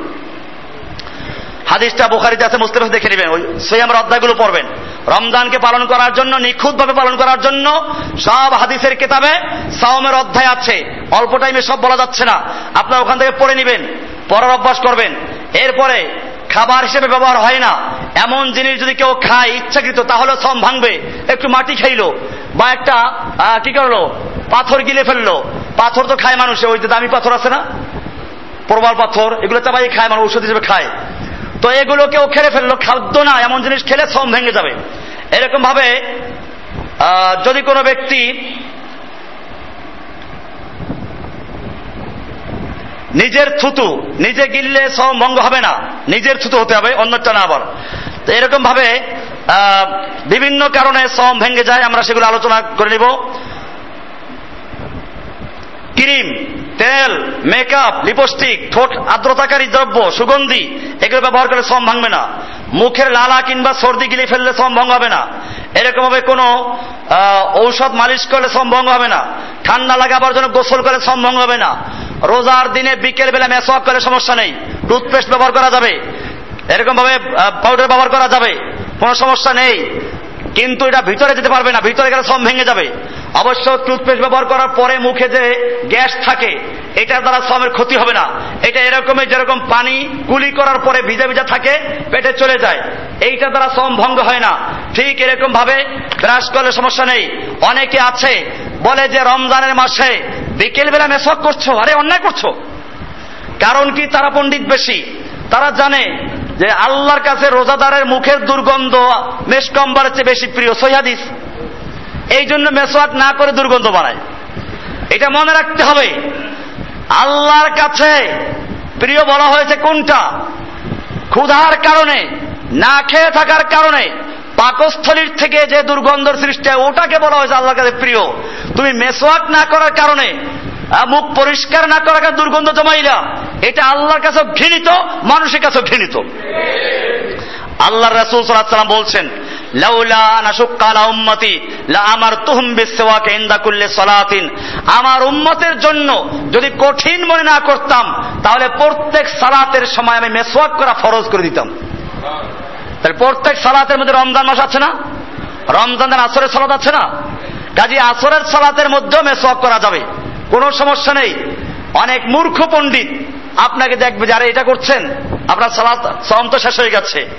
হাদিসটা বোখারিতে আছে, মুসলিম দেখে নেবেন। ওই সেই আমরা অধ্যায়গুলো পড়বেন। রমজানকে পালন করার জন্য, নিখুঁতভাবে পালন করার জন্য সব হাদিসের কেতাবে সাওমের অধ্যায় আছে। অল্প টাইমে সব বলা যাচ্ছে না। আপনার ওখান থেকে পড়ে নেবেন, পড়ার অভ্যাস করবেন। এরপরে খাবার হিসেবে ব্যবহার হয় না। এমন জিনিস যদি কেউ খায় ইচ্ছাকৃত, তাহলে সম ভাঙবে। একটু মাটি খাইলো বা একটা কি করল? পাথর গিলে ফেলল। পাথর তো খায় মানুষে, ওই যে দামি পাথর আছে না? প্রবাল পাথর, এগুলো চাবাই খায় মানুষ, ঔষধ হিসেবে খায়। তো এগুলো কেউ খেলে ফেলল। খাদ্য না, এমন জিনিস খেলে শ্রম ভেঙে যাবে। এরকম ভাবে যদি কোনো ব্যক্তি নিজের থুতু, নিজে গিললে সম ভঙ্গ হবে না, নিজের থুতু হতে হবে, অন্যটা না আবার তো এরকম ভাবে বিভিন্ন কারণে সম ভেঙে যায়, আমরা সেগুলো আলোচনা করে নিব। ক্রিম। তেল মেকআপ লিপস্টিক ঠোঁট, আর্দ্রতাকারী দ্রব্য, সুগন্ধি, এগুলো ব্যবহার করলে সম ভাঙবে না। মুখের লালা কিংবা সর্দি গিলে ফেললে সম ভঙ্গ হবে না। এরকম ভাবে কোনো ঔষধ মালিশ করলে সম ভঙ্গ হবে না। ঠান্ডা লাগাবার জন্য গোসল করে সম ভঙ্গ হবে না। রোজার দিনে বিকেল বেলা মেসওয়াক করলে সমস্যা নেই। টুথপেস্ট ব্যবহার করা যাবে। এরকম ভাবে পাউডার ব্যবহার করা যাবে। কোনো সমস্যা নেই। কিন্তু এটা ভিতরে যেতে পারবে না। ভিতরে গেলে সম ভেঙে যাবে। অবশ্য টুথপেস্ট ব্যবহার করার পরে মুখে যে গ্যাস থাকে, এটার দ্বারা শ্রমের ক্ষতি হবে না। এটা এরকমই যেরকম পানি কুলি করার পরে ভিজা ভিজা থাকে, পেটে চলে যায়। এইটার দ্বারা সম ভঙ্গ হয় না। ঠিক এরকম ভাবে ব্রাশ করলে সমস্যা নেই। অনেকে আছে, বলে যে রমজানের মাসে বিকেল বেলা মেসক করছ, আরে অন্যায় করছ। কারণ কি তারা পণ্ডিত বেশি? তারা জানে যে আল্লাহর কাছে রোজাদারের মুখের দুর্গন্ধ মেসকম্বারের চেয়ে বেশি প্রিয়। সৈহাদিস এই জন্য মেসোয়াক না করে দুর্গন্ধ বানায় এটা মনে রাখতে হবে। আল্লাহর কাছে প্রিয় বলা হয়েছে কোনটা? ক্ষুধার কারণে, না খেয়ে থাকার কারণে, পাকস্থলীর থেকে যে দুর্গন্ধর সৃষ্টি হয়, ওটাকে বলা হয়েছে আল্লাহর কাছে প্রিয়। তুমি মেসোয়াক না করার কারণে মুখ পরিষ্কার না করার কারণে দুর্গন্ধ জমাইলা, এটা আল্লাহর কাছে ঘৃণিত, মানুষের কাছে ঘৃণিত। আল্লাহ রাসুল সাল্লাম বলছেন আমার উম্মতের জন্য যদি কঠিন মনে না করতাম, তাহলে প্রত্যেক সালাতের সময় আমি মেসওয়াক করা ফরজ করে দিতাম। তাহলে প্রত্যেক সালাতের মধ্যে রমজান মাস আছে না? রমজানের আসরের সালাত আছে না? কাজী আসরের সালাতের মধ্যেও মেসওয়াক করা যাবে। কোনো সমস্যা নেই। অনেক মূর্খ পণ্ডিত আপনাকে দেখবে যারা এটা করছেন? আপনার সালাত সম তো শেষ হয়ে গেছে।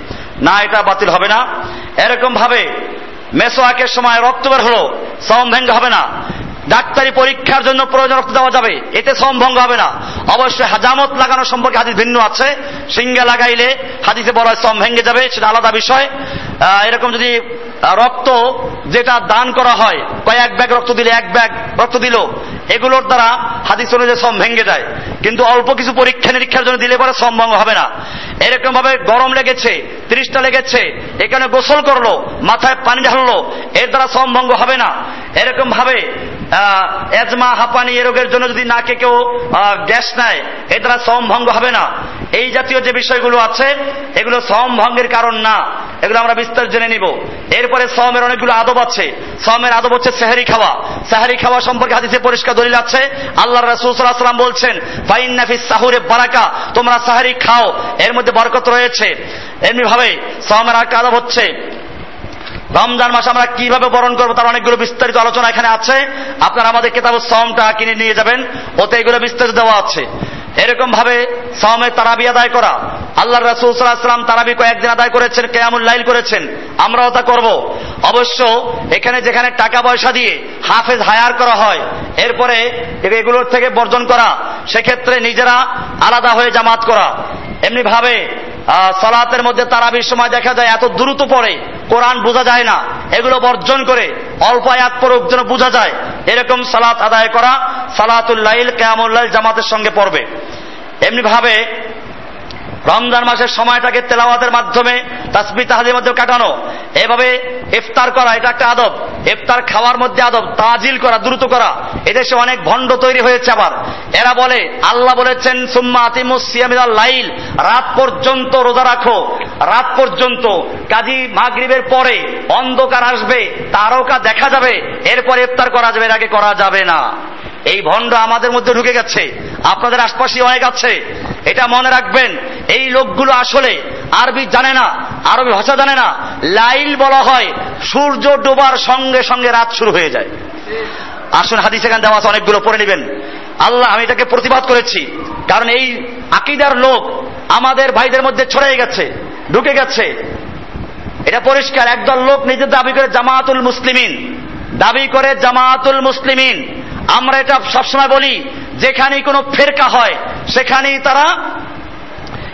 না, এটা বাতিল হবে না। এরকম ভাবে মেসোয়াকের সময় রক্ত বের হলো সম ভেঙ্গ হবে না। ডাক্তারি পরীক্ষার জন্য প্রয়োজন রক্ত দেওয়া যাবে, এতে সম ভঙ্গ হবে না। অবশ্যই হাজামত লাগানো সম্পর্কে হাদিস ভিন্ন আছে। সিঙ্গে লাগাইলে হাদিসে হয় সম ভেঙে যাবে, সেটা আলাদা বিষয়। এরকম যদি রক্ত যেটা দান করা হয় কয়েক ব্যাগ রক্ত দিলে এক ব্যাগ রক্ত দিল, এগুলোর দ্বারা হাদিস অনুযায়ী সম ভেঙে যায়। কিন্তু অল্প কিছু পরীক্ষা নিরীক্ষার জন্য দিলে পরে সম ভঙ্গ হবে না। এরকম ভাবে গরম লেগেছে, ত্রিশটা লেগেছে, এখানে গোসল করল, মাথায় পানি ঢাললো, এর দ্বারা সম ভঙ্গ হবে না। এরকম ভাবে এজমা, হাঁপানি এ রোগের জন্য যদি নাকে কেউ গ্যাস নেয়, এর দ্বারা সম ভঙ্গ হবে না। এই জাতীয় যে বিষয়গুলো আছে, এগুলো সম ভঙ্গের কারণ না। এগুলো আমরা বিস্তার জেনে নিব। এরপরে সমের অনেকগুলো আদব আছে। সমের আদব হচ্ছে সেহারি খাওয়া। সেহারি খাওয়া সম্পর্কে হাদিসে পরিষ্কার দলিল আছে। আল্লাহ রাসুলাম বলছেন ফাইন নাফিস সাহুরে বারাকা, তোমরা সাহারি খাও। এর মধ্যে বরকত রয়েছে। এমনি ভাবে সমের আর আদব হচ্ছে, রমজান মাস আমরা কীভাবে বরণ করব তার অনেকগুলো বিস্তারিত আলোচনা এখানে আছে। আপনারা আমাদের কেতাব সমটা কিনে নিয়ে যাবেন। ওতে এগুলো বিস্তারিত দেওয়া আছে। এরকম ভাবে সমের তারাবি আদায় করা। আল্লাহ রাসুল সাল্লাহাম তারাবি কয়েকদিন আদায় করেছেন, কেয়ামুল লাইল করেছেন। আমরাও তা করব। অবশ্য এখানে যেখানে টাকা পয়সা দিয়ে হাফেজ হায়ার করা হয়, এরপরে এগুলোর থেকে বর্জন করা, সেক্ষেত্রে নিজেরা আলাদা হয়ে জামাত করা। এমনি ভাবে সালাতের মধ্যে তারাবির সময় দেখা যায় এত দ্রুত পড়ে, কোরআন বোঝা যায় না, এগুলো বর্জন করে, অল্প আয়াত পড়ুক যেন বোঝা যায়। এরকম সালাত আদায় করা সালাতুল্লাইল কেয়ামুল্লাইল জামাতের সঙ্গে পড়বে। এমনি ভাবে রমজান মাসের সময়টাকে তেলাওয়াতের মাধ্যমে তাসবি তাহাদের মধ্যে কাটানো। এভাবে ইফতার করা, এটা একটা আদব। ইফতার খাওয়ার মধ্যে আদব, তাজিল করা, দ্রুত করা। এদেশে অনেক ভণ্ড তৈরি হয়েছে আবার। এরা বলে, আল্লাহ বলেছেন, সুম্মা আতিমুসিয়ামিদাল লাইল রাত পর্যন্ত রোজা রাখো। রাত পর্যন্ত, কাজী মাগরিবের পরে অন্ধকার আসবে, তারকা দেখা যাবে, এরপরে ইফতার করা যাবে, এর আগে করা যাবে না। এই ভণ্ড আমাদের মধ্যে ঢুকে গেছে। আপনাদের আশপাশে অনেক আছে। এটা মনে রাখবেন, এই লোকগুলো আসলে আরবি জানে না, আরবি ভাষা জানে না। লাইল বলা হয়, সূর্য ডোবার সঙ্গে সঙ্গে রাত শুরু হয়ে যায়। আসুন, হাদিস এখানে দেওয়া আছে, অনেকগুলো পড়ে নেবেন। আল্লাহ, আমি এটাকে প্রতিবাদ করেছি, কারণ এই আকিদার লোক আমাদের ভাইদের মধ্যে ছড়িয়ে গেছে, ঢুকে গেছে। এটা পরিষ্কার, একদল লোক নিজের দাবি করে জামায়াতুল মুসলিমিন। দাবি করে জামায়াতুল মুসলিমিন। আমরা এটা সবসময় বলি, যেখানেই কোনো ফেরকা হয়, সেখানেই তারা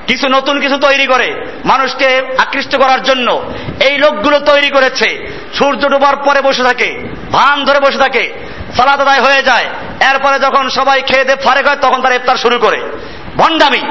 কিছু নতুন কিছু তৈরি করে, মানুষকে আকৃষ্ট করার জন্য। এই লোকগুলো তৈরি করেছে। সূর্য ডুবার পরে বসে থাকে, ভান ধরে বসে থাকে সালাদ আদায় হয়ে যায়। এরপরে যখন সবাই খেয়ে দিয়ে ফারেক হয়, তখন তারা ইফতার শুরু করে। ভণ্ডামি।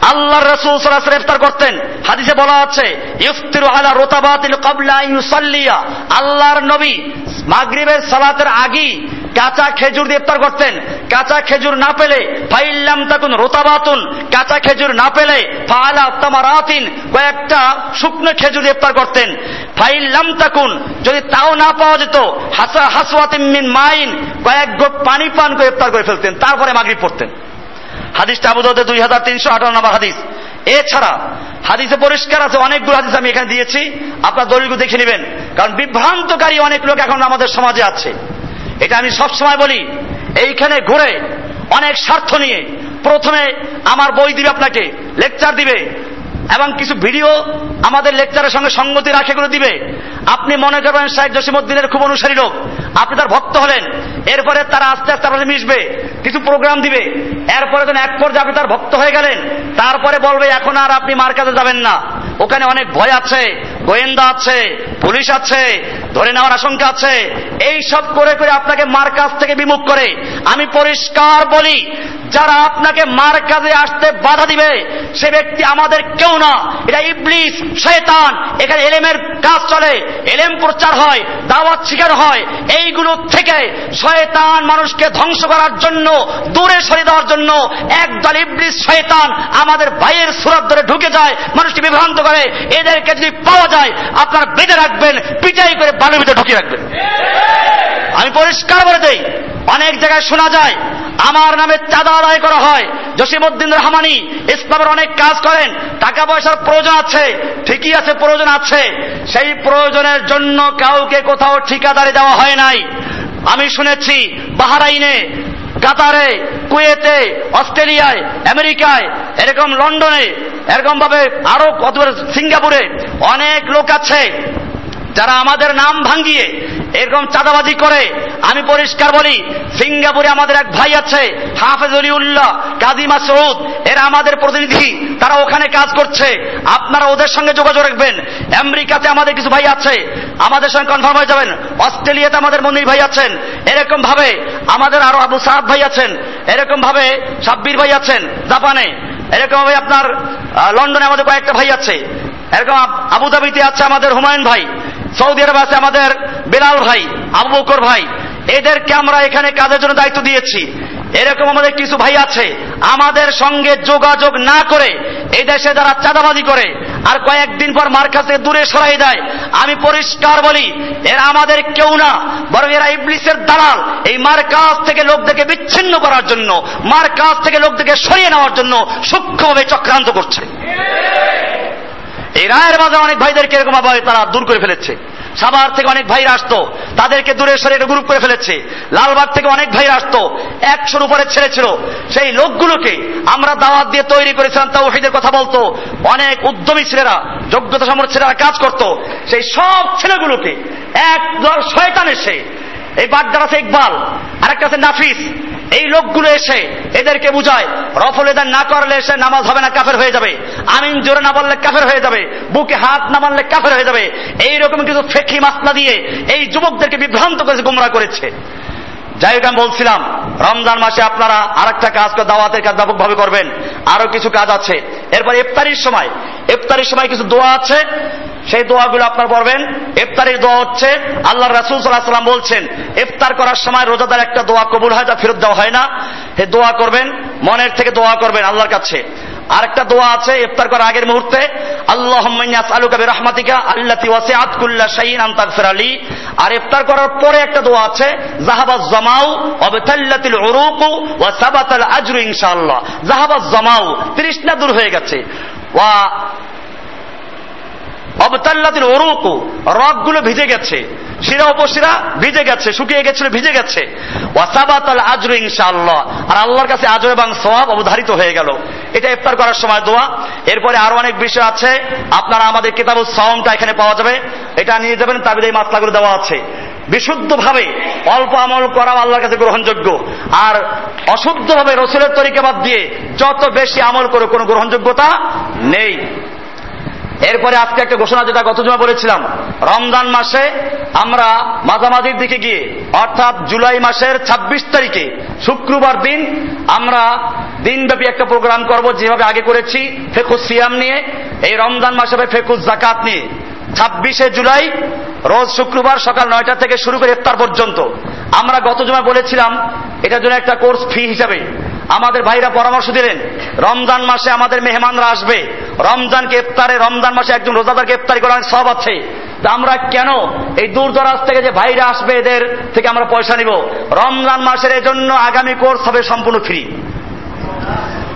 আল্লাহ রসুল সাল্লাহ ইফতার করতেন। হাদিসে বলা আছে, ইফতির আলা রোতাবাতিল কাবলা ইউসাল্লিয়া। আল্লাহর নবী মাগরিবের সালাতের আগেই কাঁচা খেজুর দিয়ে ইফতার করতেন। কাঁচা খেজুর না পেলে ফাইল্লাম তাকুন রোতাবাতুন। কাঁচা খেজুর না পেলে ফালা তামারাতিন কয়েকটা শুকনো খেজুর দিয়ে ইফতার করতেন। ফাইল্লাম তাকুন যদি তাও না পাওয়া যেত হাসা হাসওয়াতিন মিন মাইন কয়েক গোপ পানি পান করে ইফতার করে ফেলতেন। তারপরে মাগরিব পড়তেন। হাদিসটা আবুদাউদে দুই হাজার তিনশো আঠারো নম্বর হাদিস। এছাড়া হাদিসে পরিষ্কার আছে, অনেকগুলো হাদিস আমি এখানে দিয়েছি। আপনার দলিলগুলো দেখে নেবেন। কারণ বিভ্রান্তকারী অনেক লোক এখন আমাদের সমাজে আছে। এটা আমি সবসময় বলি, এইখানে ঘুরে অনেক স্বার্থ নিয়ে প্রথমে আমার বই দিবে আপনাকে, লেকচার দিবে, এবং কিছু ভিডিও আমাদের লেকচারের সঙ্গে সঙ্গতি রাখে করে দিবে। আপনি মনে করবেন শাহেদ জসিমুদ্দিনের খুব অনুসারী লোক। আপনি তার ভক্ত হলেন। এরপরে তারা আস্তে আস্তে আপনার মিশবে। কিছু প্রোগ্রাম দিবে। এরপরে যেন এক পর্যায়ে আপনি তার ভক্ত হয়ে গেলেন, তারপরে বলবে, এখন আর আপনি মার কাছে যাবেন না। ওখানে অনেক ভয় আছে, গোয়েন্দা আছে, পুলিশ আছে ধরে নেওয়ার আশঙ্কা আছে। এই সব করে করে আপনাকে মার কাছ থেকে বিমুখ করে। আমি পরিষ্কার বলি, যারা আপনাকে মার কাজে আসতে বাধা দিবে, সে ব্যক্তি আমাদের কেউ না। এটা ইবলিস, শয়তান, এখানে এলেমের কাজ চলে। এলেম প্রচার হয়, দাওয়াত শিকার হয়। এইগুলো থেকে শয়তান মানুষকে ধ্বংস করার জন্য, দূরে সরে দেওয়ার জন্য একদল ইবলিস, শয়তান আমাদের ভাইয়ের সুরত ধরে ঢুকে যায়, মানুষকে বিভ্রান্ত করে। এদেরকে যদি পাওয়া যায়, আপনারা বেঁধে রাখবেন, পিটাই করে বালুর ভিতরে ঢুকিয়ে রাখবেন আমি পরিষ্কার করে দেই, অনেক জায়গায় শোনা যায়, আমার নামে চাঁদা আদায় করা হয়। জসিমুদ্দিন রহমানি, ইসলামের অনেক কাজ করেন, টাকা পয়সার প্রয়োজন আছে, ঠিকই আছে, প্রয়োজন আছে। সেই প্রয়োজনের জন্য কাউকে কোথাও ঠিকাদারি দেওয়া হয় নাই। আমি শুনেছি, বাহারাইনে, কাতারে, কুয়েতে, অস্ট্রেলিয়ায়, আমেরিকায়, এরকম লন্ডনে এরকম ভাবে আরও সিঙ্গাপুরে অনেক লোক আছে। যারা আমাদের নাম ভাঙ্গিয়ে এরকম চাঁদাবাজি করে, আমি পরিষ্কার বলি, সিঙ্গাপুরে আমাদের এক ভাই আছে, হাফেজ উল্লাহ কাজী মাসউদ, এরা আমাদের প্রতিনিধি, তারা ওখানে কাজ করছে। আপনারা ওদের সঙ্গে যোগাযোগ রাখবেন। আমেরিকাতে আমাদের কিছু ভাই আছে, আমাদের সঙ্গে কনফার্ম হয়ে যাবেন। অস্ট্রেলিয়াতে আমাদের মন্দির ভাই আছেন। এরকম ভাবে আমাদের আরও আবু সাহাব ভাই আছেন। এরকম ভাবে সাব্বির ভাই আছেন জাপানে। এরকম ভাবে আপনার লন্ডনে আমাদের কয়েকটা ভাই আছে। এরকম আবুধাবিতে আছে আমাদের হুমায়ুন ভাই। সৌদি আরব আছে আমাদের বেলাল ভাই, আবু বকর ভাই। এদেরকে আমরা এখানে কাজের জন্য দায়িত্ব দিয়েছি। এরকম আমাদের কিছু ভাই আছে। আমাদের সঙ্গে যোগাযোগ না করে এই দেশে যারা চাঁদাবাজি করে, আর কয়েকদিন পর মার কাছে দূরে সরাই দেয়, আমি পরিষ্কার বলি, এরা আমাদের কেউ না, বরং এরা ইবলিসের দালাল। এই মার কাজ থেকে লোকদেরকে বিচ্ছিন্ন করার জন্য মার কাজ থেকে লোকদেরকে সরিয়ে নেওয়ার জন্য সূক্ষ্মভাবে চক্রান্ত করছে। এই রায়ের মাঝে অনেক ভাইদেরকে এরকম ভাবে তারা দূর করে ফেলেছে। সাভার থেকে অনেক ভাইরা আসতো, তাদেরকে দূরে সরে গ্রুপ করে ফেলেছে। লালবাগ থেকে অনেক ভাইরা আসতো, একশোর উপরে ছেড়েছিল সেই লোকগুলোকে আমরা দাওয়াত দিয়ে তৈরি করেছিলাম তাও ওহিদের কথা বলতো। অনেক উদ্যমী ছেলেরা, যোগ্যতা সম্পন্ন ছেলেরা কাজ করত। সেই সব ছেলেগুলোকে এক দল শয়তান এসে এই বাগদার আছে ইকবাল, আরেকটা আছে নাফিস। এই লোকগুলো এসে এদেরকে বুঝায়, রফল এদান না করলে এসে নামাজ হবে না, কাফের হয়ে যাবে। আমিন জোরে না বললে কাফের হয়ে যাবে, বুকে হাত না মারলে কাফের হয়ে যাবে। এইরকম কিছু ফেকি মাসলা দিয়ে এই যুবকদেরকে বিভ্রান্ত করেছে, গুমরা করেছে। যাই হোক, আমি বলছিলাম, রমজান মাসে আপনারা আর একটা কাজ দাওয়াতের কাজ ব্যাপকভাবে করবেন। আরও কিছু কাজ আছে। এরপর ইফতারির সময় ইফতারির সময় কিছু দোয়া আছে। সেই দোয়াগুলো আপনার পড়বেন। ইফতারির দোয়া হচ্ছে আল্লাহ রাসুল সাল্লাহ সাল্লাম বলছেন ইফতার করার সময় রোজাদার একটা দোয়া কবুল হয় যা ফেরত দেওয়া হয় না। হে, দোয়া করবেন, মনের থেকে দোয়া করবেন আল্লাহর কাছে। আর একটা দোয়া আছে, ইফতার করার আগের মুহূর্তে আল্লাহ রহমাতিকা আল্লাতি ওয়াসিআত শাইইন আন তাগফির আলী। আর ইফতার করার পরে একটা দোয়া আছে জাহাবাজ জামাউ ওয়াবতাল্লাতিল উরুকু ওয়া সাবাতাল আজরু ইনশাআল্লাহ। জাহাবাজ জামাউ, তৃষ্ণা দূর হয়ে গেছে। ওয়া অবতাল্লাতিল ওরুকু রগগুলো ভিজে গেছে। শিরা উপশিরা ভিজে গেছে, শুকিয়ে গেছিল, ভিজে গেছে। ওয়াসাবাত আল আজরু ইনশাআল্লাহ। আর আল্লাহর কাছে আজর এবং সওয়াব অবধারিত হয়ে গেল। এটা ইফতার করার সময় দোয়া। এরপরে আরও অনেক বিষয় আছে। আপনারা আমাদের কিতাবুল সাওমটা এখানে পাওয়া যাবে। এটা নিয়ে যাবেন তার এই মাসলাগুলো দেওয়া আছে। বিশুদ্ধভাবে অল্প আমল করা আল্লাহর কাছে গ্রহণযোগ্য। আর অশুদ্ধভাবে রসুলের তরিকে বাদ দিয়ে যত বেশি আমল করে কোনো গ্রহণযোগ্যতা নেই। এরপরে আজকে একটা ঘোষণা যেটা গত জমা বলেছিলাম। রমজান মাসে আমরা মাঝামাঝির দিকে গিয়ে, অর্থাৎ জুলাই মাসের ২৬ তারিখে, শুক্রবার দিন আমরা দিনব্যাপী একটা প্রোগ্রাম করব যেভাবে আগে করেছি ফেকুস সিয়াম নিয়ে, এই রমজান মাসে ফেকুস জাকাত নিয়ে। ছাব্বিশে জুলাই, রোজ শুক্রবার সকাল নয়টা থেকে শুরু করে ইফতার পর্যন্ত। আমরা গত জমা বলেছিলাম এটার জন্য একটা কোর্স ফি হিসাবে। আমাদের ভাইরা পরামর্শ দিলেন, রমজান মাসে আমাদের মেহমানরা আসবে। রমজানকে ইফতারে, রমজান মাসে একজন রোজাদারকে ইফতারি করার সব আছে। আমরা কেন এই দূর দরাজ থেকে যে ভাইরা আসবে এদের থেকে আমরা পয়সা নিব? রমজান মাসের জন্য আগামী কোর্স হবে সম্পূর্ণ ফ্রি।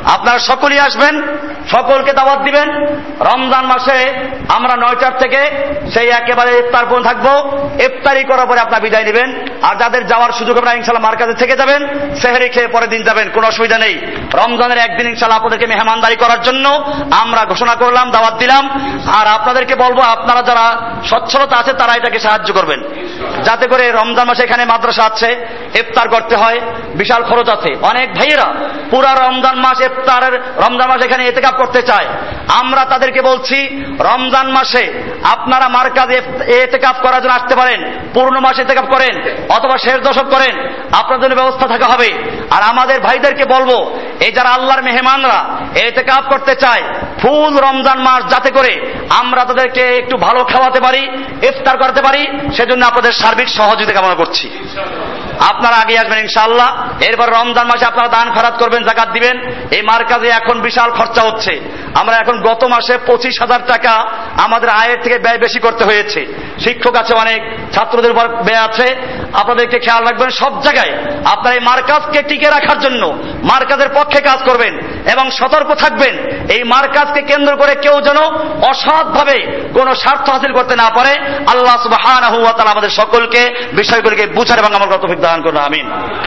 আপনারা সকলেই আসবেন, সকলকে দাওয়াত দিবেন। রমজান মাসে আমরা নয়টার থেকে সেই একেবারে ইফতার পর্যন্ত থাকব। ইফতারি করার পরে আপনার বিদায় নেবেন। আর যাদের যাওয়ার সুযোগ আপনারা ইনশাল্লাহ মার্কাজে থেকে যাবেন। সেহেরি খেয়ে পরের দিন যাবেন, কোনো অসুবিধা নেই। রমজানের একদিন ইনশাল্লাহ আপনাদেরকে মেহমানদারি করার জন্য আমরা ঘোষণা করলাম, দাওয়াত দিলাম। আর আপনাদেরকে বলব, আপনারা যারা সচ্ছলতা আছে, তারা এটাকে সাহায্য করবেন। যাতে করে রমজান মাসে এখানে মাদ্রাসা আছে, ইফতার করতে হয়, বিশাল খরচ আছে। অনেক ভাইয়েরা পুরা রমজান মাস ইফতারের রমজান মাসে এখানে এতেকাপ করতে চায়। আমরা তাদেরকে বলছি, রমজান মাসে আপনারা মার্কাজে এতেকাপ করার জন্য আসতে পারেন, পূর্ণ মাসে এতেকাপ করেন, অথবা শেষ দশক করেন, আপনার জন্য ব্যবস্থা থাকা হবে। আর আমাদের ভাইদেরকে বলব, এই যারা আল্লাহর মেহমানরা এতেকাপ করতে চায়, ফুল রমজান মাস যাতে করে আমরা তাদেরকে একটু ভালো খাওয়াতে পারি, ইফতার করতে পারি, সেজন্য আপনাদের সার্বিক সহযোগিতা কামনা করছি। আপনারা আগে আসবেন ইনশাল্লাহ এরপর রমজান মাসে আপনারা দান ফেরাত করবেন, জাকাত দিবেন। এই মার্কাজে এখন বিশাল খরচা হচ্ছে। আমরা এখন গত মাসে পঁচিশ হাজার টাকা আমাদের আয়ের থেকে ব্যয় বেশি করতে হয়েছে। শিক্ষক আছে অনেক, ছাত্রদের উপর ব্যয় আছে। আপনাদেরকে খেয়াল রাখবেন, সব জায়গায় আপনার এই মার্কাজকে টিকে রাখার জন্য মার্কাজের পক্ষে কাজ করবেন এবং সতর্ক থাকবেন। এই মার্কাজকে কেন্দ্র করে কেউ যেন অসৎভাবে কোনো স্বার্থ হাসিল করতে না পারে। আল্লাহ সুবাহ আমাদের সকলকে বিষয়গুলিকে বুঝার এবং আমার কত দান করুন, আমিন।